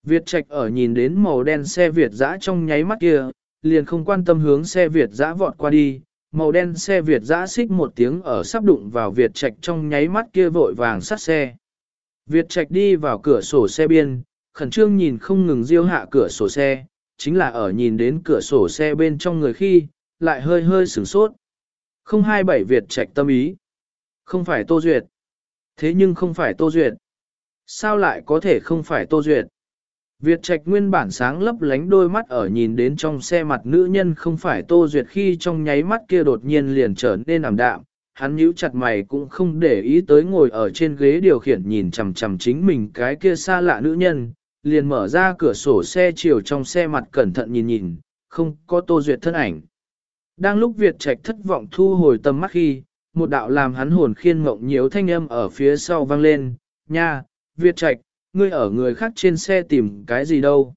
A: Việt Trạch ở nhìn đến màu đen xe Việt dã trong nháy mắt kia, liền không quan tâm hướng xe Việt dã vọt qua đi, màu đen xe Việt dã xích một tiếng ở sắp đụng vào Việt Trạch trong nháy mắt kia vội vàng sát xe. Việt Trạch đi vào cửa sổ xe biên, khẩn trương nhìn không ngừng diêu hạ cửa sổ xe, chính là ở nhìn đến cửa sổ xe bên trong người khi, lại hơi hơi sửng sốt. Không hai bảy Việt Trạch tâm ý. Không phải Tô Duyệt. Thế nhưng không phải Tô Duyệt. Sao lại có thể không phải Tô Duyệt? Việt Trạch nguyên bản sáng lấp lánh đôi mắt ở nhìn đến trong xe mặt nữ nhân không phải Tô Duyệt khi trong nháy mắt kia đột nhiên liền trở nên ảm đạm, hắn nhíu chặt mày cũng không để ý tới ngồi ở trên ghế điều khiển nhìn chằm chằm chính mình cái kia xa lạ nữ nhân, liền mở ra cửa sổ xe chiều trong xe mặt cẩn thận nhìn nhìn, không có Tô Duyệt thân ảnh. Đang lúc Việt Trạch thất vọng thu hồi tầm mắt khi, một đạo làm hắn hồn khiên mộng nhiễu thanh âm ở phía sau vang lên, nha, Việt Trạch, ngươi ở người khác trên xe tìm cái gì đâu.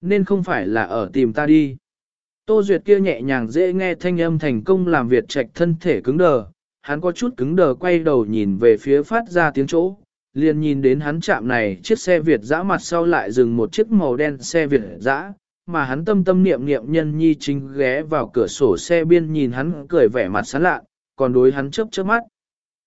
A: Nên không phải là ở tìm ta đi. Tô Duyệt kia nhẹ nhàng dễ nghe thanh âm thành công làm Việt Trạch thân thể cứng đờ, hắn có chút cứng đờ quay đầu nhìn về phía phát ra tiếng chỗ, liền nhìn đến hắn chạm này chiếc xe Việt dã mặt sau lại dừng một chiếc màu đen xe Việt dã, mà hắn tâm tâm niệm niệm nhân nhi chính ghé vào cửa sổ xe biên nhìn hắn cười vẻ mặt sán lạ, còn đối hắn chớp chớp mắt.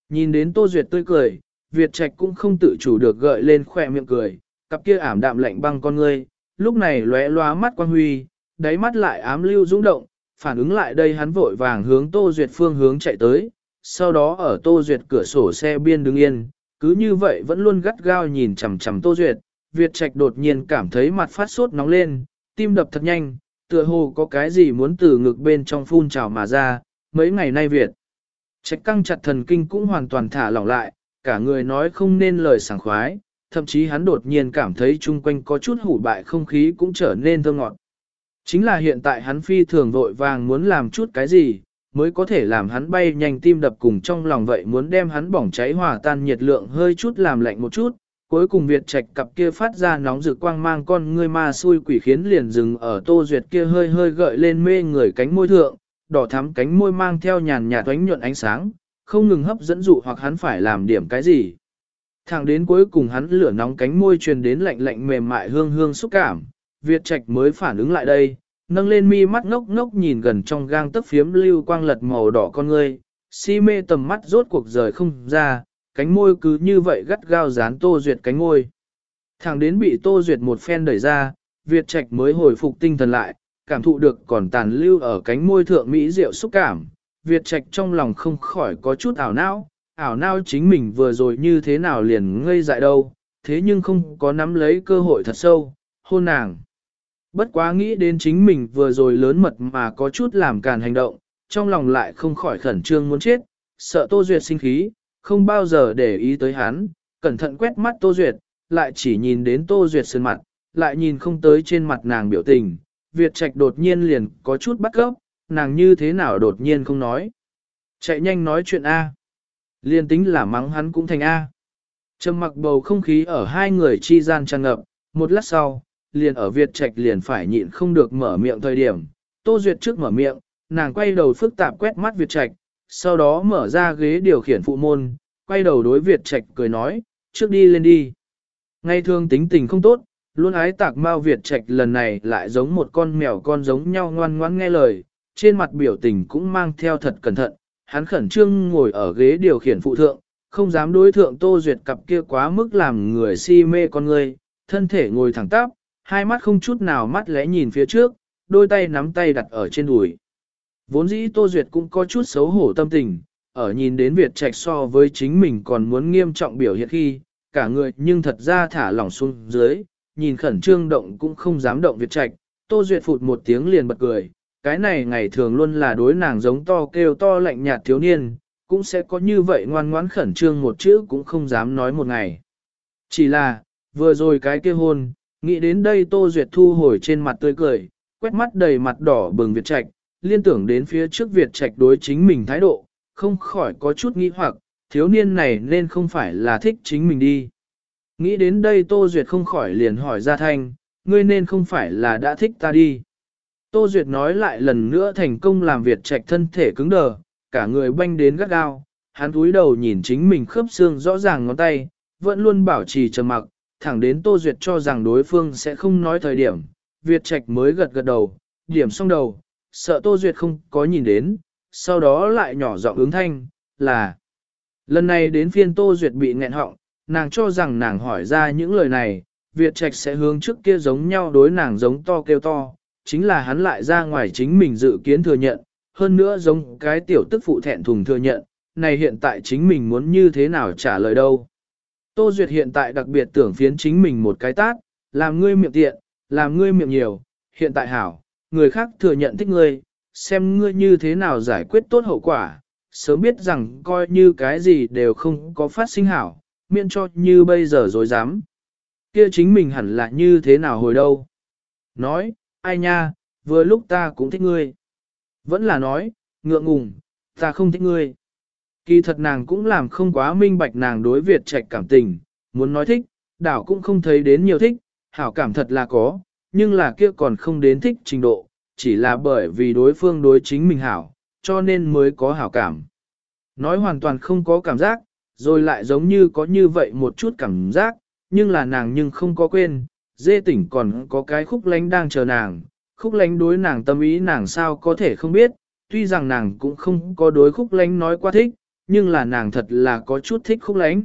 A: Nhìn đến Tô Duyệt tươi cười, Việt Trạch cũng không tự chủ được gợi lên khỏe miệng cười, cặp kia ảm đạm lạnh băng con ngươi, lúc này lóe loá mắt quan huy, đáy mắt lại ám lưu dũng động, phản ứng lại đây hắn vội vàng hướng Tô Duyệt phương hướng chạy tới, sau đó ở Tô Duyệt cửa sổ xe biên đứng yên, cứ như vậy vẫn luôn gắt gao nhìn chằm chằm Tô Duyệt, Việt Trạch đột nhiên cảm thấy mặt phát sốt nóng lên, tim đập thật nhanh, tựa hồ có cái gì muốn từ ngực bên trong phun trào mà ra, mấy ngày nay Việt. Trạch căng chặt thần kinh cũng hoàn toàn thả lỏng lại, cả người nói không nên lời sảng khoái, thậm chí hắn đột nhiên cảm thấy chung quanh có chút hủ bại không khí cũng trở nên thơ ngọt. Chính là hiện tại hắn phi thường vội vàng muốn làm chút cái gì, mới có thể làm hắn bay nhanh tim đập cùng trong lòng vậy muốn đem hắn bỏng cháy hòa tan nhiệt lượng hơi chút làm lạnh một chút. Cuối cùng Việt Trạch cặp kia phát ra nóng rực quang mang con ngươi ma xui quỷ khiến liền dừng ở Tô Duyệt kia hơi hơi gợi lên mê người cánh môi thượng, đỏ thắm cánh môi mang theo nhàn nhạt ánh nhuận ánh sáng, không ngừng hấp dẫn dụ hoặc hắn phải làm điểm cái gì. Thẳng đến cuối cùng hắn lửa nóng cánh môi truyền đến lạnh lạnh mềm mại hương hương xúc cảm, Việt Trạch mới phản ứng lại đây, nâng lên mi mắt ngốc ngốc nhìn gần trong gang tấc phiếm lưu quang lật màu đỏ con ngươi, si mê tầm mắt rốt cuộc rời không ra, cánh môi cứ như vậy gắt gao dán Tô Duyệt cánh môi. Thẳng đến bị Tô Duyệt một phen đẩy ra, Việt Trạch mới hồi phục tinh thần lại, cảm thụ được còn tàn lưu ở cánh môi thượng mỹ diệu xúc cảm, Việt Trạch trong lòng không khỏi có chút ảo não, ảo não chính mình vừa rồi như thế nào liền ngây dại đâu, thế nhưng không có nắm lấy cơ hội thật sâu, hôn nàng. Bất quá nghĩ đến chính mình vừa rồi lớn mật mà có chút làm càn hành động, trong lòng lại không khỏi khẩn trương muốn chết, sợ Tô Duyệt sinh khí, không bao giờ để ý tới hắn, cẩn thận quét mắt Tô Duyệt, lại chỉ nhìn đến Tô Duyệt sơn mặt, lại nhìn không tới trên mặt nàng biểu tình, Việt Trạch đột nhiên liền có chút bắt gốc, nàng như thế nào đột nhiên không nói. Chạy nhanh nói chuyện A. Liên tính là mắng hắn cũng thành A. Trầm mặc bầu không khí ở hai người chi gian tràn ngập, một lát sau, liền ở Việt Trạch liền phải nhịn không được mở miệng thời điểm. Tô Duyệt trước mở miệng, nàng quay đầu phức tạp quét mắt Việt Trạch, sau đó mở ra ghế điều khiển phụ môn, quay đầu đối Việt Trạch cười nói, trước đi lên đi. Ngay thường tính tình không tốt, luôn ái tạc mao Việt Trạch lần này lại giống một con mèo con giống nhau ngoan ngoãn nghe lời, trên mặt biểu tình cũng mang theo thật cẩn thận, hắn khẩn trương ngồi ở ghế điều khiển phụ thượng, không dám đối thượng Tô Duyệt cặp kia quá mức làm người si mê con người, thân thể ngồi thẳng tắp, hai mắt không chút nào mắt lẽ nhìn phía trước, đôi tay nắm tay đặt ở trên đùi. Vốn dĩ Tô Duyệt cũng có chút xấu hổ tâm tình, ở nhìn đến Việt Trạch so với chính mình còn muốn nghiêm trọng biểu hiện khi, cả người nhưng thật ra thả lỏng xuống dưới, nhìn khẩn trương động cũng không dám động Việt Trạch, Tô Duyệt phụt một tiếng liền bật cười, cái này ngày thường luôn là đối nàng giống to kêu to lạnh nhạt thiếu niên, cũng sẽ có như vậy ngoan ngoãn khẩn trương một chữ cũng không dám nói một ngày. Chỉ là, vừa rồi cái kia hôn, nghĩ đến đây Tô Duyệt thu hồi trên mặt tươi cười, quét mắt đầy mặt đỏ bừng Việt Trạch, liên tưởng đến phía trước Việt Trạch đối chính mình thái độ, không khỏi có chút nghi hoặc, thiếu niên này nên không phải là thích chính mình đi. Nghĩ đến đây Tô Duyệt không khỏi liền hỏi ra thanh, ngươi nên không phải là đã thích ta đi. Tô Duyệt nói lại lần nữa thành công làm Việt Trạch thân thể cứng đờ, cả người banh đến gắt gao, hắn cúi đầu nhìn chính mình khớp xương rõ ràng ngón tay, vẫn luôn bảo trì trầm mặc, thẳng đến Tô Duyệt cho rằng đối phương sẽ không nói thời điểm, Việt Trạch mới gật gật đầu, điểm xong đầu, sợ Tô Duyệt không có nhìn đến, sau đó lại nhỏ giọng ứng thanh, là Lần này đến phiên Tô Duyệt bị nghẹn họng, nàng cho rằng nàng hỏi ra những lời này, Việt Trạch sẽ hướng trước kia giống nhau đối nàng giống to kêu to, chính là hắn lại ra ngoài chính mình dự kiến thừa nhận, hơn nữa giống cái tiểu tức phụ thẹn thùng thừa nhận, này hiện tại chính mình muốn như thế nào trả lời đâu. Tô Duyệt hiện tại đặc biệt tưởng phiến chính mình một cái tát, làm ngươi miệng tiện, làm ngươi miệng nhiều, hiện tại hảo, người khác thừa nhận thích ngươi, xem ngươi như thế nào giải quyết tốt hậu quả, sớm biết rằng coi như cái gì đều không có phát sinh hảo, miễn cho như bây giờ dối dám. Kia chính mình hẳn là như thế nào hồi đâu. Nói, ai nha, vừa lúc ta cũng thích ngươi. Vẫn là nói, ngượng ngùng, ta không thích ngươi. Kỳ thật nàng cũng làm không quá minh bạch nàng đối Việt trạch cảm tình, muốn nói thích, đảo cũng không thấy đến nhiều thích, hảo cảm thật là có, nhưng là kia còn không đến thích trình độ, chỉ là bởi vì đối phương đối chính mình hảo, cho nên mới có hảo cảm. Nói hoàn toàn không có cảm giác, rồi lại giống như có như vậy một chút cảm giác, nhưng là nàng nhưng không có quên, dê tỉnh còn có cái khúc lánh đang chờ nàng, khúc lánh đối nàng tâm ý nàng sao có thể không biết, tuy rằng nàng cũng không có đối khúc lánh nói quá thích, nhưng là nàng thật là có chút thích khúc lánh.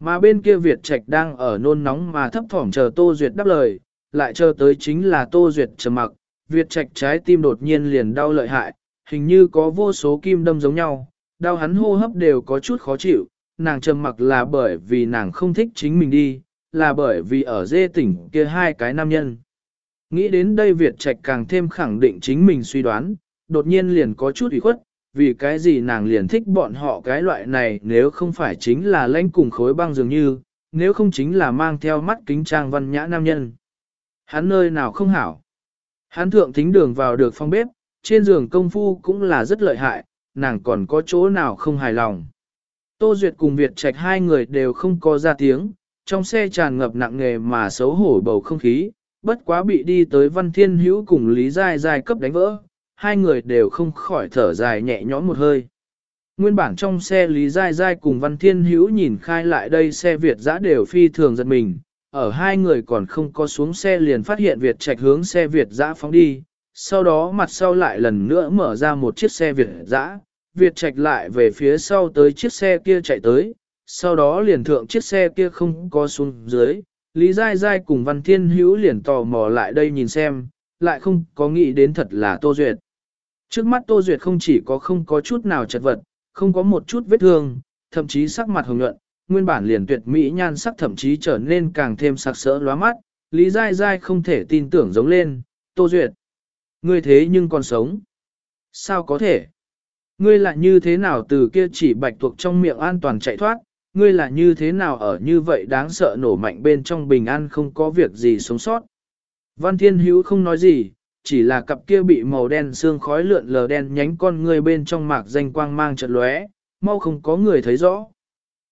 A: Mà bên kia Việt Trạch đang ở nôn nóng mà thấp thỏm chờ Tô Duyệt đáp lời, lại chờ tới chính là Tô Duyệt trầm mặc, Việt Trạch trái tim đột nhiên liền đau lợi hại, hình như có vô số kim đâm giống nhau, đau hắn hô hấp đều có chút khó chịu, nàng trầm mặc là bởi vì nàng không thích chính mình đi, là bởi vì ở dê tỉnh kia hai cái nam nhân. Nghĩ đến đây Việt Trạch càng thêm khẳng định chính mình suy đoán, đột nhiên liền có chút ủy khuất, vì cái gì nàng liền thích bọn họ cái loại này nếu không phải chính là lãnh cùng khối băng dường như, nếu không chính là mang theo mắt kính trang văn nhã nam nhân. Hắn nơi nào không hảo. Hắn thượng thính đường vào được phong bếp, trên giường công phu cũng là rất lợi hại, nàng còn có chỗ nào không hài lòng. Tô Duyệt cùng Việt Trạch hai người đều không có ra tiếng, trong xe tràn ngập nặng nghề mà xấu hổ bầu không khí, bất quá bị đi tới Văn Thiên Hữu cùng Lý Giai Giai cấp đánh vỡ, hai người đều không khỏi thở dài nhẹ nhõm một hơi. Nguyên bản trong xe Lý Giai Giai cùng Văn Thiên Hữu nhìn khai lại đây xe Việt giã đều phi thường giật mình, ở hai người còn không có xuống xe liền phát hiện Việt Trạch hướng xe Việt giã phóng đi, sau đó mặt sau lại lần nữa mở ra một chiếc xe Việt giã, Việt Trạch lại về phía sau tới chiếc xe kia chạy tới, sau đó liền thượng chiếc xe kia không có xuống dưới, Lý Giai Giai cùng Văn Thiên Hữu liền tò mò lại đây nhìn xem, lại không có nghĩ đến thật là Tô Duyệt. Trước mắt Tô Duyệt không chỉ có không có chút nào chật vật, không có một chút vết thương, thậm chí sắc mặt hồng nhuận, nguyên bản liền tuyệt mỹ nhan sắc thậm chí trở nên càng thêm sặc sỡ lóa mắt, Lý Giai Giai không thể tin tưởng giống lên, Tô Duyệt. Ngươi thế nhưng còn sống. Sao có thể? Ngươi là như thế nào từ kia chỉ bạch thuộc trong miệng an toàn chạy thoát, ngươi là như thế nào ở như vậy đáng sợ nổ mạnh bên trong bình an không có việc gì sống sót. Văn Thiên Hữu không nói gì, chỉ là cặp kia bị màu đen xương khói lượn lờ đen nhánh con người bên trong mạc danh quang mang chợt lóe, mau không có người thấy rõ.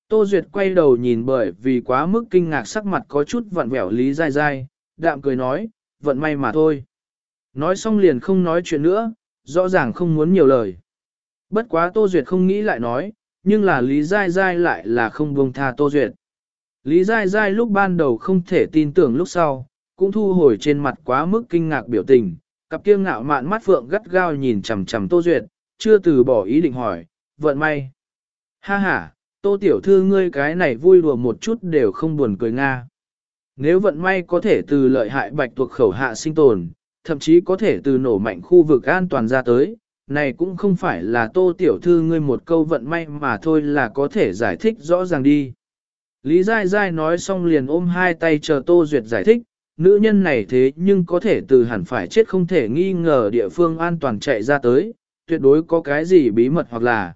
A: Tô Duyệt quay đầu nhìn bởi vì quá mức kinh ngạc sắc mặt có chút vặn vẹo lý dai dai, đạm cười nói, vận may mà thôi. Nói xong liền không nói chuyện nữa, rõ ràng không muốn nhiều lời. Bất quá Tô Duyệt không nghĩ lại nói, nhưng là Lý Giai Giai lại là không buông tha Tô Duyệt. Lý Giai Giai lúc ban đầu không thể tin tưởng lúc sau, cũng thu hồi trên mặt quá mức kinh ngạc biểu tình, cặp kia ngạo mạn mắt phượng gắt gao nhìn chằm chằm Tô Duyệt, chưa từ bỏ ý định hỏi, vận may. Ha ha, Tô Tiểu Thư ngươi cái này vui đùa một chút đều không buồn cười Nga. Nếu vận may có thể từ lợi hại bạch tuộc khẩu hạ sinh tồn, thậm chí có thể từ nổ mạnh khu vực an toàn ra tới, này cũng không phải là tô tiểu thư ngươi một câu vận may mà thôi là có thể giải thích rõ ràng đi. Lý Giai Giai nói xong liền ôm hai tay chờ Tô Duyệt giải thích, nữ nhân này thế nhưng có thể từ hẳn phải chết không thể nghi ngờ địa phương an toàn chạy ra tới, tuyệt đối có cái gì bí mật hoặc là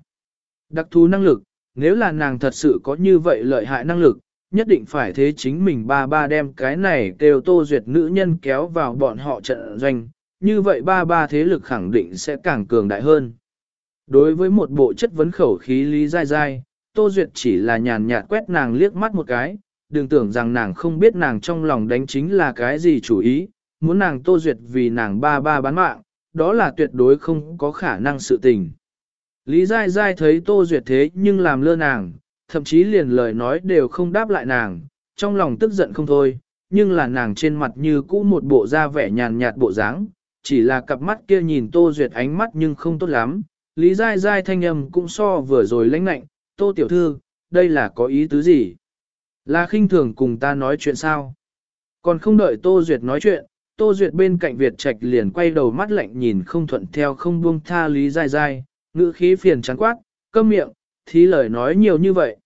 A: đặc thù năng lực, nếu là nàng thật sự có như vậy lợi hại năng lực, nhất định phải thế chính mình ba ba đem cái này đều Tô Duyệt nữ nhân kéo vào bọn họ trận doanh, như vậy ba ba thế lực khẳng định sẽ càng cường đại hơn. Đối với một bộ chất vấn khẩu khí lý dai dai, Tô Duyệt chỉ là nhàn nhạt quét nàng liếc mắt một cái, đừng tưởng rằng nàng không biết nàng trong lòng đánh chính là cái gì chủ ý, muốn nàng Tô Duyệt vì nàng ba ba bán mạng, đó là tuyệt đối không có khả năng sự tình. Lý Giai Giai thấy Tô Duyệt thế nhưng làm lơ nàng, thậm chí liền lời nói đều không đáp lại nàng, trong lòng tức giận không thôi, nhưng là nàng trên mặt như cũ một bộ da vẻ nhàn nhạt bộ dáng, chỉ là cặp mắt kia nhìn Tô Duyệt ánh mắt nhưng không tốt lắm. Lý Giai Giai thanh âm cũng so vừa rồi lãnh lạnh, Tô Tiểu Thư, đây là có ý tứ gì? Là khinh thường cùng ta nói chuyện sao? Còn không đợi Tô Duyệt nói chuyện, Tô Duyệt bên cạnh Việt Trạch liền quay đầu mắt lạnh nhìn không thuận theo không buông tha Lý Giai Giai, ngữ khí phiền chán quát, câm miệng, thí lời nói nhiều như vậy.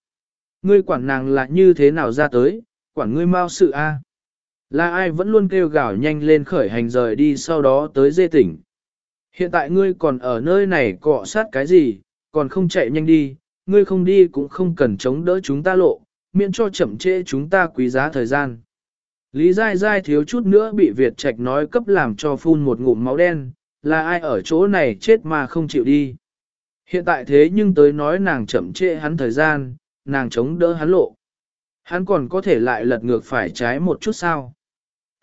A: Ngươi quản nàng là như thế nào ra tới, quản ngươi mau sự a là ai vẫn luôn kêu gào nhanh lên khởi hành rời đi sau đó tới dê tỉnh. Hiện tại ngươi còn ở nơi này cọ sát cái gì, còn không chạy nhanh đi, ngươi không đi cũng không cần chống đỡ chúng ta lộ, miễn cho chậm trễ chúng ta quý giá thời gian. Lý Giai Giai thiếu chút nữa bị Việt Trạch nói cấp làm cho phun một ngụm máu đen, là ai ở chỗ này chết mà không chịu đi. Hiện tại thế nhưng tới nói nàng chậm trễ hắn thời gian, nàng chống đỡ hắn lộ. Hắn còn có thể lại lật ngược phải trái một chút sao?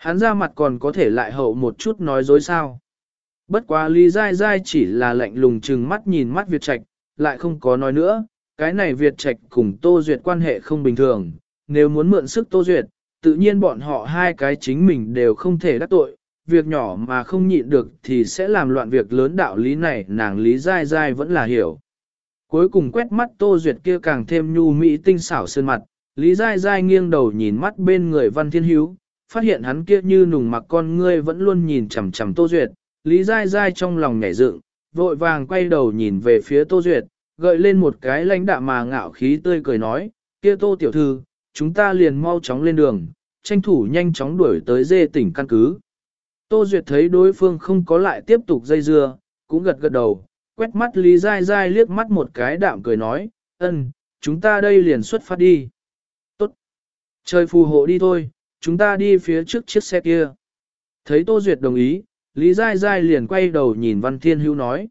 A: Hắn ra mặt còn có thể lại hậu một chút nói dối sao? Bất quá Lý Giai Giai chỉ là lạnh lùng chừng mắt nhìn mắt Việt Trạch, lại không có nói nữa, cái này Việt Trạch cùng Tô Duyệt quan hệ không bình thường, nếu muốn mượn sức Tô Duyệt, tự nhiên bọn họ hai cái chính mình đều không thể đắc tội, việc nhỏ mà không nhịn được thì sẽ làm loạn việc lớn đạo lý này nàng Lý Giai Giai vẫn là hiểu. Cuối cùng quét mắt Tô Duyệt kia càng thêm nhu mỹ tinh xảo sơn mặt, Lý Giai Giai nghiêng đầu nhìn mắt bên người Văn Thiên Hiếu, phát hiện hắn kia như nùng mặc con ngươi vẫn luôn nhìn chằm chằm Tô Duyệt, Lý Giai Giai trong lòng nhảy dựng, vội vàng quay đầu nhìn về phía Tô Duyệt, gợi lên một cái lãnh đạm mà ngạo khí tươi cười nói, kia Tô Tiểu Thư, chúng ta liền mau chóng lên đường, tranh thủ nhanh chóng đuổi tới dê tỉnh căn cứ. Tô Duyệt thấy đối phương không có lại tiếp tục dây dưa, cũng gật gật đầu, quét mắt Lý Giai Giai liếc mắt một cái đạm cười nói, ân, chúng ta đây liền xuất phát đi. Tốt. Trời phù hộ đi thôi, chúng ta đi phía trước chiếc xe kia. Thấy Tô Duyệt đồng ý, Lý Giai Giai liền quay đầu nhìn Văn Thiên Hữu nói.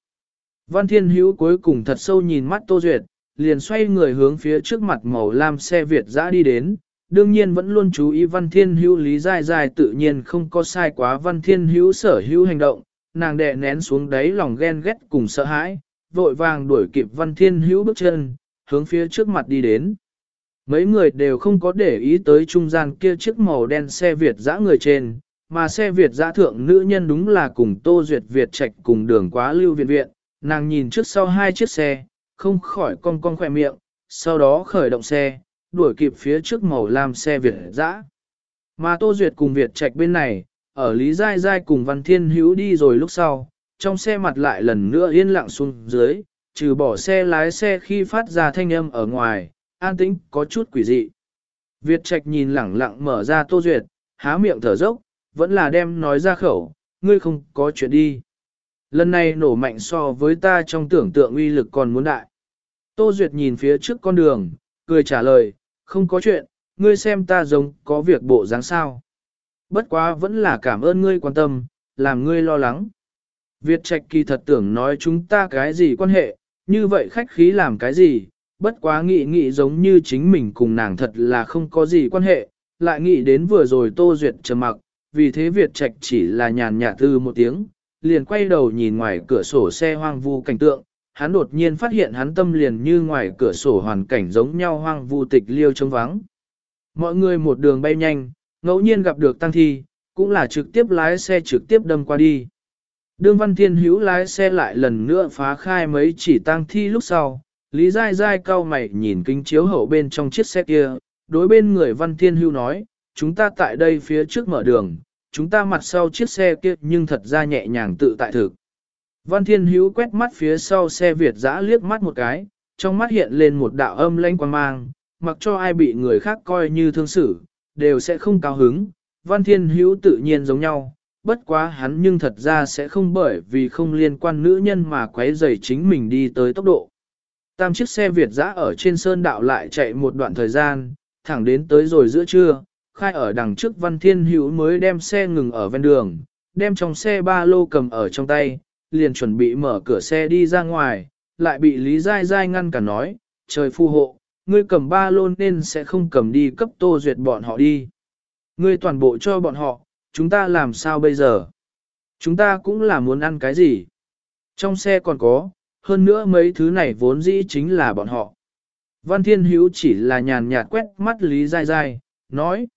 A: Văn Thiên Hữu cuối cùng thật sâu nhìn mắt Tô Duyệt, liền xoay người hướng phía trước mặt màu lam xe Việt dã đi đến. Đương nhiên vẫn luôn chú ý Văn Thiên Hữu Lý Giai Giai tự nhiên không có sai quá Văn Thiên Hữu sở hữu hành động, nàng đè nén xuống đáy lòng ghen ghét cùng sợ hãi, vội vàng đuổi kịp Văn Thiên Hữu bước chân, hướng phía trước mặt đi đến. Mấy người đều không có để ý tới trung gian kia chiếc màu đen xe Việt dã người trên, mà xe Việt dã thượng nữ nhân đúng là cùng Tô Duyệt Việt Trạch cùng đường quá lưu viện viện, nàng nhìn trước sau hai chiếc xe, không khỏi cong cong khỏe miệng, sau đó khởi động xe, đuổi kịp phía trước màu lam xe Việt dã. Mà Tô Duyệt cùng Việt Trạch bên này, ở Lý Giai Giai cùng Văn Thiên Hữu đi rồi lúc sau, trong xe mặt lại lần nữa yên lặng xuống dưới, trừ bỏ xe lái xe khi phát ra thanh âm ở ngoài, an tĩnh có chút quỷ dị. Việt Trạch nhìn lẳng lặng mở ra Tô Duyệt, há miệng thở dốc, vẫn là đem nói ra khẩu, ngươi không có chuyện đi. Lần này nổ mạnh so với ta trong tưởng tượng uy lực còn muốn đại. Tô Duyệt nhìn phía trước con đường, cười trả lời, không có chuyện, ngươi xem ta giống có việc bộ dáng sao. Bất quá vẫn là cảm ơn ngươi quan tâm, làm ngươi lo lắng. Việt Trạch kỳ thật tưởng nói chúng ta cái gì quan hệ, như vậy khách khí làm cái gì, bất quá nghĩ nghĩ giống như chính mình cùng nàng thật là không có gì quan hệ, lại nghĩ đến vừa rồi Tô Duyệt trầm mặc, vì thế Việt Trạch chỉ là nhàn nhạt tư một tiếng, liền quay đầu nhìn ngoài cửa sổ xe hoang vu cảnh tượng, hắn đột nhiên phát hiện hắn tâm liền như ngoài cửa sổ hoàn cảnh giống nhau hoang vu tịch liêu trống vắng. Mọi người một đường bay nhanh, ngẫu nhiên gặp được tăng thi, cũng là trực tiếp lái xe trực tiếp đâm qua đi. Đương Văn Thiên Hữu lái xe lại lần nữa phá khai mấy chỉ tăng thi lúc sau, Lý Giai Giai cao mày nhìn kính chiếu hậu bên trong chiếc xe kia, đối bên người Văn Thiên Hưu nói, chúng ta tại đây phía trước mở đường, chúng ta mặt sau chiếc xe kia nhưng thật ra nhẹ nhàng tự tại thực. Văn Thiên Hữu quét mắt phía sau xe Việt dã liếc mắt một cái, trong mắt hiện lên một đạo âm lanh quang mang, mặc cho ai bị người khác coi như thương xử, đều sẽ không cao hứng. Văn Thiên Hữu tự nhiên giống nhau, bất quá hắn nhưng thật ra sẽ không bởi vì không liên quan nữ nhân mà quấy rầy chính mình đi tới tốc độ. Tam chiếc xe Việt dã ở trên sơn đạo lại chạy một đoạn thời gian, thẳng đến tới rồi giữa trưa, khai ở đằng trước Văn Thiên Hữu mới đem xe ngừng ở ven đường, đem trong xe ba lô cầm ở trong tay, liền chuẩn bị mở cửa xe đi ra ngoài, lại bị Lý Giai Giai ngăn cả nói, trời phù hộ, ngươi cầm ba lô nên sẽ không cầm đi cấp tô duyệt bọn họ đi. Ngươi toàn bộ cho bọn họ, chúng ta làm sao bây giờ? Chúng ta cũng là muốn ăn cái gì? Trong xe còn có, hơn nữa mấy thứ này vốn dĩ chính là bọn họ. Văn Thiên Hữu chỉ là nhàn nhạt quét mắt Lý Giai Giai, nói.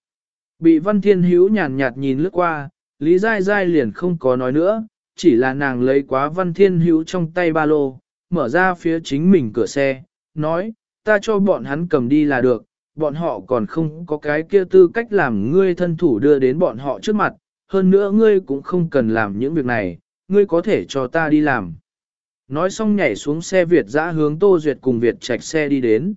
A: Bị Văn Thiên Hữu nhàn nhạt nhìn lướt qua, Lý Giai Giai liền không có nói nữa, chỉ là nàng lấy quá Văn Thiên Hữu trong tay ba lô, mở ra phía chính mình cửa xe, nói, ta cho bọn hắn cầm đi là được, bọn họ còn không có cái kia tư cách làm ngươi thân thủ đưa đến bọn họ trước mặt, hơn nữa ngươi cũng không cần làm những việc này, ngươi có thể cho ta đi làm. Nói xong nhảy xuống xe Việt dã hướng Tô Duyệt cùng Việt Trạch xe đi đến.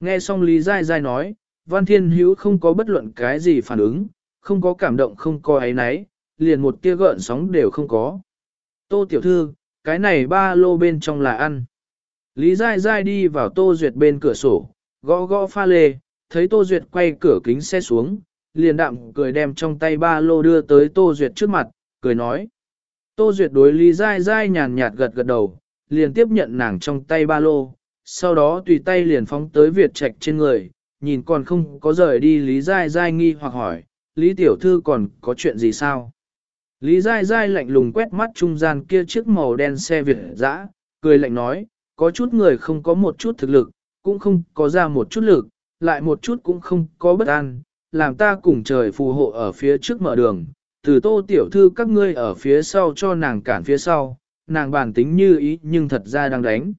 A: Nghe xong Lý Giai Giai nói, Văn Thiên Hữu không có bất luận cái gì phản ứng, không có cảm động không có ấy nấy, liền một tia gợn sóng đều không có. Tô Tiểu Thư, cái này ba lô bên trong là ăn. Lý Giai Giai đi vào Tô Duyệt bên cửa sổ, gõ gõ pha lê, thấy Tô Duyệt quay cửa kính xe xuống, liền đạm cười đem trong tay ba lô đưa tới Tô Duyệt trước mặt, cười nói. Tô Duyệt đối Lý Giai Giai nhàn nhạt gật gật đầu, liền tiếp nhận nàng trong tay ba lô, sau đó tùy tay liền phóng tới Việt Trạch trên người, nhìn còn không có rời đi Lý Giai Giai nghi hoặc hỏi, Lý Tiểu Thư còn có chuyện gì sao? Lý Giai Giai lạnh lùng quét mắt trung gian kia chiếc màu đen xe Việt dã, cười lạnh nói, có chút người không có một chút thực lực, cũng không có ra một chút lực, lại một chút cũng không có bất an, làm ta cùng trời phù hộ ở phía trước mở đường, từ tô tiểu thư các ngươi ở phía sau cho nàng cản phía sau, nàng bản tính như ý nhưng thật ra đang đánh.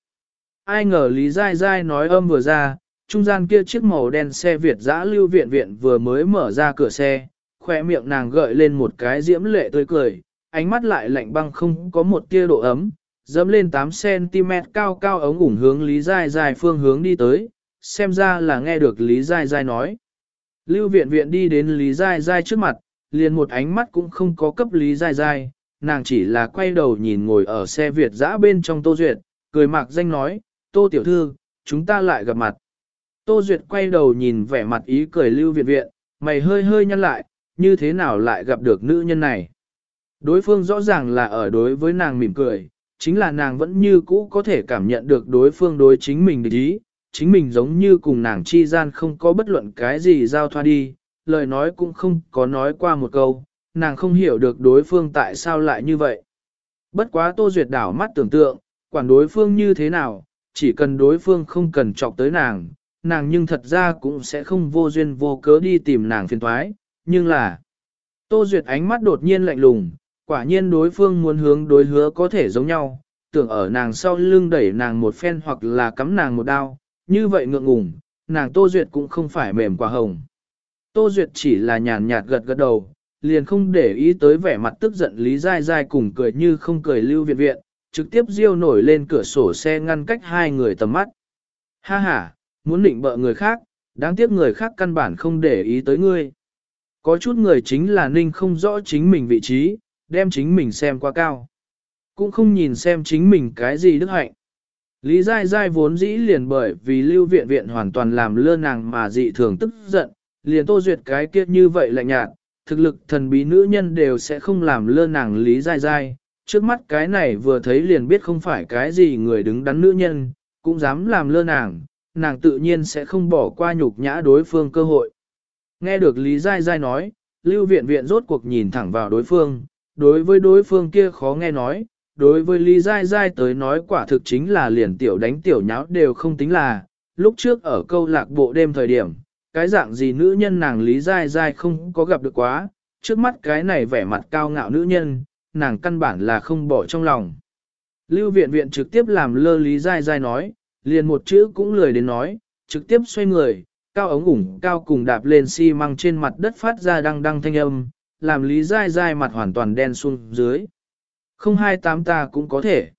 A: Ai ngờ Lý Giai Giai nói âm vừa ra, trung gian kia chiếc màu đen xe Việt giã lưu viện viện vừa mới mở ra cửa xe, khoe miệng nàng gợi lên một cái diễm lệ tươi cười, ánh mắt lại lạnh băng không có một tia độ ấm, dẫm lên 8cm cao cao ống ủng hướng Lý Giai Giai phương hướng đi tới, xem ra là nghe được Lý Giai Giai nói. Lưu viện viện đi đến Lý Giai Giai trước mặt, liền một ánh mắt cũng không có cấp Lý Giai Giai, nàng chỉ là quay đầu nhìn ngồi ở xe Việt dã bên trong Tô Duyệt, cười mạc danh nói, Tô Tiểu Thư, chúng ta lại gặp mặt. Tô Duyệt quay đầu nhìn vẻ mặt ý cười Lưu viện viện, mày hơi hơi nhăn lại, như thế nào lại gặp được nữ nhân này. Đối phương rõ ràng là ở đối với nàng mỉm cười, chính là nàng vẫn như cũ có thể cảm nhận được đối phương đối chính mình địch ý, chính mình giống như cùng nàng chi gian không có bất luận cái gì giao thoa đi, lời nói cũng không có nói qua một câu, nàng không hiểu được đối phương tại sao lại như vậy. Bất quá Tô Duyệt đảo mắt tưởng tượng, quản đối phương như thế nào, chỉ cần đối phương không cần chọc tới nàng, nàng nhưng thật ra cũng sẽ không vô duyên vô cớ đi tìm nàng phiền thoái, nhưng là... Tô Duyệt ánh mắt đột nhiên lạnh lùng, quả nhiên đối phương muốn hướng đối hứa có thể giống nhau, tưởng ở nàng sau lưng đẩy nàng một phen hoặc là cắm nàng một đao, như vậy ngượng ngùng, nàng Tô Duyệt cũng không phải mềm quả hồng. Tô Duyệt chỉ là nhàn nhạt gật gật đầu, liền không để ý tới vẻ mặt tức giận Lý Giai Giai cùng cười như không cười lưu viện viện, trực tiếp riêu nổi lên cửa sổ xe ngăn cách hai người tầm mắt. Ha ha, muốn định bợ người khác, đáng tiếc người khác căn bản không để ý tới ngươi. Có chút người chính là ninh không rõ chính mình vị trí, đem chính mình xem quá cao. Cũng không nhìn xem chính mình cái gì đức hạnh. Lý Giai Giai vốn dĩ liền bởi vì lưu viện viện hoàn toàn làm lơ nàng mà dị thường tức giận, liền tô duyệt cái kiết như vậy lạnh nhạt, thực lực thần bí nữ nhân đều sẽ không làm lơ nàng Lý dai dai. Trước mắt cái này vừa thấy liền biết không phải cái gì người đứng đắn nữ nhân, cũng dám làm lơ nàng, nàng tự nhiên sẽ không bỏ qua nhục nhã đối phương cơ hội. Nghe được Lý Giai Giai nói, Lưu Viện Viện rốt cuộc nhìn thẳng vào đối phương, đối với đối phương kia khó nghe nói, đối với Lý Giai Giai tới nói quả thực chính là liền tiểu đánh tiểu nháo đều không tính là, lúc trước ở câu lạc bộ đêm thời điểm, cái dạng gì nữ nhân nàng Lý Giai Giai không có gặp được quá, trước mắt cái này vẻ mặt cao ngạo nữ nhân, nàng căn bản là không bỏ trong lòng. Lưu Viện Viện trực tiếp làm lơ Lý Giai Giai nói, liền một chữ cũng lười đến nói, trực tiếp xoay người, cao ống ủng cao cùng đạp lên xi măng trên mặt đất phát ra đăng đăng thanh âm, làm Lý Giai Giai mặt hoàn toàn đen xuống dưới. Không hai tám ta cũng có thể.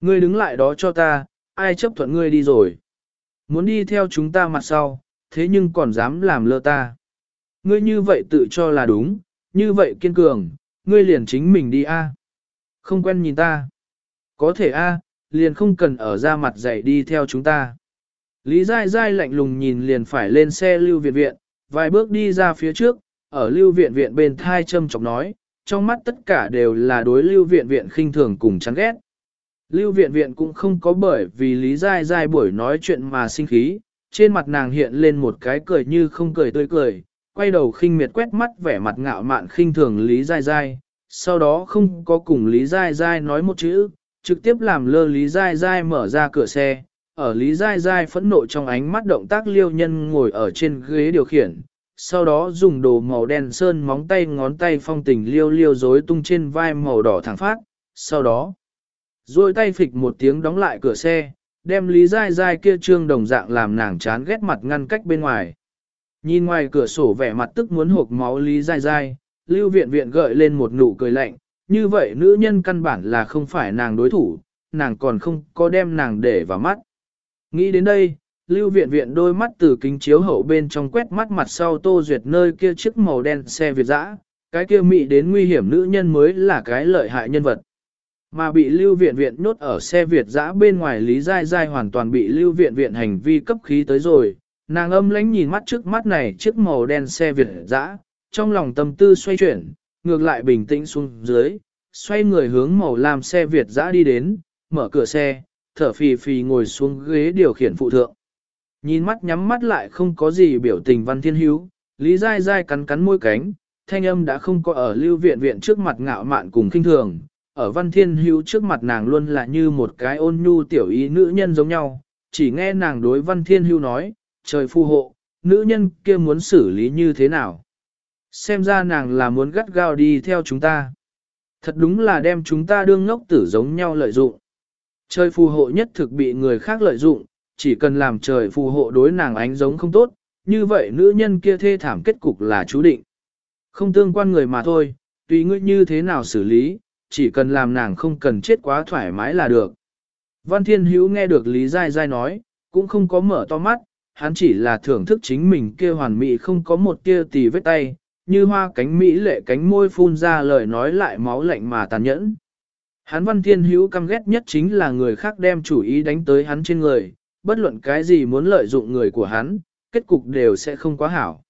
A: Ngươi đứng lại đó cho ta, ai chấp thuận ngươi đi rồi. Muốn đi theo chúng ta mặt sau, thế nhưng còn dám làm lơ ta. Ngươi như vậy tự cho là đúng, như vậy kiên cường, ngươi liền chính mình đi a. Không quen nhìn ta. Có thể a, liền không cần ở ra mặt dạy đi theo chúng ta. Lý Giai Giai lạnh lùng nhìn liền phải lên xe lưu viện viện, vài bước đi ra phía trước, ở lưu viện viện bên thai châm chọc nói, trong mắt tất cả đều là đối lưu viện viện khinh thường cùng chán ghét. Lưu viện viện cũng không có bởi vì Lý Giai Giai buổi nói chuyện mà sinh khí, trên mặt nàng hiện lên một cái cười như không cười tươi cười, quay đầu khinh miệt quét mắt vẻ mặt ngạo mạn khinh thường Lý Giai Giai, sau đó không có cùng Lý Giai Giai nói một chữ, Trực tiếp làm lơ Lý Giai Giai mở ra cửa xe, ở Lý Giai Giai phẫn nộ trong ánh mắt động tác liêu nhân ngồi ở trên ghế điều khiển, sau đó dùng đồ màu đen sơn móng tay ngón tay phong tình liêu liêu rối tung trên vai màu đỏ thẳng phát, sau đó rồi tay phịch một tiếng đóng lại cửa xe, đem Lý Giai Giai kia trương đồng dạng làm nàng chán ghét mặt ngăn cách bên ngoài. Nhìn ngoài cửa sổ vẻ mặt tức muốn hộp máu Lý Giai Giai, Lưu Viện Viện gợi lên một nụ cười lạnh, như vậy nữ nhân căn bản là không phải nàng đối thủ, nàng còn không có đem nàng để vào mắt. Nghĩ đến đây, Lưu Viện Viện đôi mắt từ kính chiếu hậu bên trong quét mắt mặt sau Tô Duyệt nơi kia chiếc màu đen xe Việt dã, cái kia mị đến nguy hiểm nữ nhân mới là cái lợi hại nhân vật. Mà bị Lưu Viện Viện nhốt ở xe Việt dã bên ngoài Lý Giai Giai hoàn toàn bị Lưu Viện Viện hành vi cấp khí tới rồi, nàng âm lánh nhìn mắt trước mắt này chiếc màu đen xe Việt dã, trong lòng tâm tư xoay chuyển, ngược lại bình tĩnh xuống dưới, xoay người hướng màu làm xe Việt dã đi đến, mở cửa xe, thở phì phì ngồi xuống ghế điều khiển phụ thượng. Nhìn mắt nhắm mắt lại không có gì biểu tình văn thiên hữu, Lý Giai Giai cắn cắn môi cánh, thanh âm đã không có ở lưu viện viện trước mặt ngạo mạn cùng kinh thường, ở văn thiên hữu trước mặt nàng luôn là như một cái ôn nhu tiểu ý nữ nhân giống nhau, chỉ nghe nàng đối văn thiên hữu nói, trời phù hộ, nữ nhân kia muốn xử lý như thế nào. Xem ra nàng là muốn gắt gao đi theo chúng ta. Thật đúng là đem chúng ta đương ngốc tử giống nhau lợi dụng. Trời phù hộ nhất thực bị người khác lợi dụng, chỉ cần làm trời phù hộ đối nàng ánh giống không tốt, như vậy nữ nhân kia thê thảm kết cục là chú định. Không tương quan người mà thôi, tùy ngươi như thế nào xử lý, chỉ cần làm nàng không cần chết quá thoải mái là được. Văn Thiên Hữu nghe được Lý Giai Giai nói, cũng không có mở to mắt, hắn chỉ là thưởng thức chính mình kia hoàn mỹ không có một tia tì vết tay, như hoa cánh mỹ lệ cánh môi phun ra lời nói lại máu lạnh mà tàn nhẫn. Hắn Văn Thiên Hữu căm ghét nhất chính là người khác đem chủ ý đánh tới hắn trên người, bất luận cái gì muốn lợi dụng người của hắn, kết cục đều sẽ không quá hảo.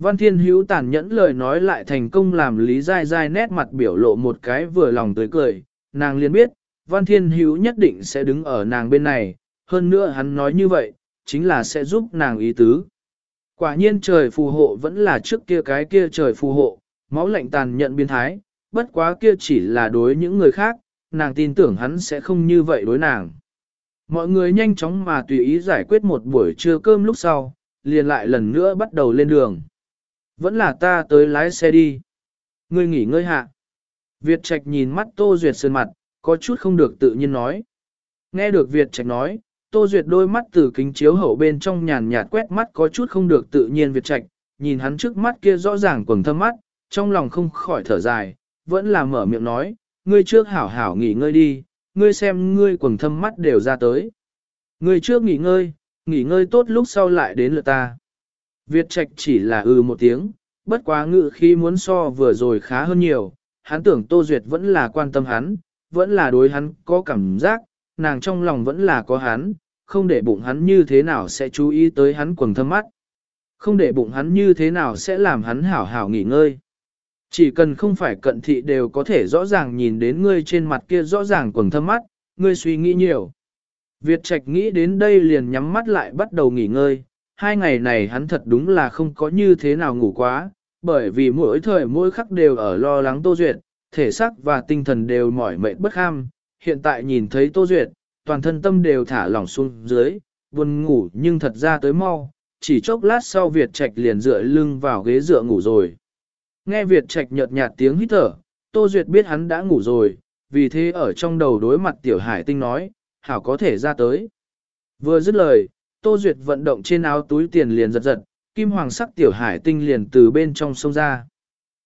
A: Văn Thiên Hữu tàn nhẫn lời nói lại thành công làm Lý Giai Giai nét mặt biểu lộ một cái vừa lòng tươi cười, nàng liền biết, Văn Thiên Hữu nhất định sẽ đứng ở nàng bên này, hơn nữa hắn nói như vậy, chính là sẽ giúp nàng ý tứ. Quả nhiên trời phù hộ vẫn là trước kia cái kia trời phù hộ, máu lạnh tàn nhận biến thái, bất quá kia chỉ là đối những người khác, nàng tin tưởng hắn sẽ không như vậy đối nàng. Mọi người nhanh chóng mà tùy ý giải quyết một buổi trưa cơm lúc sau, liền lại lần nữa bắt đầu lên đường. Vẫn là ta tới lái xe đi. Ngươi nghỉ ngơi hạ. Việt Trạch nhìn mắt Tô Duyệt sơn mặt, có chút không được tự nhiên nói. Nghe được Việt Trạch nói, Tô Duyệt đôi mắt từ kính chiếu hậu bên trong nhàn nhạt quét mắt có chút không được tự nhiên Việt Trạch, nhìn hắn trước mắt kia rõ ràng quầng thâm mắt, trong lòng không khỏi thở dài, vẫn là mở miệng nói, ngươi trước hảo hảo nghỉ ngơi đi, ngươi xem ngươi quầng thâm mắt đều ra tới. Ngươi trước nghỉ ngơi, nghỉ ngơi tốt lúc sau lại đến lượt ta. Việt Trạch chỉ là ư ừ một tiếng, bất quá ngự khi muốn so vừa rồi khá hơn nhiều, hắn tưởng Tô Duyệt vẫn là quan tâm hắn, vẫn là đối hắn có cảm giác, nàng trong lòng vẫn là có hắn, không để bụng hắn như thế nào sẽ chú ý tới hắn quần thâm mắt. Không để bụng hắn như thế nào sẽ làm hắn hảo hảo nghỉ ngơi. Chỉ cần không phải cận thị đều có thể rõ ràng nhìn đến ngươi trên mặt kia rõ ràng quần thâm mắt, ngươi suy nghĩ nhiều. Việt Trạch nghĩ đến đây liền nhắm mắt lại bắt đầu nghỉ ngơi, hai ngày này hắn thật đúng là không có như thế nào ngủ quá, bởi vì mỗi thời mỗi khắc đều ở lo lắng Tô Duyệt, thể xác và tinh thần đều mỏi mệt bất ham, hiện tại nhìn thấy Tô Duyệt, toàn thân tâm đều thả lỏng xuống dưới, buồn ngủ nhưng thật ra tới mau, chỉ chốc lát sau Việt Trạch liền dựa lưng vào ghế dựa ngủ rồi. Nghe Việt Trạch nhợt nhạt tiếng hít thở, Tô Duyệt biết hắn đã ngủ rồi, vì thế ở trong đầu đối mặt Tiểu Hải Tinh nói, hảo có thể ra tới. Vừa dứt lời, Tô Duyệt vận động trên áo túi tiền liền giật giật, kim hoàng sắc Tiểu Hải Tinh liền từ bên trong sông ra.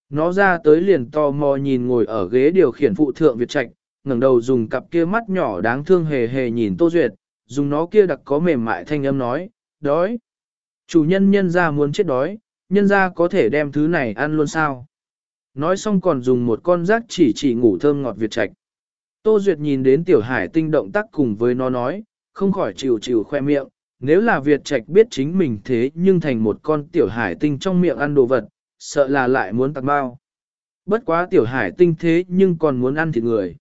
A: Nó ra tới liền to mò nhìn ngồi ở ghế điều khiển phụ thượng Việt Trạch, ngẩng đầu dùng cặp kia mắt nhỏ đáng thương hề hề nhìn Tô Duyệt, dùng nó kia đặc có mềm mại thanh âm nói, đói. Chủ nhân nhân ra muốn chết đói, nhân ra có thể đem thứ này ăn luôn sao. Nói xong còn dùng một con rác chỉ chỉ ngủ thơm ngọt Việt Trạch. Tô Duyệt nhìn đến tiểu hải tinh động tác cùng với nó nói, không khỏi chịu chịu khoe miệng, nếu là Việt Trạch biết chính mình thế nhưng thành một con tiểu hải tinh trong miệng ăn đồ vật, sợ là lại muốn tặng bao. Bất quá tiểu hải tinh thế nhưng còn muốn ăn thịt người.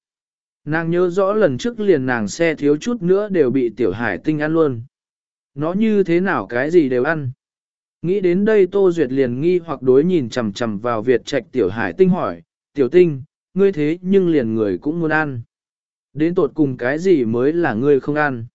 A: Nàng nhớ rõ lần trước liền nàng xe thiếu chút nữa đều bị tiểu hải tinh ăn luôn. Nó như thế nào cái gì đều ăn. Nghĩ đến đây Tô Duyệt liền nghi hoặc đối nhìn chằm chằm vào Việt Trạch tiểu hải tinh hỏi, tiểu tinh, ngươi thế nhưng liền người cũng muốn ăn. Đến tột cùng cái gì mới là ngươi không ăn?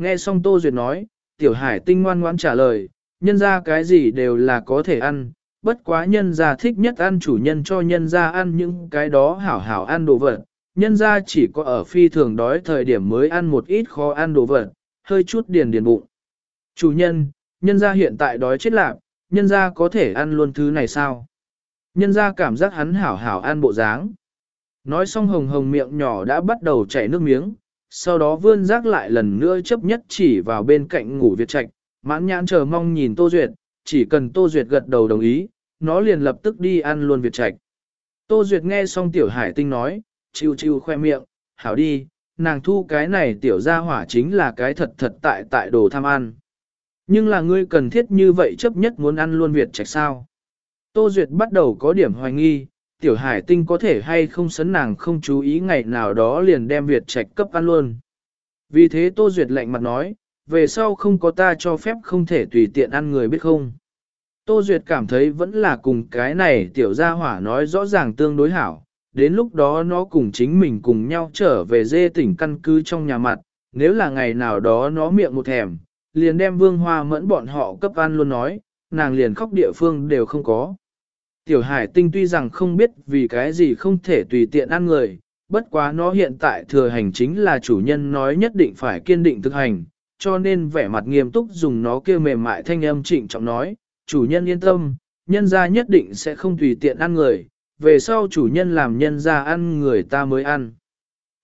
A: Nghe xong Tô Duyệt nói, Tiểu Hải tinh ngoan ngoãn trả lời, nhân ra cái gì đều là có thể ăn, bất quá nhân ra thích nhất ăn chủ nhân cho nhân ra ăn những cái đó hảo hảo ăn đồ vật, nhân ra chỉ có ở phi thường đói thời điểm mới ăn một ít khó ăn đồ vật, hơi chút điền điền bụng. Chủ nhân, nhân ra hiện tại đói chết lạc, nhân ra có thể ăn luôn thứ này sao? Nhân ra cảm giác hắn hảo hảo ăn bộ dáng. Nói xong hồng hồng miệng nhỏ đã bắt đầu chảy nước miếng, sau đó vươn rác lại lần nữa chấp nhất chỉ vào bên cạnh ngủ Việt Trạch, mãn nhãn chờ mong nhìn Tô Duyệt, chỉ cần Tô Duyệt gật đầu đồng ý, nó liền lập tức đi ăn luôn Việt Trạch. Tô Duyệt nghe xong Tiểu Hải Tinh nói, chiêu chiêu khoe miệng, hảo đi, nàng thu cái này Tiểu gia hỏa chính là cái thật thật tại tại đồ tham ăn. Nhưng là ngươi cần thiết như vậy chấp nhất muốn ăn luôn Việt Trạch sao? Tô Duyệt bắt đầu có điểm hoài nghi, tiểu hải tinh có thể hay không sấn nàng không chú ý ngày nào đó liền đem Việt Trạch cấp ăn luôn. Vì thế Tô Duyệt lạnh mặt nói, về sau không có ta cho phép không thể tùy tiện ăn người biết không. Tô Duyệt cảm thấy vẫn là cùng cái này tiểu gia hỏa nói rõ ràng tương đối hảo, đến lúc đó nó cùng chính mình cùng nhau trở về dê tỉnh căn cứ trong nhà mặt, nếu là ngày nào đó nó miệng một thèm, liền đem vương hoa mẫn bọn họ cấp ăn luôn nói, nàng liền khóc địa phương đều không có. Tiểu hải tinh tuy rằng không biết vì cái gì không thể tùy tiện ăn người, bất quá nó hiện tại thừa hành chính là chủ nhân nói nhất định phải kiên định thực hành, cho nên vẻ mặt nghiêm túc dùng nó kêu mềm mại thanh âm trịnh trọng nói, chủ nhân yên tâm, nhân gia nhất định sẽ không tùy tiện ăn người, về sau chủ nhân làm nhân gia ăn người ta mới ăn.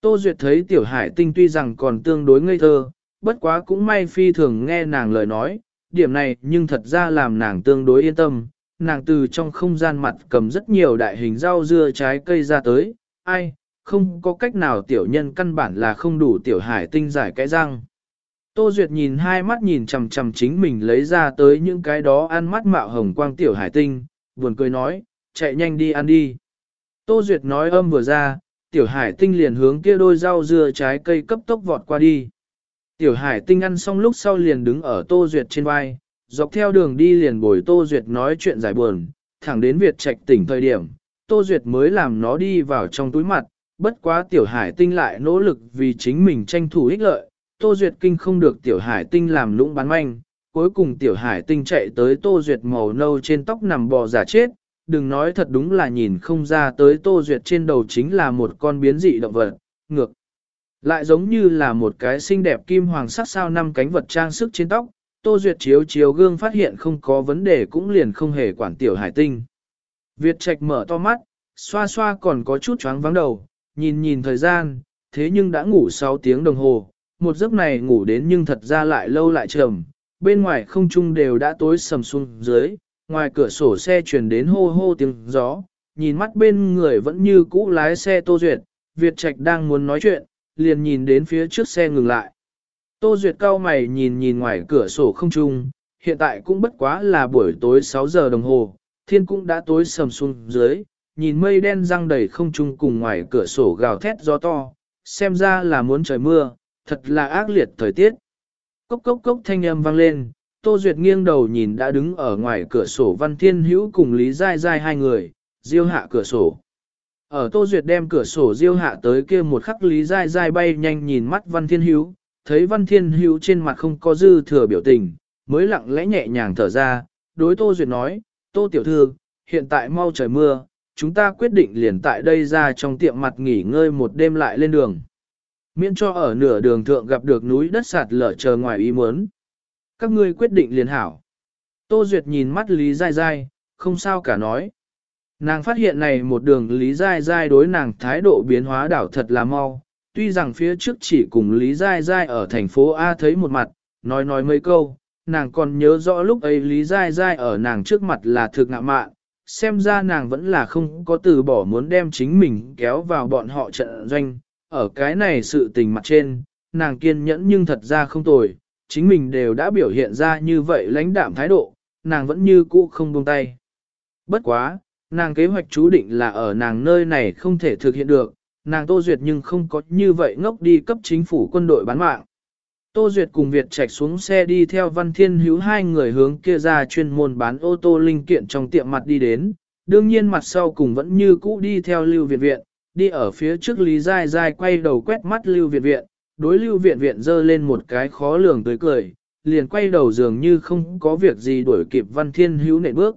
A: Tô Duyệt thấy tiểu hải tinh tuy rằng còn tương đối ngây thơ, bất quá cũng may phi thường nghe nàng lời nói, điểm này nhưng thật ra làm nàng tương đối yên tâm, nàng từ trong không gian mặt cầm rất nhiều đại hình rau dưa trái cây ra tới, ai, không có cách nào tiểu nhân căn bản là không đủ tiểu hải tinh giải cái răng. Tô Duyệt nhìn hai mắt nhìn chằm chằm chính mình lấy ra tới những cái đó ăn mắt mạo hồng quang tiểu hải tinh, buồn cười nói, chạy nhanh đi ăn đi. Tô Duyệt nói âm vừa ra, tiểu hải tinh liền hướng kia đôi rau dưa trái cây cấp tốc vọt qua đi. Tiểu hải tinh ăn xong lúc sau liền đứng ở Tô Duyệt trên vai, dọc theo đường đi liền bồi Tô Duyệt nói chuyện giải buồn, thẳng đến Việt Trạch tỉnh thời điểm, Tô Duyệt mới làm nó đi vào trong túi mặt, bất quá Tiểu Hải Tinh lại nỗ lực vì chính mình tranh thủ ích lợi, Tô Duyệt kinh không được Tiểu Hải Tinh làm lũng bán manh, cuối cùng Tiểu Hải Tinh chạy tới Tô Duyệt màu nâu trên tóc nằm bò giả chết, đừng nói thật đúng là nhìn không ra tới Tô Duyệt trên đầu chính là một con biến dị động vật, ngược. Lại giống như là một cái xinh đẹp kim hoàng sắc sao năm cánh vật trang sức trên tóc, Tô Duyệt chiếu chiếu gương phát hiện không có vấn đề cũng liền không hề quản tiểu hải tinh. Việt Trạch mở to mắt, xoa xoa còn có chút choáng vắng đầu, nhìn nhìn thời gian, thế nhưng đã ngủ 6 tiếng đồng hồ, một giấc này ngủ đến nhưng thật ra lại lâu lại trầm, bên ngoài không trung đều đã tối sầm xuống dưới, ngoài cửa sổ xe truyền đến hô hô tiếng gió, nhìn mắt bên người vẫn như cũ lái xe Tô Duyệt, Việt Trạch đang muốn nói chuyện, liền nhìn đến phía trước xe ngừng lại. Tô Duyệt cao mày nhìn nhìn ngoài cửa sổ không trung, hiện tại cũng bất quá là buổi tối 6 giờ đồng hồ, thiên cũng đã tối sầm xuống dưới, nhìn mây đen răng đầy không trung cùng ngoài cửa sổ gào thét gió to, xem ra là muốn trời mưa, thật là ác liệt thời tiết. Cốc cốc cốc thanh âm vang lên, Tô Duyệt nghiêng đầu nhìn đã đứng ở ngoài cửa sổ Văn Thiên Hữu cùng Lý Giai Giai hai người, diêu hạ cửa sổ. Ở Tô Duyệt đem cửa sổ diêu hạ tới kia một khắc Lý Giai Giai bay nhanh nhìn mắt Văn Thiên Hữu, thấy Văn Thiên Hữu trên mặt không có dư thừa biểu tình, mới lặng lẽ nhẹ nhàng thở ra, đối Tô Duyệt nói, Tô Tiểu Thư, hiện tại mau trời mưa, chúng ta quyết định liền tại đây ra trong tiệm mặt nghỉ ngơi một đêm lại lên đường. Miễn cho ở nửa đường thượng gặp được núi đất sạt lở chờ ngoài ý muốn. Các ngươi quyết định liền hảo. Tô Duyệt nhìn mắt Lý Giai Giai, không sao cả nói. Nàng phát hiện này một đường Lý Giai Giai đối nàng thái độ biến hóa đảo thật là mau, tuy rằng phía trước chỉ cùng Lý Giai Giai ở thành phố A thấy một mặt, nói nói mấy câu, nàng còn nhớ rõ lúc ấy Lý Giai Giai ở nàng trước mặt là thực ngạ mạn, xem ra nàng vẫn là không có từ bỏ muốn đem chính mình kéo vào bọn họ trận doanh, ở cái này sự tình mặt trên, nàng kiên nhẫn nhưng thật ra không tồi, chính mình đều đã biểu hiện ra như vậy lãnh đạm thái độ, nàng vẫn như cũ không buông tay. Bất quá, nàng kế hoạch chú định là ở nàng nơi này không thể thực hiện được, nàng Tô Duyệt nhưng không có như vậy ngốc đi cấp chính phủ quân đội bán mạng. Tô Duyệt cùng Việt Trạch xuống xe đi theo Văn Thiên Hữu hai người hướng kia ra chuyên môn bán ô tô linh kiện trong tiệm mặt đi đến, đương nhiên mặt sau cùng vẫn như cũ đi theo Lưu Việt Viện, đi ở phía trước Lý Giai Giai quay đầu quét mắt Lưu Viện Viện, đối Lưu Viện Viện dơ lên một cái khó lường tới cười, liền quay đầu dường như không có việc gì đuổi kịp Văn Thiên Hữu nệ bước.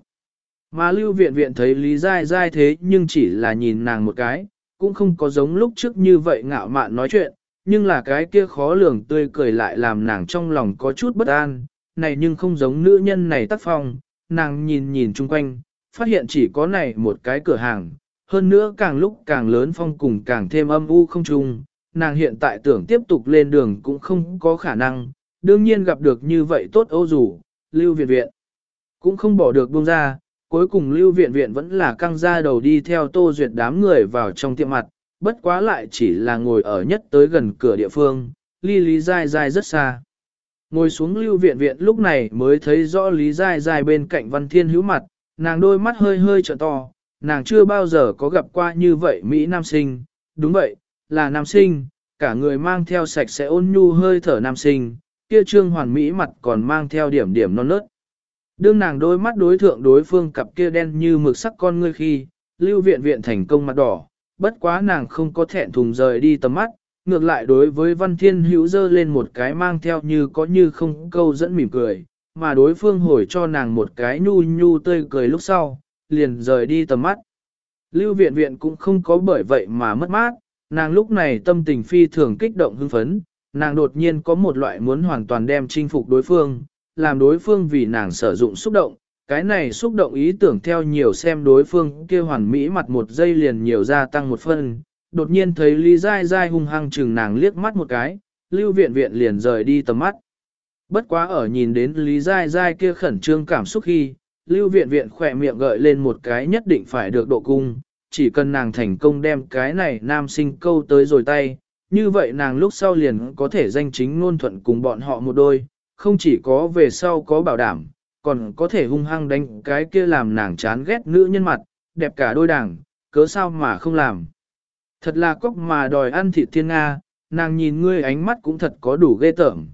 A: Mà Lưu Viện Viện thấy Lý Giai Giai thế nhưng chỉ là nhìn nàng một cái, cũng không có giống lúc trước như vậy ngạo mạn nói chuyện, nhưng là cái kia khó lường tươi cười lại làm nàng trong lòng có chút bất an, này nhưng không giống nữ nhân này tác phong, nàng nhìn nhìn chung quanh, phát hiện chỉ có này một cái cửa hàng, hơn nữa càng lúc càng lớn phong cùng càng thêm âm u không chung, nàng hiện tại tưởng tiếp tục lên đường cũng không có khả năng, đương nhiên gặp được như vậy tốt âu dù, lưu viện viện, cũng không bỏ được buông ra, cuối cùng lưu viện viện vẫn là căng ra đầu đi theo tô duyệt đám người vào trong tiệm mặt, bất quá lại chỉ là ngồi ở nhất tới gần cửa địa phương, ly lý dai dai rất xa. Ngồi xuống lưu viện viện lúc này mới thấy rõ lý dai dai bên cạnh văn thiên hữu mặt, nàng đôi mắt hơi hơi trợn to, nàng chưa bao giờ có gặp qua như vậy Mỹ nam sinh, đúng vậy, là nam sinh, cả người mang theo sạch sẽ ôn nhu hơi thở nam sinh, kia trương hoàn Mỹ mặt còn mang theo điểm điểm non nớt. Đương nàng đôi mắt đối thượng đối phương cặp kia đen như mực sắc con ngươi khi, lưu viện viện thành công mặt đỏ, bất quá nàng không có thẹn thùng rời đi tầm mắt, ngược lại đối với văn thiên hữu dơ lên một cái mang theo như có như không câu dẫn mỉm cười, mà đối phương hồi cho nàng một cái nhu nhu tươi cười lúc sau, liền rời đi tầm mắt. Lưu viện viện cũng không có bởi vậy mà mất mát, nàng lúc này tâm tình phi thường kích động hưng phấn, nàng đột nhiên có một loại muốn hoàn toàn đem chinh phục đối phương, làm đối phương vì nàng sử dụng xúc động, cái này xúc động ý tưởng theo nhiều xem đối phương kia hoàn mỹ mặt một giây liền nhiều gia tăng một phân, đột nhiên thấy Lý Giai Giai hung hăng chừng nàng liếc mắt một cái, lưu viện viện liền rời đi tầm mắt. Bất quá ở nhìn đến Lý Giai Giai kia khẩn trương cảm xúc khi, lưu viện viện khỏe miệng gợi lên một cái nhất định phải được độ cung, chỉ cần nàng thành công đem cái này nam sinh câu tới rồi tay, như vậy nàng lúc sau liền có thể danh chính ngôn thuận cùng bọn họ một đôi, không chỉ có về sau có bảo đảm, còn có thể hung hăng đánh cái kia làm nàng chán ghét nữ nhân mặt, đẹp cả đôi đảng, cớ sao mà không làm. Thật là cóc mà đòi ăn thịt thiên Nga, nàng nhìn ngươi ánh mắt cũng thật có đủ ghê tởm.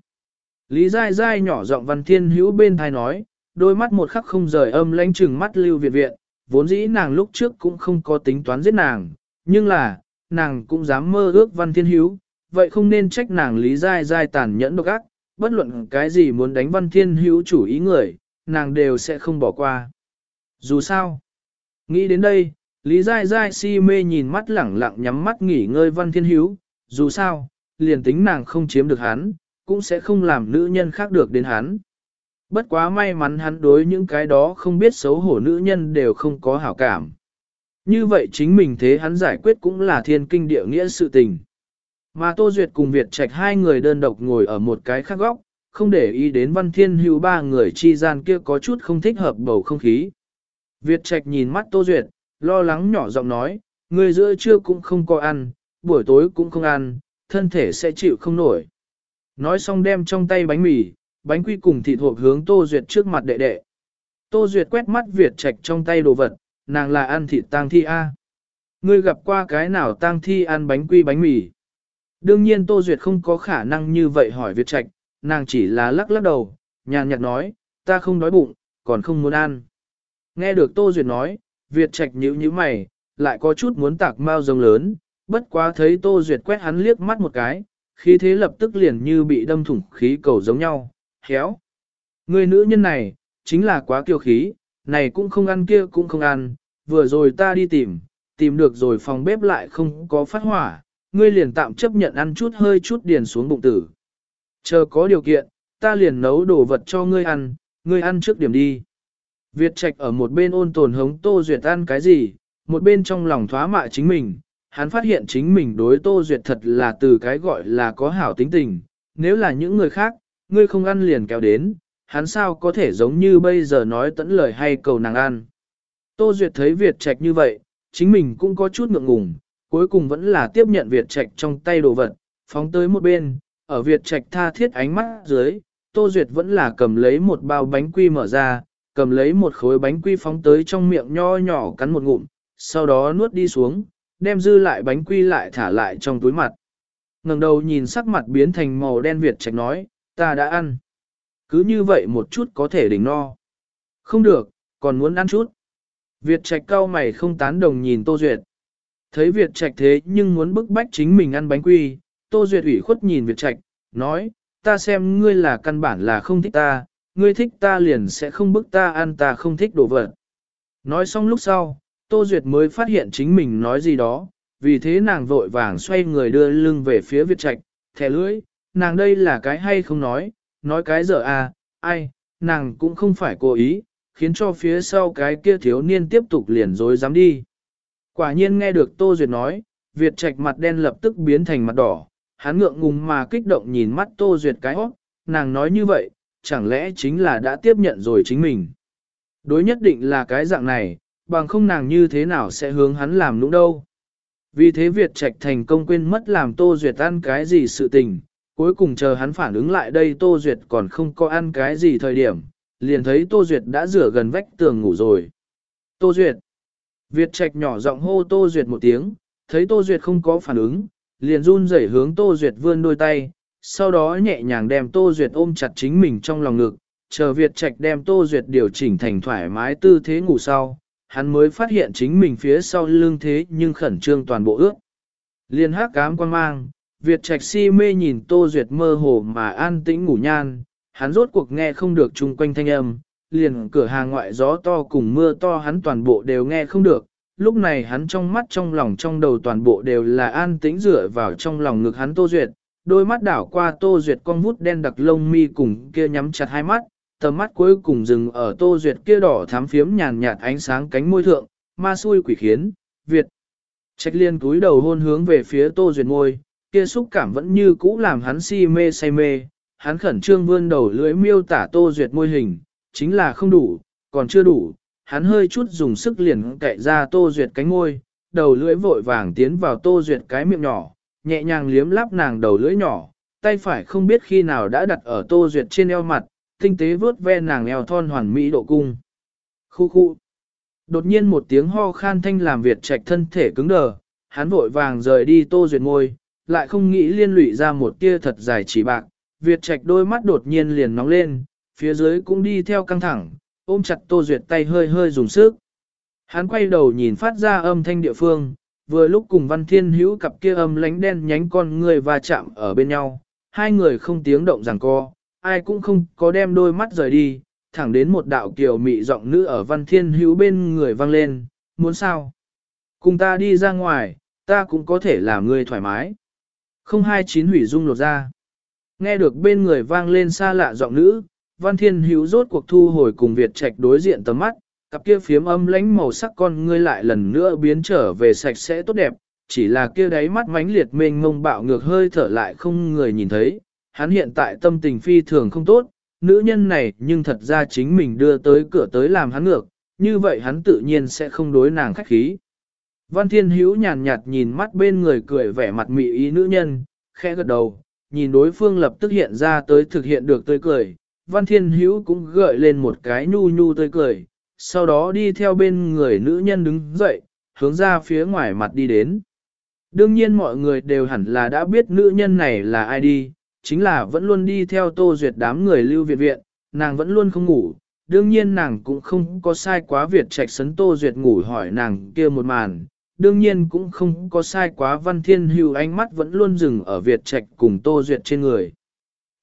A: Lý dai dai nhỏ giọng văn thiên hữu bên thai nói, đôi mắt một khắc không rời âm lanh chừng mắt lưu viện viện, vốn dĩ nàng lúc trước cũng không có tính toán giết nàng, nhưng là, nàng cũng dám mơ ước văn thiên hữu, vậy không nên trách nàng lý dai dai tàn nhẫn độc ác, bất luận cái gì muốn đánh văn thiên hữu chủ ý người, nàng đều sẽ không bỏ qua. Dù sao, nghĩ đến đây, Lý Giai Giai si mê nhìn mắt lẳng lặng nhắm mắt nghỉ ngơi văn thiên hữu, dù sao, liền tính nàng không chiếm được hắn, cũng sẽ không làm nữ nhân khác được đến hắn. Bất quá may mắn hắn đối những cái đó không biết xấu hổ nữ nhân đều không có hảo cảm. Như vậy chính mình thế hắn giải quyết cũng là thiên kinh địa nghĩa sự tình. Mà Tô Duyệt cùng Việt Trạch hai người đơn độc ngồi ở một cái khác góc, không để ý đến văn thiên hữu ba người chi gian kia có chút không thích hợp bầu không khí. Việt Trạch nhìn mắt Tô Duyệt, lo lắng nhỏ giọng nói, người giữa trưa cũng không có ăn, buổi tối cũng không ăn, thân thể sẽ chịu không nổi. Nói xong đem trong tay bánh mì, bánh quy cùng thịt hộp hướng Tô Duyệt trước mặt đệ đệ. Tô Duyệt quét mắt Việt Trạch trong tay đồ vật, nàng là ăn thịt tang thi A. Ngươi gặp qua cái nào tang thi ăn bánh quy bánh mì? Đương nhiên Tô Duyệt không có khả năng như vậy hỏi Việt Trạch, nàng chỉ là lắc lắc đầu, nhàn nhạt nói, ta không đói bụng, còn không muốn ăn. Nghe được Tô Duyệt nói, Việt Trạch nhíu nhíu mày, lại có chút muốn tạc mau rồng lớn, bất quá thấy Tô Duyệt quét hắn liếc mắt một cái, khí thế lập tức liền như bị đâm thủng khí cầu giống nhau, héo. Người nữ nhân này, chính là quá kiêu khí, này cũng không ăn kia cũng không ăn, vừa rồi ta đi tìm, tìm được rồi phòng bếp lại không có phát hỏa, ngươi liền tạm chấp nhận ăn chút hơi chút điền xuống bụng tử. Chờ có điều kiện, ta liền nấu đồ vật cho ngươi ăn, ngươi ăn trước điểm đi. Việt Trạch ở một bên ôn tồn hống Tô Duyệt ăn cái gì, một bên trong lòng thoá mạ chính mình, hắn phát hiện chính mình đối Tô Duyệt thật là từ cái gọi là có hảo tính tình, nếu là những người khác, ngươi không ăn liền kéo đến, hắn sao có thể giống như bây giờ nói tẫn lời hay cầu nàng ăn. Tô Duyệt thấy Việt Trạch như vậy, chính mình cũng có chút ngượng ngùng, cuối cùng vẫn là tiếp nhận Việt Trạch trong tay đồ vật, phóng tới một bên, ở Việt Trạch tha thiết ánh mắt dưới, Tô Duyệt vẫn là cầm lấy một bao bánh quy mở ra, cầm lấy một khối bánh quy phóng tới trong miệng nho nhỏ cắn một ngụm, sau đó nuốt đi xuống, đem dư lại bánh quy lại thả lại trong túi mặt. ngẩng đầu nhìn sắc mặt biến thành màu đen Việt Trạch nói, ta đã ăn. Cứ như vậy một chút có thể đỉnh no. Không được, còn muốn ăn chút. Việt Trạch cao mày không tán đồng nhìn Tô Duyệt. Thấy Việt Trạch thế nhưng muốn bức bách chính mình ăn bánh quy, Tô Duyệt ủy khuất nhìn Việt Trạch, nói, ta xem ngươi là căn bản là không thích ta, ngươi thích ta liền sẽ không bức ta ăn ta không thích đồ vật. Nói xong lúc sau, Tô Duyệt mới phát hiện chính mình nói gì đó, vì thế nàng vội vàng xoay người đưa lưng về phía Việt Trạch, thẻ lưỡi, nàng đây là cái hay không nói, nói cái dở à, ai, nàng cũng không phải cố ý, khiến cho phía sau cái kia thiếu niên tiếp tục liền dối dám đi. Quả nhiên nghe được Tô Duyệt nói, Việt Trạch mặt đen lập tức biến thành mặt đỏ, hắn ngượng ngùng mà kích động nhìn mắt Tô Duyệt cái hót, nàng nói như vậy, chẳng lẽ chính là đã tiếp nhận rồi chính mình. Đối nhất định là cái dạng này, bằng không nàng như thế nào sẽ hướng hắn làm lũng đâu. Vì thế Việt Trạch thành công quên mất làm Tô Duyệt ăn cái gì sự tình, cuối cùng chờ hắn phản ứng lại đây Tô Duyệt còn không có ăn cái gì thời điểm, liền thấy Tô Duyệt đã rửa gần vách tường ngủ rồi. Tô Duyệt. Việt Trạch nhỏ giọng hô Tô Duyệt một tiếng, thấy Tô Duyệt không có phản ứng, liền run rẩy hướng Tô Duyệt vươn đôi tay, sau đó nhẹ nhàng đem Tô Duyệt ôm chặt chính mình trong lòng ngực, chờ Việt Trạch đem Tô Duyệt điều chỉnh thành thoải mái tư thế ngủ sau, hắn mới phát hiện chính mình phía sau lưng thế nhưng khẩn trương toàn bộ ước. Liên hát cám quan mang, Việt Trạch si mê nhìn Tô Duyệt mơ hồ mà an tĩnh ngủ nhan, hắn rốt cuộc nghe không được chung quanh thanh âm, liền cửa hàng ngoại gió to cùng mưa to hắn toàn bộ đều nghe không được. Lúc này hắn trong mắt trong lòng trong đầu toàn bộ đều là an tĩnh rửa vào trong lòng ngực hắn Tô Duyệt, đôi mắt đảo qua Tô Duyệt con vút đen đặc lông mi cùng kia nhắm chặt hai mắt, tầm mắt cuối cùng dừng ở Tô Duyệt kia đỏ thám phiếm nhàn nhạt ánh sáng cánh môi thượng, ma xui quỷ khiến, Việt. trách liên túi đầu hôn hướng về phía Tô Duyệt môi, kia xúc cảm vẫn như cũ làm hắn si mê say mê, hắn khẩn trương vươn đầu lưỡi miêu tả Tô Duyệt môi hình, chính là không đủ, còn chưa đủ, hắn hơi chút dùng sức liền cậy ra Tô Duyệt cánh môi, đầu lưỡi vội vàng tiến vào Tô Duyệt cái miệng nhỏ, nhẹ nhàng liếm láp nàng đầu lưỡi nhỏ, tay phải không biết khi nào đã đặt ở Tô Duyệt trên eo mặt, tinh tế vướt ve nàng eo thon hoàn mỹ độ cung. Khu khu. Đột nhiên một tiếng ho khan thanh làm Việt Trạch thân thể cứng đờ, hắn vội vàng rời đi Tô Duyệt ngôi, lại không nghĩ liên lụy ra một tia thật dài chỉ bạc. Việt Trạch đôi mắt đột nhiên liền nóng lên, phía dưới cũng đi theo căng thẳng, ôm chặt Tô Duyệt tay hơi hơi dùng sức. Hắn quay đầu nhìn phát ra âm thanh địa phương, vừa lúc cùng Văn Thiên Hữu cặp kia âm lánh đen nhánh con người va chạm ở bên nhau, hai người không tiếng động giằng co, ai cũng không có đem đôi mắt rời đi, thẳng đến một đạo kiều mị giọng nữ ở Văn Thiên Hữu bên người vang lên, muốn sao? Cùng ta đi ra ngoài, ta cũng có thể làm người thoải mái. Không hai chín hủy dung lột ra. Nghe được bên người vang lên xa lạ giọng nữ, Văn Thiên Hữu rốt cuộc thu hồi cùng Việt Trạch đối diện tầm mắt, cặp kia phiếm âm lánh màu sắc con ngươi lại lần nữa biến trở về sạch sẽ tốt đẹp, chỉ là kia đáy mắt mánh liệt mênh ngông bạo ngược hơi thở lại không người nhìn thấy, hắn hiện tại tâm tình phi thường không tốt, nữ nhân này nhưng thật ra chính mình đưa tới cửa tới làm hắn ngược, như vậy hắn tự nhiên sẽ không đối nàng khách khí. Văn Thiên Hữu nhàn nhạt nhìn mắt bên người cười vẻ mặt mị ý nữ nhân, khẽ gật đầu, nhìn đối phương lập tức hiện ra tới thực hiện được tươi cười. Văn Thiên Hữu cũng gợi lên một cái nhu nhu tươi cười, sau đó đi theo bên người nữ nhân đứng dậy, hướng ra phía ngoài mặt đi đến. Đương nhiên mọi người đều hẳn là đã biết nữ nhân này là ai đi, chính là vẫn luôn đi theo Tô Duyệt đám người lưu viện viện, nàng vẫn luôn không ngủ, đương nhiên nàng cũng không có sai quá Việt trạch sấn Tô Duyệt ngủ hỏi nàng kia một màn, đương nhiên cũng không có sai quá Văn Thiên Hưu ánh mắt vẫn luôn dừng ở Việt trạch cùng Tô Duyệt trên người.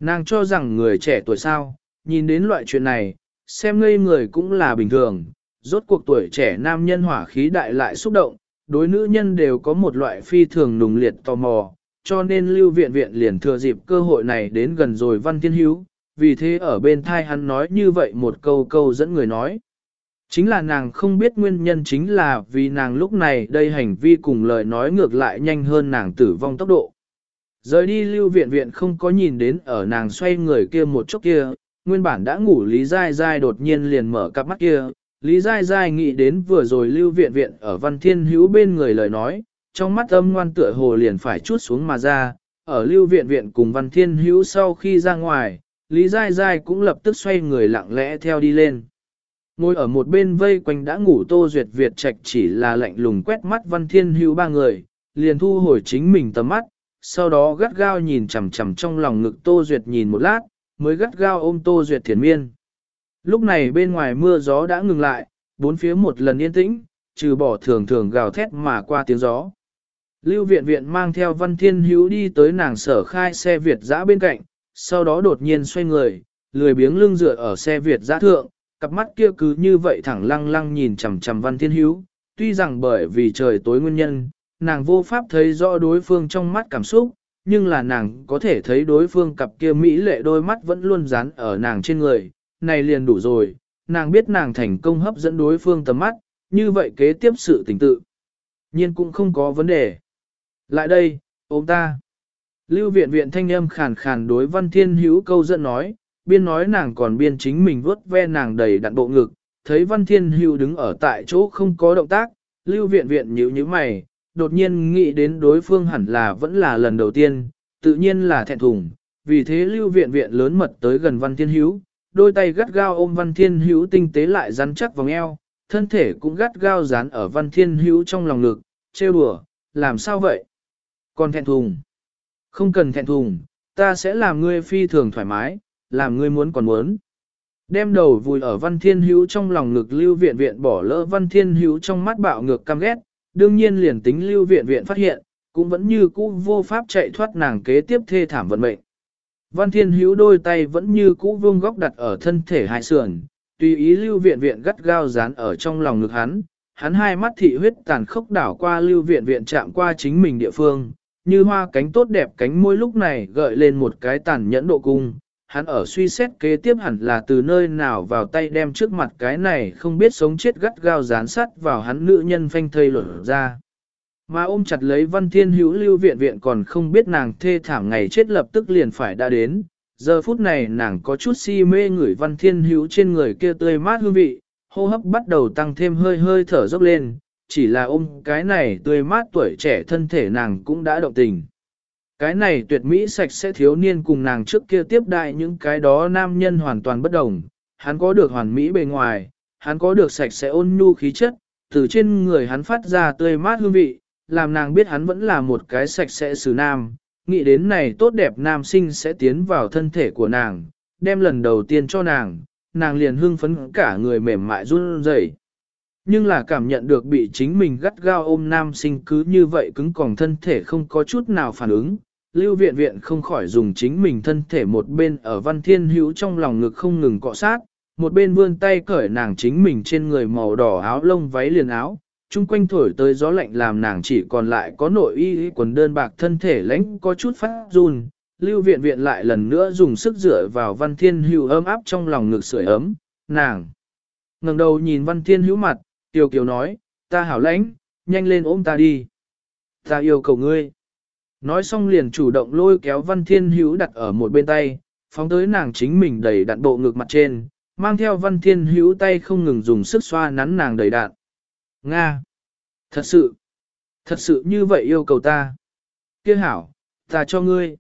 A: Nàng cho rằng người trẻ tuổi sao, nhìn đến loại chuyện này, xem ngây người cũng là bình thường, rốt cuộc tuổi trẻ nam nhân hỏa khí đại lại xúc động, đối nữ nhân đều có một loại phi thường nùng liệt tò mò, cho nên lưu viện viện liền thừa dịp cơ hội này đến gần rồi văn thiên hữu, vì thế ở bên thai hắn nói như vậy một câu câu dẫn người nói. Chính là nàng không biết nguyên nhân chính là vì nàng lúc này đây hành vi cùng lời nói ngược lại nhanh hơn nàng tử vong tốc độ. Rời đi lưu viện viện không có nhìn đến ở nàng xoay người kia một chút kia, nguyên bản đã ngủ Lý Giai Giai đột nhiên liền mở cặp mắt kia. Lý Giai Giai nghĩ đến vừa rồi lưu viện viện ở văn thiên hữu bên người lời nói, trong mắt âm ngoan tựa hồ liền phải chút xuống mà ra, ở lưu viện viện cùng văn thiên hữu sau khi ra ngoài, Lý Giai Giai cũng lập tức xoay người lặng lẽ theo đi lên. Ngồi ở một bên vây quanh đã ngủ Tô Duyệt Việt Trạch chỉ là lạnh lùng quét mắt văn thiên hữu ba người, liền thu hồi chính mình tầm mắt, sau đó gắt gao nhìn chằm chằm trong lòng ngực Tô Duyệt nhìn một lát, mới gắt gao ôm Tô Duyệt thiền miên. Lúc này bên ngoài mưa gió đã ngừng lại, bốn phía một lần yên tĩnh, trừ bỏ thường thường gào thét mà qua tiếng gió. Lưu viện viện mang theo văn thiên hữu đi tới nàng sở khai xe Việt giã bên cạnh, sau đó đột nhiên xoay người, lười biếng lưng dựa ở xe Việt giã thượng, cặp mắt kia cứ như vậy thẳng lăng lăng nhìn chằm chằm văn thiên hữu, tuy rằng bởi vì trời tối nguyên nhân, nàng vô pháp thấy rõ đối phương trong mắt cảm xúc, nhưng là nàng có thể thấy đối phương cặp kia mỹ lệ đôi mắt vẫn luôn dán ở nàng trên người, này liền đủ rồi, nàng biết nàng thành công hấp dẫn đối phương tầm mắt, như vậy kế tiếp sự tình tự. nhiên cũng không có vấn đề. Lại đây, ôm ta. Lưu viện viện thanh âm khàn khàn đối văn thiên hữu câu dẫn nói, biên nói nàng còn biên chính mình vuốt ve nàng đầy đặn bộ ngực, thấy văn thiên hữu đứng ở tại chỗ không có động tác, lưu viện viện nhíu như mày, đột nhiên nghĩ đến đối phương hẳn là vẫn là lần đầu tiên, tự nhiên là thẹn thùng, vì thế lưu viện viện lớn mật tới gần văn thiên hữu, đôi tay gắt gao ôm văn thiên hữu tinh tế lại rắn chắc vòng eo, thân thể cũng gắt gao dán ở văn thiên hữu trong lòng lực, trêu đùa, làm sao vậy? Còn thẹn thùng. Không cần thẹn thùng, ta sẽ làm ngươi phi thường thoải mái, làm ngươi muốn còn muốn. Đem đầu vùi ở văn thiên hữu trong lòng ngực lưu viện viện bỏ lỡ văn thiên hữu trong mắt bạo ngược căm ghét, đương nhiên liền tính lưu viện viện phát hiện, cũng vẫn như cũ vô pháp chạy thoát nàng kế tiếp thê thảm vận mệnh. Văn thiên hữu đôi tay vẫn như cũ vương góc đặt ở thân thể hai sườn, tùy ý lưu viện viện gắt gao dán ở trong lòng ngực hắn, hắn hai mắt thị huyết tàn khốc đảo qua lưu viện viện chạm qua chính mình địa phương, như hoa cánh tốt đẹp cánh môi lúc này gợi lên một cái tàn nhẫn độ cung. Hắn ở suy xét kế tiếp hẳn là từ nơi nào vào tay đem trước mặt cái này không biết sống chết gắt gao dán sắt vào hắn nữ nhân phanh thây lở ra. Mà ôm chặt lấy văn thiên hữu lưu viện viện còn không biết nàng thê thảm ngày chết lập tức liền phải đã đến. Giờ phút này nàng có chút si mê ngửi văn thiên hữu trên người kia tươi mát hương vị, hô hấp bắt đầu tăng thêm hơi hơi thở dốc lên, chỉ là ôm cái này tươi mát tuổi trẻ thân thể nàng cũng đã động tình. Cái này tuyệt mỹ sạch sẽ thiếu niên cùng nàng trước kia tiếp đại những cái đó nam nhân hoàn toàn bất đồng, hắn có được hoàn mỹ bề ngoài, hắn có được sạch sẽ ôn nhu khí chất, từ trên người hắn phát ra tươi mát hương vị, làm nàng biết hắn vẫn là một cái sạch sẽ xử nam, nghĩ đến này tốt đẹp nam sinh sẽ tiến vào thân thể của nàng, đem lần đầu tiên cho nàng, nàng liền hưng phấn cả người mềm mại run rẩy. Nhưng là cảm nhận được bị chính mình gắt gao ôm nam sinh cứ như vậy cứng còng thân thể không có chút nào phản ứng. Lưu viện viện không khỏi dùng chính mình thân thể một bên ở văn thiên hữu trong lòng ngực không ngừng cọ sát, một bên vươn tay cởi nàng chính mình trên người màu đỏ áo lông váy liền áo, chung quanh thổi tới gió lạnh làm nàng chỉ còn lại có nội y quần đơn bạc thân thể lãnh có chút phát run. Lưu viện viện lại lần nữa dùng sức dựa vào văn thiên hữu ấm áp trong lòng ngực sưởi ấm, nàng ngẩng đầu nhìn văn thiên hữu mặt, tiểu Kiều nói, ta hảo lãnh, nhanh lên ôm ta đi. Ta yêu cầu ngươi. Nói xong liền chủ động lôi kéo Văn Thiên Hữu đặt ở một bên tay, phóng tới nàng chính mình đầy đặn bộ ngực mặt trên, mang theo Văn Thiên Hữu tay không ngừng dùng sức xoa nắn nàng đầy đạn Nga! Thật sự! Thật sự như vậy yêu cầu ta. Kia hảo, ta cho ngươi.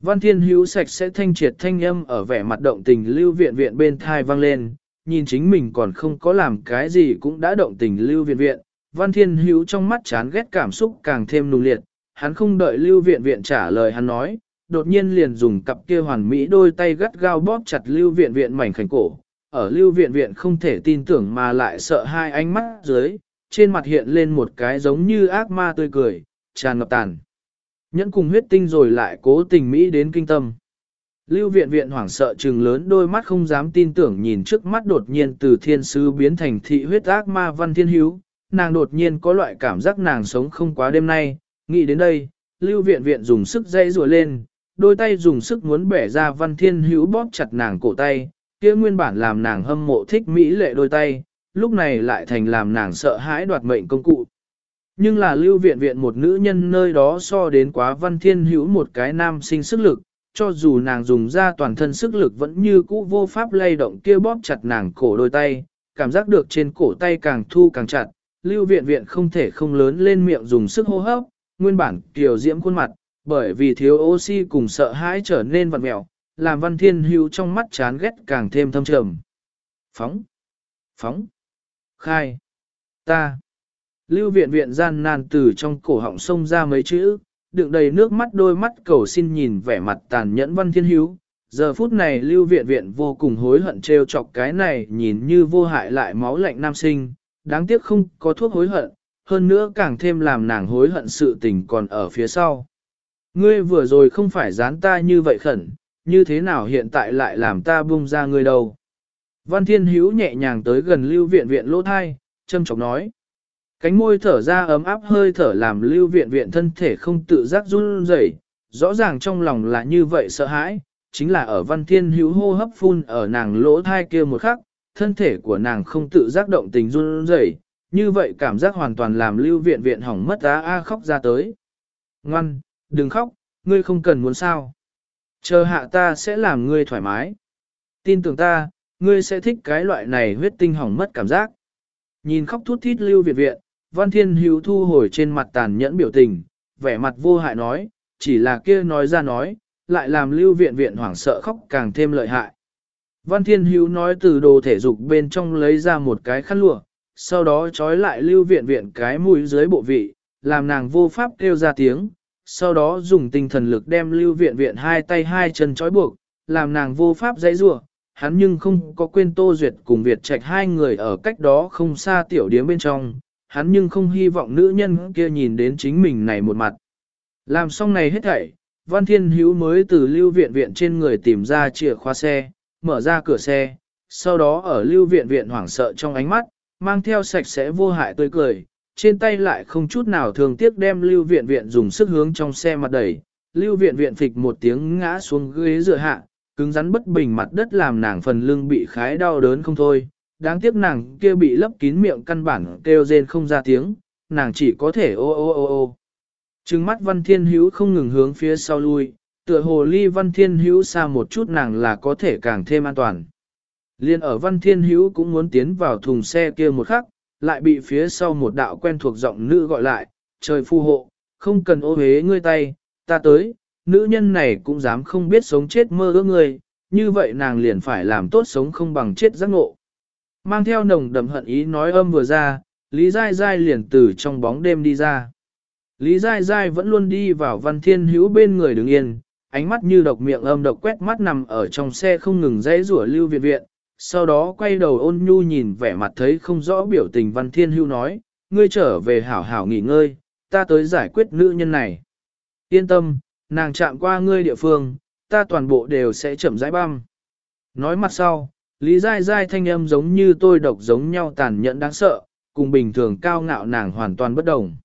A: Văn Thiên Hữu sạch sẽ thanh triệt thanh âm ở vẻ mặt động tình lưu viện viện bên thai vang lên, nhìn chính mình còn không có làm cái gì cũng đã động tình lưu viện viện. Văn Thiên Hữu trong mắt chán ghét cảm xúc càng thêm nung liệt, hắn không đợi lưu viện viện trả lời hắn nói, đột nhiên liền dùng cặp kia hoàn mỹ đôi tay gắt gao bóp chặt lưu viện viện mảnh khảnh cổ. Ở lưu viện viện không thể tin tưởng mà lại sợ hai ánh mắt dưới, trên mặt hiện lên một cái giống như ác ma tươi cười, tràn ngập tàn. Nhẫn cùng huyết tinh rồi lại cố tình Mỹ đến kinh tâm. Lưu viện viện hoảng sợ trừng lớn đôi mắt không dám tin tưởng nhìn trước mắt đột nhiên từ thiên sứ biến thành thị huyết ác ma văn thiên hữu, nàng đột nhiên có loại cảm giác nàng sống không quá đêm nay, nghĩ đến đây, lưu viện viện dùng sức dây rùa lên, đôi tay dùng sức muốn bẻ ra văn thiên hữu bóp chặt nàng cổ tay, kia nguyên bản làm nàng hâm mộ thích mỹ lệ đôi tay, lúc này lại thành làm nàng sợ hãi đoạt mệnh công cụ. Nhưng là lưu viện viện một nữ nhân nơi đó so đến quá văn thiên hữu một cái nam sinh sức lực, cho dù nàng dùng ra toàn thân sức lực vẫn như cũ vô pháp lay động kia bóp chặt nàng cổ đôi tay, cảm giác được trên cổ tay càng thu càng chặt, lưu viện viện không thể không lớn lên miệng dùng sức hô hấp, nguyên bản kiều diễm khuôn mặt, bởi vì thiếu oxy cùng sợ hãi trở nên vặn mẹo, làm văn thiên hưu trong mắt chán ghét càng thêm thâm trầm. Phóng! Phóng! Khai! Ta! Lưu viện viện gian nan từ trong cổ họng sông ra mấy chữ, đựng đầy nước mắt đôi mắt cầu xin nhìn vẻ mặt tàn nhẫn văn thiên hữu. Giờ phút này lưu viện viện vô cùng hối hận trêu chọc cái này nhìn như vô hại lại máu lạnh nam sinh, đáng tiếc không có thuốc hối hận, hơn nữa càng thêm làm nàng hối hận sự tình còn ở phía sau. Ngươi vừa rồi không phải dán ta như vậy khẩn, như thế nào hiện tại lại làm ta buông ra ngươi đâu. Văn Thiên Hữu nhẹ nhàng tới gần lưu viện viện lỗ thai, châm chọc nói. Cánh môi thở ra ấm áp hơi thở làm lưu viện viện thân thể không tự giác run rẩy, rõ ràng trong lòng là như vậy sợ hãi, chính là ở Văn Thiên Hữu hô hấp phun ở nàng lỗ thai kia một khắc, thân thể của nàng không tự giác động tình run rẩy, như vậy cảm giác hoàn toàn làm lưu viện viện hỏng mất á a khóc ra tới. Ngoan, đừng khóc, ngươi không cần muốn sao. Chờ hạ ta sẽ làm ngươi thoải mái. Tin tưởng ta, ngươi sẽ thích cái loại này huyết tinh hỏng mất cảm giác. Nhìn khóc thút thít lưu viện viện, Văn Thiên Hữu thu hồi trên mặt tàn nhẫn biểu tình, vẻ mặt vô hại nói, chỉ là kia nói ra nói, lại làm lưu viện viện hoảng sợ khóc càng thêm lợi hại. Văn Thiên Hữu nói từ đồ thể dục bên trong lấy ra một cái khăn lụa, sau đó trói lại lưu viện viện cái mũi dưới bộ vị, làm nàng vô pháp kêu ra tiếng, sau đó dùng tinh thần lực đem lưu viện viện hai tay hai chân trói buộc, làm nàng vô pháp dãy rủa. Hắn nhưng không có quên Tô Duyệt cùng Việt Trạch hai người ở cách đó không xa tiểu điếm bên trong, hắn nhưng không hy vọng nữ nhân kia nhìn đến chính mình này một mặt. Làm xong này hết thảy, Văn Thiên Hữu mới từ lưu viện viện trên người tìm ra chìa khóa xe, mở ra cửa xe, sau đó ở lưu viện viện hoảng sợ trong ánh mắt, mang theo sạch sẽ vô hại tươi cười, trên tay lại không chút nào thường tiếc đem lưu viện viện dùng sức hướng trong xe mặt đẩy, lưu viện viện phịch một tiếng ngã xuống ghế dựa hạ, cứng rắn bất bình mặt đất làm nàng phần lưng bị khái đau đớn không thôi, đáng tiếc nàng kia bị lấp kín miệng căn bản kêu rên không ra tiếng, nàng chỉ có thể ô ô ô ô. Trừng mắt văn thiên hữu không ngừng hướng phía sau lui, tựa hồ ly văn thiên hữu xa một chút nàng là có thể càng thêm an toàn. Liên ở văn thiên hữu cũng muốn tiến vào thùng xe kia một khắc, lại bị phía sau một đạo quen thuộc giọng nữ gọi lại, trời phù hộ, không cần ô hế ngươi tay, ta tới, nữ nhân này cũng dám không biết sống chết mơ ước ngươi, như vậy nàng liền phải làm tốt sống không bằng chết giác ngộ. Mang theo nồng đậm hận ý nói âm vừa ra, Lý Giai Giai liền từ trong bóng đêm đi ra. Lý Giai Giai vẫn luôn đi vào văn thiên hữu bên người đứng yên, ánh mắt như độc miệng âm độc quét mắt nằm ở trong xe không ngừng dãy rủa lưu viện viện, sau đó quay đầu ôn nhu nhìn vẻ mặt thấy không rõ biểu tình văn thiên hưu nói, ngươi trở về hảo hảo nghỉ ngơi, ta tới giải quyết nữ nhân này. Yên tâm, nàng chạm qua ngươi địa phương, ta toàn bộ đều sẽ chậm rãi băm. Nói mặt sau, Lý Giai Giai thanh âm giống như tôi độc giống nhau tàn nhẫn đáng sợ, cùng bình thường cao ngạo nàng hoàn toàn bất đồng.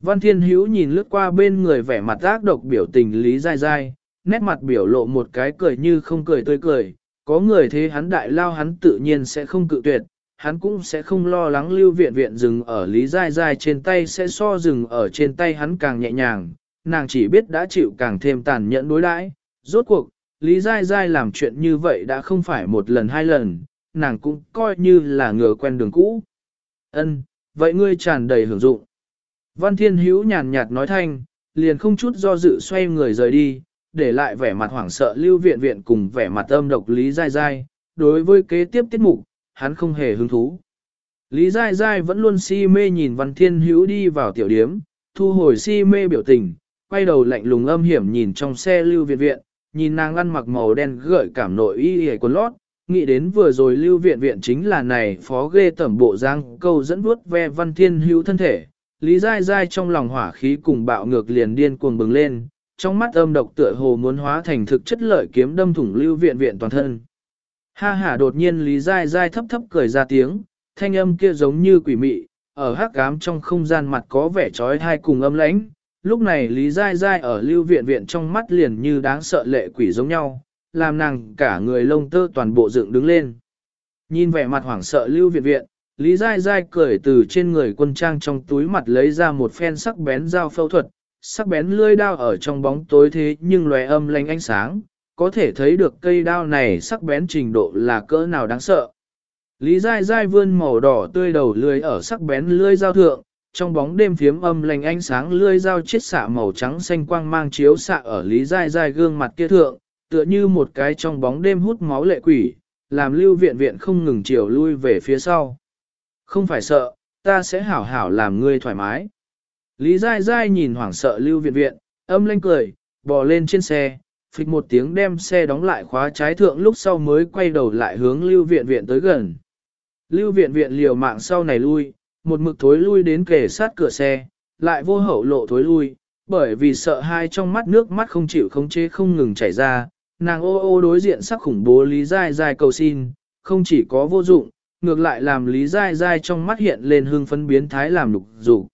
A: Văn Thiên Hữu nhìn lướt qua bên người vẻ mặt ác độc biểu tình Lý Giai Giai, nét mặt biểu lộ một cái cười như không cười tươi cười, có người thế hắn đại lao hắn tự nhiên sẽ không cự tuyệt, hắn cũng sẽ không lo lắng lưu viện viện dừng ở Lý Giai Giai trên tay sẽ so dừng ở trên tay hắn càng nhẹ nhàng, nàng chỉ biết đã chịu càng thêm tàn nhẫn đối đãi. Rốt cuộc, Lý Giai Giai làm chuyện như vậy đã không phải một lần hai lần, nàng cũng coi như là ngờ quen đường cũ. Ân, vậy ngươi tràn đầy hưởng dụng. Văn Thiên Hữu nhàn nhạt nói thanh, liền không chút do dự xoay người rời đi, để lại vẻ mặt hoảng sợ lưu viện viện cùng vẻ mặt âm độc Lý Giai Giai, đối với kế tiếp tiết mục, hắn không hề hứng thú. Lý Giai Giai vẫn luôn si mê nhìn Văn Thiên Hữu đi vào tiểu điếm, thu hồi si mê biểu tình, quay đầu lạnh lùng âm hiểm nhìn trong xe lưu viện viện, nhìn nàng ăn mặc màu đen gợi cảm nội y hề quần lót, nghĩ đến vừa rồi lưu viện viện chính là này phó ghê tẩm bộ giang câu dẫn vuốt ve Văn Thiên Hữu thân thể. Lý Giai Giai trong lòng hỏa khí cùng bạo ngược liền điên cuồng bừng lên, trong mắt âm độc tựa hồ muốn hóa thành thực chất lợi kiếm đâm thủng lưu viện viện toàn thân. Ha ha đột nhiên Lý Giai Giai thấp thấp cười ra tiếng, thanh âm kia giống như quỷ mị, ở hắc cám trong không gian mặt có vẻ trói thai cùng âm lãnh. Lúc này Lý Giai Giai ở lưu viện viện trong mắt liền như đáng sợ lệ quỷ giống nhau, làm nàng cả người lông tơ toàn bộ dựng đứng lên. Nhìn vẻ mặt hoảng sợ lưu viện viện, Lý Giai Giai cười từ trên người quân trang trong túi mặt lấy ra một phen sắc bén dao phẫu thuật, sắc bén lưỡi đao ở trong bóng tối thế nhưng lóe âm lanh ánh sáng, có thể thấy được cây đao này sắc bén trình độ là cỡ nào đáng sợ. Lý Giai Giai vươn màu đỏ tươi đầu lưỡi ở sắc bén lưỡi dao thượng, trong bóng đêm phiếm âm lanh ánh sáng lưỡi dao chiết xạ màu trắng xanh quang mang chiếu xạ ở Lý Giai Giai gương mặt kia thượng, tựa như một cái trong bóng đêm hút máu lệ quỷ, làm lưu viện viện không ngừng chiều lui về phía sau. Không phải sợ, ta sẽ hảo hảo làm ngươi thoải mái. Lý Giai Giai nhìn hoảng sợ lưu viện viện, âm lên cười, bò lên trên xe, phịch một tiếng đem xe đóng lại khóa trái thượng lúc sau mới quay đầu lại hướng lưu viện viện tới gần. Lưu viện viện liều mạng sau này lui, một mực thối lui đến kề sát cửa xe, lại vô hậu lộ thối lui, bởi vì sợ hai trong mắt nước mắt không chịu khống chế không ngừng chảy ra, nàng ô ô đối diện sắc khủng bố Lý Giai Giai cầu xin, không chỉ có vô dụng, ngược lại làm Lý Giai Giai trong mắt hiện lên hương phấn biến thái làm nục dục.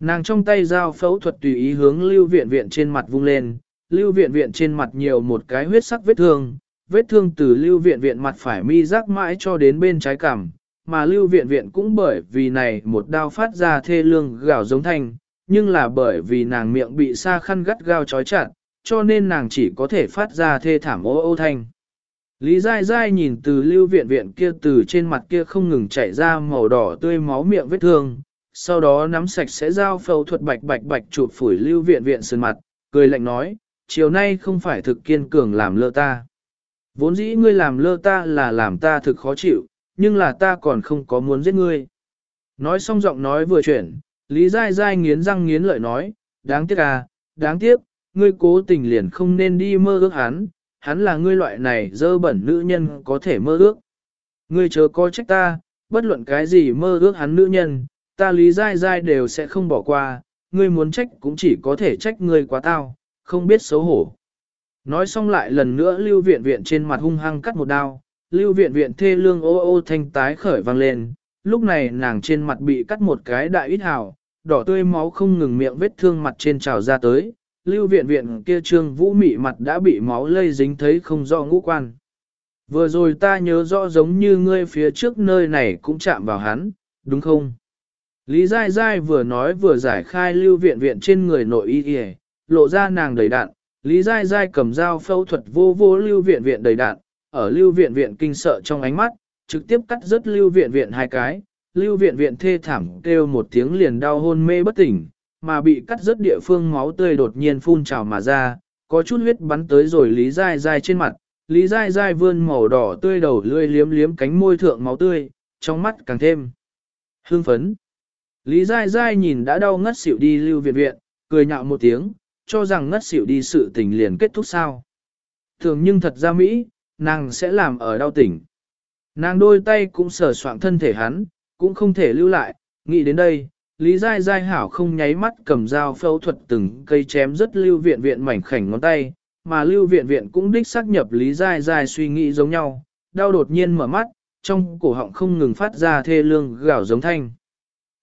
A: Nàng trong tay dao phẫu thuật tùy ý hướng lưu viện viện trên mặt vung lên, lưu viện viện trên mặt nhiều một cái huyết sắc vết thương, vết thương từ lưu viện viện mặt phải mi rác mãi cho đến bên trái cằm, mà lưu viện viện cũng bởi vì này một đao phát ra thê lương gào giống thanh, nhưng là bởi vì nàng miệng bị sa khăn gắt gao trói chặt, cho nên nàng chỉ có thể phát ra thê thảm ô ô thanh. Lý dai dai nhìn từ lưu viện viện kia từ trên mặt kia không ngừng chảy ra màu đỏ tươi máu miệng vết thương, sau đó nắm sạch sẽ giao phẫu thuật bạch bạch bạch chụp phủi lưu viện viện sườn mặt, cười lạnh nói, chiều nay không phải thực kiên cường làm lơ ta. Vốn dĩ ngươi làm lơ ta là làm ta thực khó chịu, nhưng là ta còn không có muốn giết ngươi. Nói xong giọng nói vừa chuyển, Lý Giai Giai nghiến răng nghiến lợi nói, đáng tiếc à, đáng tiếc, ngươi cố tình liền không nên đi mơ ước hắn, hắn là ngươi loại này dơ bẩn nữ nhân có thể mơ ước. Ngươi chớ có trách ta, bất luận cái gì mơ ước hắn nữ nhân, ta Lý dai dai đều sẽ không bỏ qua, ngươi muốn trách cũng chỉ có thể trách ngươi quá tao, không biết xấu hổ. Nói xong lại lần nữa lưu viện viện trên mặt hung hăng cắt một đao, lưu viện viện thê lương ô ô thanh tái khởi vang lên, lúc này nàng trên mặt bị cắt một cái đại ít hào, đỏ tươi máu không ngừng miệng vết thương mặt trên trào ra tới, lưu viện viện kia trương vũ mị mặt đã bị máu lây dính thấy không rõ ngũ quan. Vừa rồi ta nhớ rõ giống như ngươi phía trước nơi này cũng chạm vào hắn, đúng không? Lý Giai Giai vừa nói vừa giải khai lưu viện viện trên người nội y y, lộ ra nàng đầy đạn, Lý Giai Giai cầm dao phẫu thuật vô vô lưu viện viện đầy đạn, ở lưu viện viện kinh sợ trong ánh mắt, trực tiếp cắt rớt lưu viện viện hai cái, lưu viện viện thê thảm kêu một tiếng liền đau hôn mê bất tỉnh, mà bị cắt rớt địa phương máu tươi đột nhiên phun trào mà ra, có chút huyết bắn tới rồi Lý Giai Giai trên mặt, Lý Giai Giai vươn màu đỏ tươi đầu lươi liếm liếm cánh môi thượng máu tươi, trong mắt càng thêm hương phấn. Lý Giai Giai nhìn đã đau ngất xỉu đi lưu viện viện, cười nhạo một tiếng, cho rằng ngất xỉu đi sự tình liền kết thúc sao. Thường nhưng thật ra Mỹ, nàng sẽ làm ở đau tỉnh. Nàng đôi tay cũng sờ soạn thân thể hắn, cũng không thể lưu lại, nghĩ đến đây, Lý Giai Giai hảo không nháy mắt cầm dao phẫu thuật từng cây chém rất lưu viện viện mảnh khảnh ngón tay, mà lưu viện viện cũng đích xác nhập Lý Giai Giai suy nghĩ giống nhau, đau đột nhiên mở mắt, trong cổ họng không ngừng phát ra thê lương gạo giống thanh.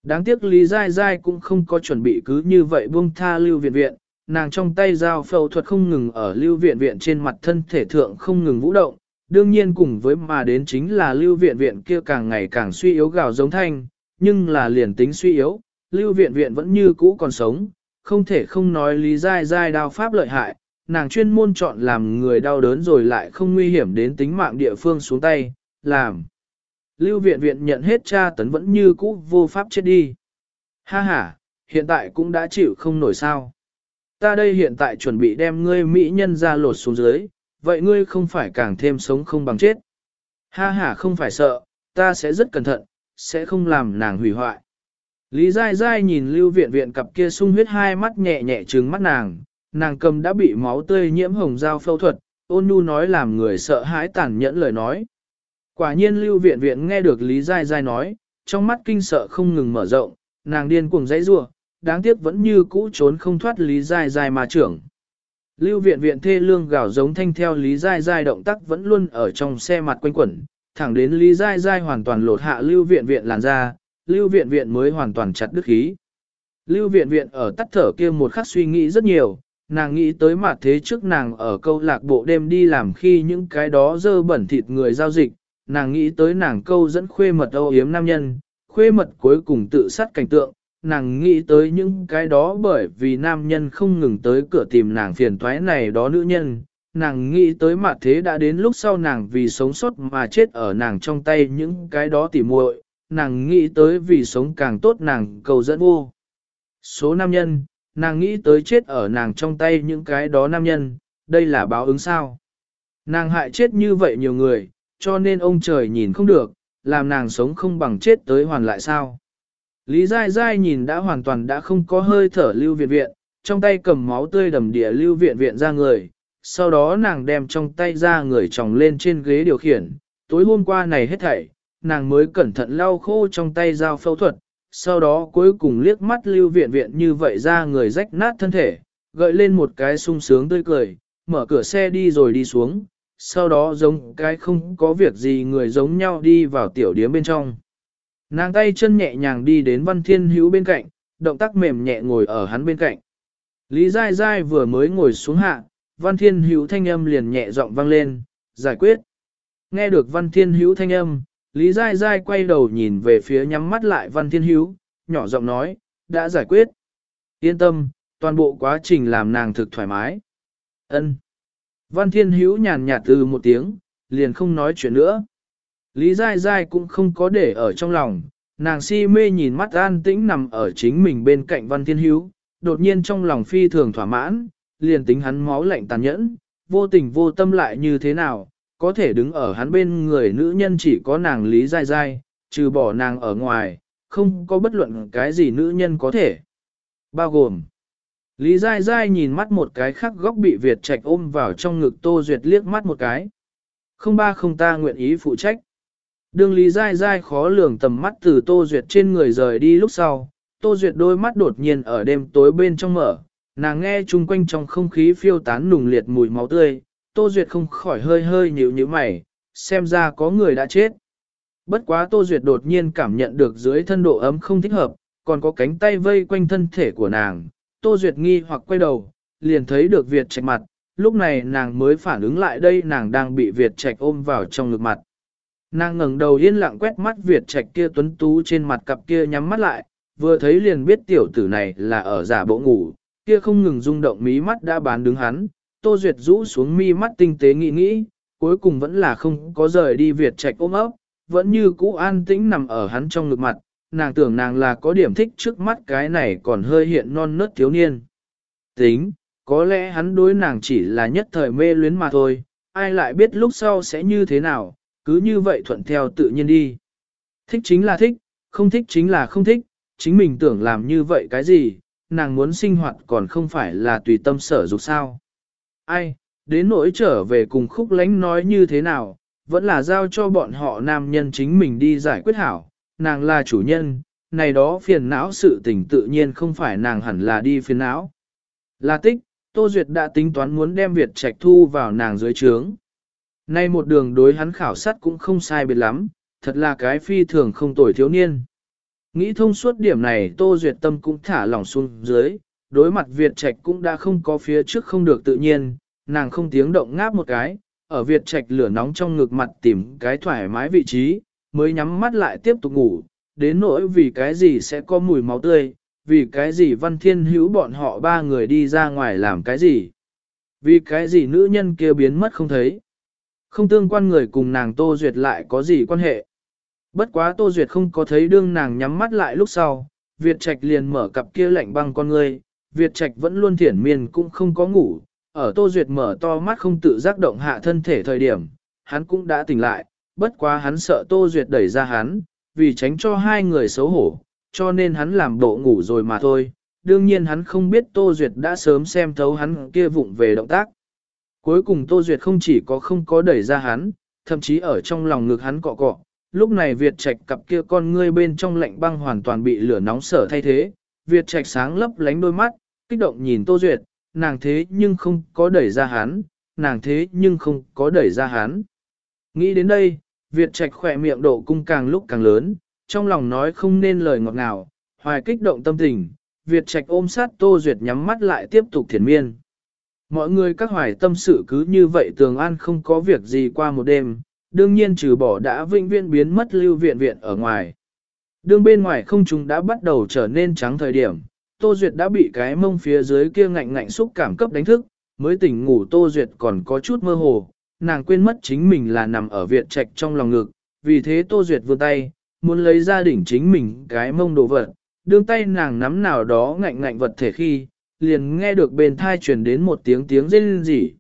A: Đáng tiếc Lý Giai Giai cũng không có chuẩn bị cứ như vậy buông tha lưu viện viện, nàng trong tay dao phẫu thuật không ngừng ở lưu viện viện trên mặt thân thể thượng không ngừng vũ động, đương nhiên cùng với mà đến chính là lưu viện viện kia càng ngày càng suy yếu gào giống thanh, nhưng là liền tính suy yếu, lưu viện viện vẫn như cũ còn sống, không thể không nói lý dai dai đao pháp lợi hại, nàng chuyên môn chọn làm người đau đớn rồi lại không nguy hiểm đến tính mạng địa phương xuống tay, làm. Lưu viện viện nhận hết tra tấn vẫn như cũ vô pháp chết đi. Ha ha, hiện tại cũng đã chịu không nổi sao. Ta đây hiện tại chuẩn bị đem ngươi mỹ nhân ra lột xuống dưới, vậy ngươi không phải càng thêm sống không bằng chết. Ha ha không phải sợ, ta sẽ rất cẩn thận, sẽ không làm nàng hủy hoại. Lý Giai Giai nhìn lưu viện viện cặp kia sung huyết hai mắt nhẹ nhẹ trừng mắt nàng, nàng cầm đã bị máu tươi nhiễm hồng dao phẫu thuật, ôn nhu nói làm người sợ hãi tàn nhẫn lời nói. Quả nhiên lưu viện viện nghe được Lý Giai Giai nói, trong mắt kinh sợ không ngừng mở rộng, nàng điên cuồng dãy rua, đáng tiếc vẫn như cũ trốn không thoát Lý Giai Giai mà trưởng. Lưu viện viện thê lương gào giống thanh theo Lý Giai Giai động tác vẫn luôn ở trong xe mặt quanh quẩn, thẳng đến Lý Giai Giai hoàn toàn lột hạ Lưu viện viện làn ra, Lưu viện viện mới hoàn toàn chặt đứt khí. Lưu viện viện ở tắt thở kia một khắc suy nghĩ rất nhiều, nàng nghĩ tới mặt thế trước nàng ở câu lạc bộ đêm đi làm khi những cái đó dơ bẩn thịt người giao dịch, nàng nghĩ tới nàng câu dẫn khuê mật âu yếm nam nhân, khuê mật cuối cùng tự sát cảnh tượng, nàng nghĩ tới những cái đó bởi vì nam nhân không ngừng tới cửa tìm nàng phiền toái này đó nữ nhân, nàng nghĩ tới mặt thế đã đến lúc sau nàng vì sống sót mà chết ở nàng trong tay những cái đó tỉ muội, nàng nghĩ tới vì sống càng tốt nàng cầu dẫn vô. Số nam nhân, nàng nghĩ tới chết ở nàng trong tay những cái đó nam nhân, đây là báo ứng sao. Nàng hại chết như vậy nhiều người, cho nên ông trời nhìn không được, làm nàng sống không bằng chết tới hoàn lại sao. Lý Giai Giai nhìn đã hoàn toàn đã không có hơi thở lưu viện viện, trong tay cầm máu tươi đầm địa lưu viện viện ra người, sau đó nàng đem trong tay ra người chồng lên trên ghế điều khiển, tối hôm qua này hết thảy, nàng mới cẩn thận lau khô trong tay dao phẫu thuật, sau đó cuối cùng liếc mắt lưu viện viện như vậy ra người rách nát thân thể, gợi lên một cái sung sướng tươi cười, mở cửa xe đi rồi đi xuống, sau đó giống cái không có việc gì người giống nhau đi vào tiểu điếm bên trong. Nàng tay chân nhẹ nhàng đi đến văn thiên hữu bên cạnh, động tác mềm nhẹ ngồi ở hắn bên cạnh. Lý Giai Giai vừa mới ngồi xuống hạ, văn thiên hữu thanh âm liền nhẹ giọng vang lên, giải quyết. Nghe được văn thiên hữu thanh âm, Lý Giai Giai quay đầu nhìn về phía nhắm mắt lại văn thiên hữu, nhỏ giọng nói, đã giải quyết. Yên tâm, toàn bộ quá trình làm nàng thực thoải mái. Ân. Văn Thiên Hữu nhàn nhạt từ một tiếng, liền không nói chuyện nữa. Lý Giai Giai cũng không có để ở trong lòng, nàng si mê nhìn mắt an tĩnh nằm ở chính mình bên cạnh Văn Thiên Hữu, đột nhiên trong lòng phi thường thỏa mãn, liền tính hắn máu lạnh tàn nhẫn, vô tình vô tâm lại như thế nào, có thể đứng ở hắn bên người nữ nhân chỉ có nàng Lý Giai Giai, trừ bỏ nàng ở ngoài, không có bất luận cái gì nữ nhân có thể. Bao gồm, Lý Giai Giai nhìn mắt một cái khác góc bị Việt Trạch ôm vào trong ngực Tô Duyệt liếc mắt một cái. Không ba không ta nguyện ý phụ trách. Đường Lý Giai Giai khó lường tầm mắt từ Tô Duyệt trên người rời đi lúc sau, Tô Duyệt đôi mắt đột nhiên ở đêm tối bên trong mở, nàng nghe chung quanh trong không khí phiêu tán nùng liệt mùi máu tươi, Tô Duyệt không khỏi hơi hơi nhíu nhíu mày, xem ra có người đã chết. Bất quá Tô Duyệt đột nhiên cảm nhận được dưới thân độ ấm không thích hợp, còn có cánh tay vây quanh thân thể của nàng, Tô Duyệt nghi hoặc quay đầu, liền thấy được Việt Trạch mặt, lúc này nàng mới phản ứng lại đây nàng đang bị Việt Trạch ôm vào trong ngực mặt. Nàng ngẩng đầu yên lặng quét mắt Việt Trạch kia tuấn tú trên mặt cặp kia nhắm mắt lại, vừa thấy liền biết tiểu tử này là ở giả bộ ngủ, kia không ngừng rung động mí mắt đã bán đứng hắn, Tô Duyệt rũ xuống mi mắt tinh tế nghĩ nghĩ, cuối cùng vẫn là không có rời đi Việt Trạch ôm ấp, vẫn như cũ an tĩnh nằm ở hắn trong ngực mặt, nàng tưởng nàng là có điểm thích trước mắt cái này còn hơi hiện non nớt thiếu niên. Tính, có lẽ hắn đối nàng chỉ là nhất thời mê luyến mà thôi, ai lại biết lúc sau sẽ như thế nào, cứ như vậy thuận theo tự nhiên đi. Thích chính là thích, không thích chính là không thích, chính mình tưởng làm như vậy cái gì, nàng muốn sinh hoạt còn không phải là tùy tâm sở dục sao. Ai, đến nỗi trở về cùng khúc lánh nói như thế nào, vẫn là giao cho bọn họ nam nhân chính mình đi giải quyết hảo, nàng là chủ nhân, này đó phiền não sự tình tự nhiên không phải nàng hẳn là đi phiền não. Là tích, Tô Duyệt đã tính toán muốn đem Việt Trạch thu vào nàng dưới trướng. Nay một đường đối hắn khảo sát cũng không sai biệt lắm, thật là cái phi thường không tồi thiếu niên. Nghĩ thông suốt điểm này Tô Duyệt tâm cũng thả lỏng xuống dưới, đối mặt Việt Trạch cũng đã không có phía trước không được tự nhiên, nàng không tiếng động ngáp một cái, ở Việt Trạch lửa nóng trong ngực mặt tìm cái thoải mái vị trí, mới nhắm mắt lại tiếp tục ngủ, đến nỗi vì cái gì sẽ có mùi máu tươi, vì cái gì văn thiên hữu bọn họ ba người đi ra ngoài làm cái gì, vì cái gì nữ nhân kia biến mất không thấy. Không tương quan người cùng nàng Tô Duyệt lại có gì quan hệ. Bất quá Tô Duyệt không có thấy đương nàng nhắm mắt lại lúc sau, Việt Trạch liền mở cặp kia lạnh băng con người, Việt Trạch vẫn luôn thiển miên cũng không có ngủ, ở Tô Duyệt mở to mắt không tự giác động hạ thân thể thời điểm, hắn cũng đã tỉnh lại, bất quá hắn sợ Tô Duyệt đẩy ra hắn, vì tránh cho hai người xấu hổ, cho nên hắn làm bộ ngủ rồi mà thôi. Đương nhiên hắn không biết Tô Duyệt đã sớm xem thấu hắn kia vụng về động tác. Cuối cùng Tô Duyệt không chỉ có không có đẩy ra hắn, thậm chí ở trong lòng ngực hắn cọ cọ. Lúc này Việt Trạch cặp kia con ngươi bên trong lạnh băng hoàn toàn bị lửa nóng sở thay thế. Việt Trạch sáng lấp lánh đôi mắt, kích động nhìn Tô Duyệt, nàng thế nhưng không có đẩy ra hắn, nàng thế nhưng không có đẩy ra hắn. Nghĩ đến đây, Việt Trạch khỏe miệng độ cung càng lúc càng lớn, trong lòng nói không nên lời ngọt ngào, hoài kích động tâm tình, Việt Trạch ôm sát Tô Duyệt nhắm mắt lại tiếp tục thiền miên. Mọi người các hoài tâm sự cứ như vậy tường an không có việc gì qua một đêm, đương nhiên trừ bỏ đã vĩnh viễn biến mất lưu viện viện ở ngoài. Đương bên ngoài không chúng đã bắt đầu trở nên trắng thời điểm, Tô Duyệt đã bị cái mông phía dưới kia ngạnh ngạnh xúc cảm cấp đánh thức, mới tỉnh ngủ Tô Duyệt còn có chút mơ hồ, nàng quên mất chính mình là nằm ở viện trạch trong lòng ngực, vì thế Tô Duyệt vươn tay, muốn lấy ra đỉnh chính mình cái mông đồ vật, đương tay nàng nắm nào đó ngạnh ngạnh vật thể khi, liền nghe được bên thai truyền đến một tiếng tiếng rên rỉ.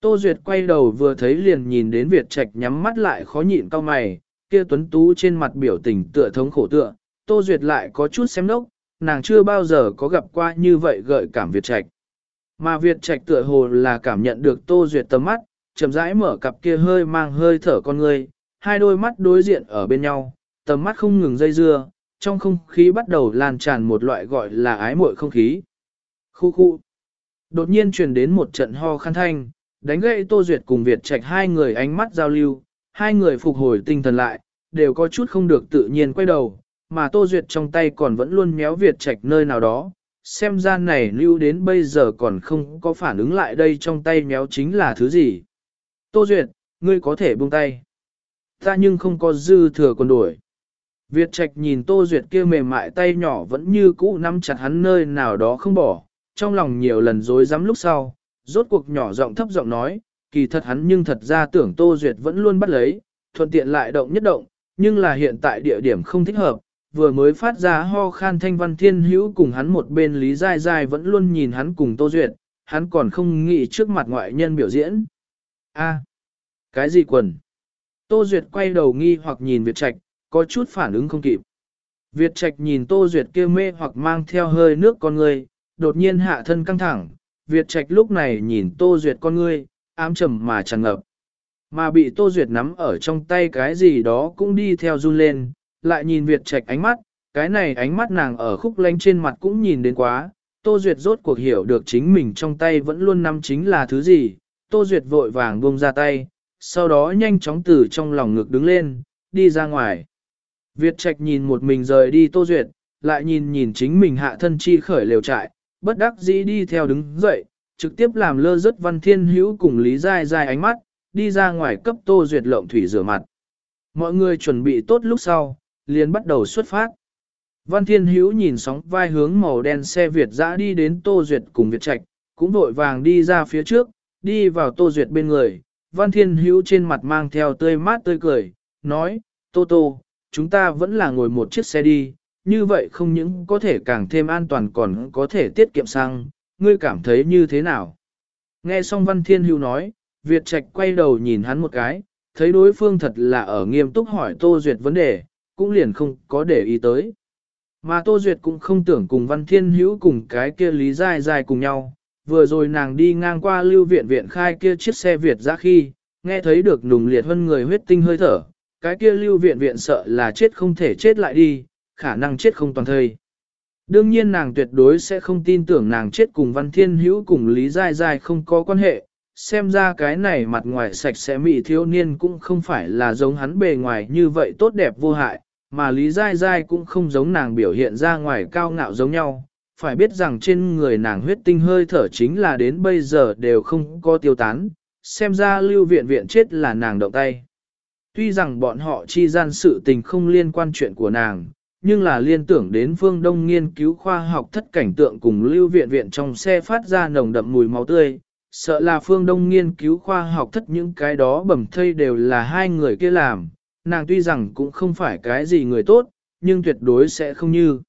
A: Tô Duyệt quay đầu vừa thấy liền nhìn đến Việt Trạch nhắm mắt lại khó nhịn cao mày, kia tuấn tú trên mặt biểu tình tựa thống khổ tựa, Tô Duyệt lại có chút xem nốc, nàng chưa bao giờ có gặp qua như vậy gợi cảm Việt Trạch. Mà Việt Trạch tựa hồ là cảm nhận được Tô Duyệt tầm mắt, chậm rãi mở cặp kia hơi mang hơi thở con người, hai đôi mắt đối diện ở bên nhau, tầm mắt không ngừng dây dưa, trong không khí bắt đầu lan tràn một loại gọi là ái muội không khí. Khu khu. Đột nhiên truyền đến một trận ho khăn thanh, đánh gậy Tô Duyệt cùng Việt Trạch hai người ánh mắt giao lưu, hai người phục hồi tinh thần lại, đều có chút không được tự nhiên quay đầu, mà Tô Duyệt trong tay còn vẫn luôn méo Việt Trạch nơi nào đó, xem ra này lưu đến bây giờ còn không có phản ứng lại đây trong tay méo chính là thứ gì. Tô Duyệt, ngươi có thể buông tay. Ta nhưng không có dư thừa còn đuổi. Việt Trạch nhìn Tô Duyệt kia mềm mại tay nhỏ vẫn như cũ nắm chặt hắn nơi nào đó không bỏ, trong lòng nhiều lần dối dám lúc sau, rốt cuộc nhỏ giọng thấp giọng nói, kỳ thật hắn nhưng thật ra tưởng Tô Duyệt vẫn luôn bắt lấy, thuận tiện lại động nhất động, nhưng là hiện tại địa điểm không thích hợp, vừa mới phát ra ho khan thanh văn thiên hữu cùng hắn một bên Lý Giai Giai vẫn luôn nhìn hắn cùng Tô Duyệt, hắn còn không nghĩ trước mặt ngoại nhân biểu diễn a cái gì quần? Tô Duyệt quay đầu nghi hoặc nhìn Việt Trạch, có chút phản ứng không kịp. Việt Trạch nhìn Tô Duyệt kia mê hoặc mang theo hơi nước con người, đột nhiên hạ thân căng thẳng, Việt Trạch lúc này nhìn Tô Duyệt con người, ám trầm mà tràn ngập. Mà bị Tô Duyệt nắm ở trong tay cái gì đó cũng đi theo run lên, lại nhìn Việt Trạch ánh mắt, cái này ánh mắt nàng ở khúc lánh trên mặt cũng nhìn đến quá. Tô Duyệt rốt cuộc hiểu được chính mình trong tay vẫn luôn nắm chính là thứ gì. Tô Duyệt vội vàng buông ra tay, sau đó nhanh chóng từ trong lòng ngực đứng lên, đi ra ngoài. Việt Trạch nhìn một mình rời đi Tô Duyệt, lại nhìn nhìn chính mình hạ thân chi khởi lều trại, bất đắc dĩ đi theo đứng dậy, trực tiếp làm lơ rất văn thiên hữu cùng Lý Giai Giai ánh mắt, đi ra ngoài cấp Tô Duyệt lộng thủy rửa mặt. Mọi người chuẩn bị tốt lúc sau, liền bắt đầu xuất phát. Văn Thiên Hữu nhìn sóng vai hướng màu đen xe Việt dã đi đến Tô Duyệt cùng Việt Trạch, cũng vội vàng đi ra phía trước, đi vào Tô Duyệt bên người. Văn Thiên Hữu trên mặt mang theo tươi mát tươi cười, nói, Tô Tô, chúng ta vẫn là ngồi một chiếc xe đi, như vậy không những có thể càng thêm an toàn còn có thể tiết kiệm xăng, ngươi cảm thấy như thế nào? Nghe xong Văn Thiên Hữu nói, Việt Trạch quay đầu nhìn hắn một cái, thấy đối phương thật là ở nghiêm túc hỏi Tô Duyệt vấn đề, cũng liền không có để ý tới. Mà Tô Duyệt cũng không tưởng cùng Văn Thiên Hữu cùng cái kia Lý Giai Giai cùng nhau, vừa rồi nàng đi ngang qua lưu viện viện khai kia chiếc xe Việt ra khi, nghe thấy được nùng liệt hơn người huyết tinh hơi thở, cái kia lưu viện viện sợ là chết không thể chết lại đi, khả năng chết không toàn thây. Đương nhiên nàng tuyệt đối sẽ không tin tưởng nàng chết cùng Văn Thiên Hữu cùng Lý Giai Giai không có quan hệ, xem ra cái này mặt ngoài sạch sẽ mị thiếu niên cũng không phải là giống hắn bề ngoài như vậy tốt đẹp vô hại, mà Lý Giai Giai cũng không giống nàng biểu hiện ra ngoài cao ngạo giống nhau. Phải biết rằng trên người nàng huyết tinh hơi thở chính là đến bây giờ đều không có tiêu tán, xem ra lưu viện viện chết là nàng động tay. Tuy rằng bọn họ chi gian sự tình không liên quan chuyện của nàng, nhưng là liên tưởng đến phương đông nghiên cứu khoa học thất cảnh tượng cùng lưu viện viện trong xe phát ra nồng đậm mùi máu tươi, sợ là phương đông nghiên cứu khoa học thất những cái đó bẩm thây đều là hai người kia làm, nàng tuy rằng cũng không phải cái gì người tốt, nhưng tuyệt đối sẽ không như.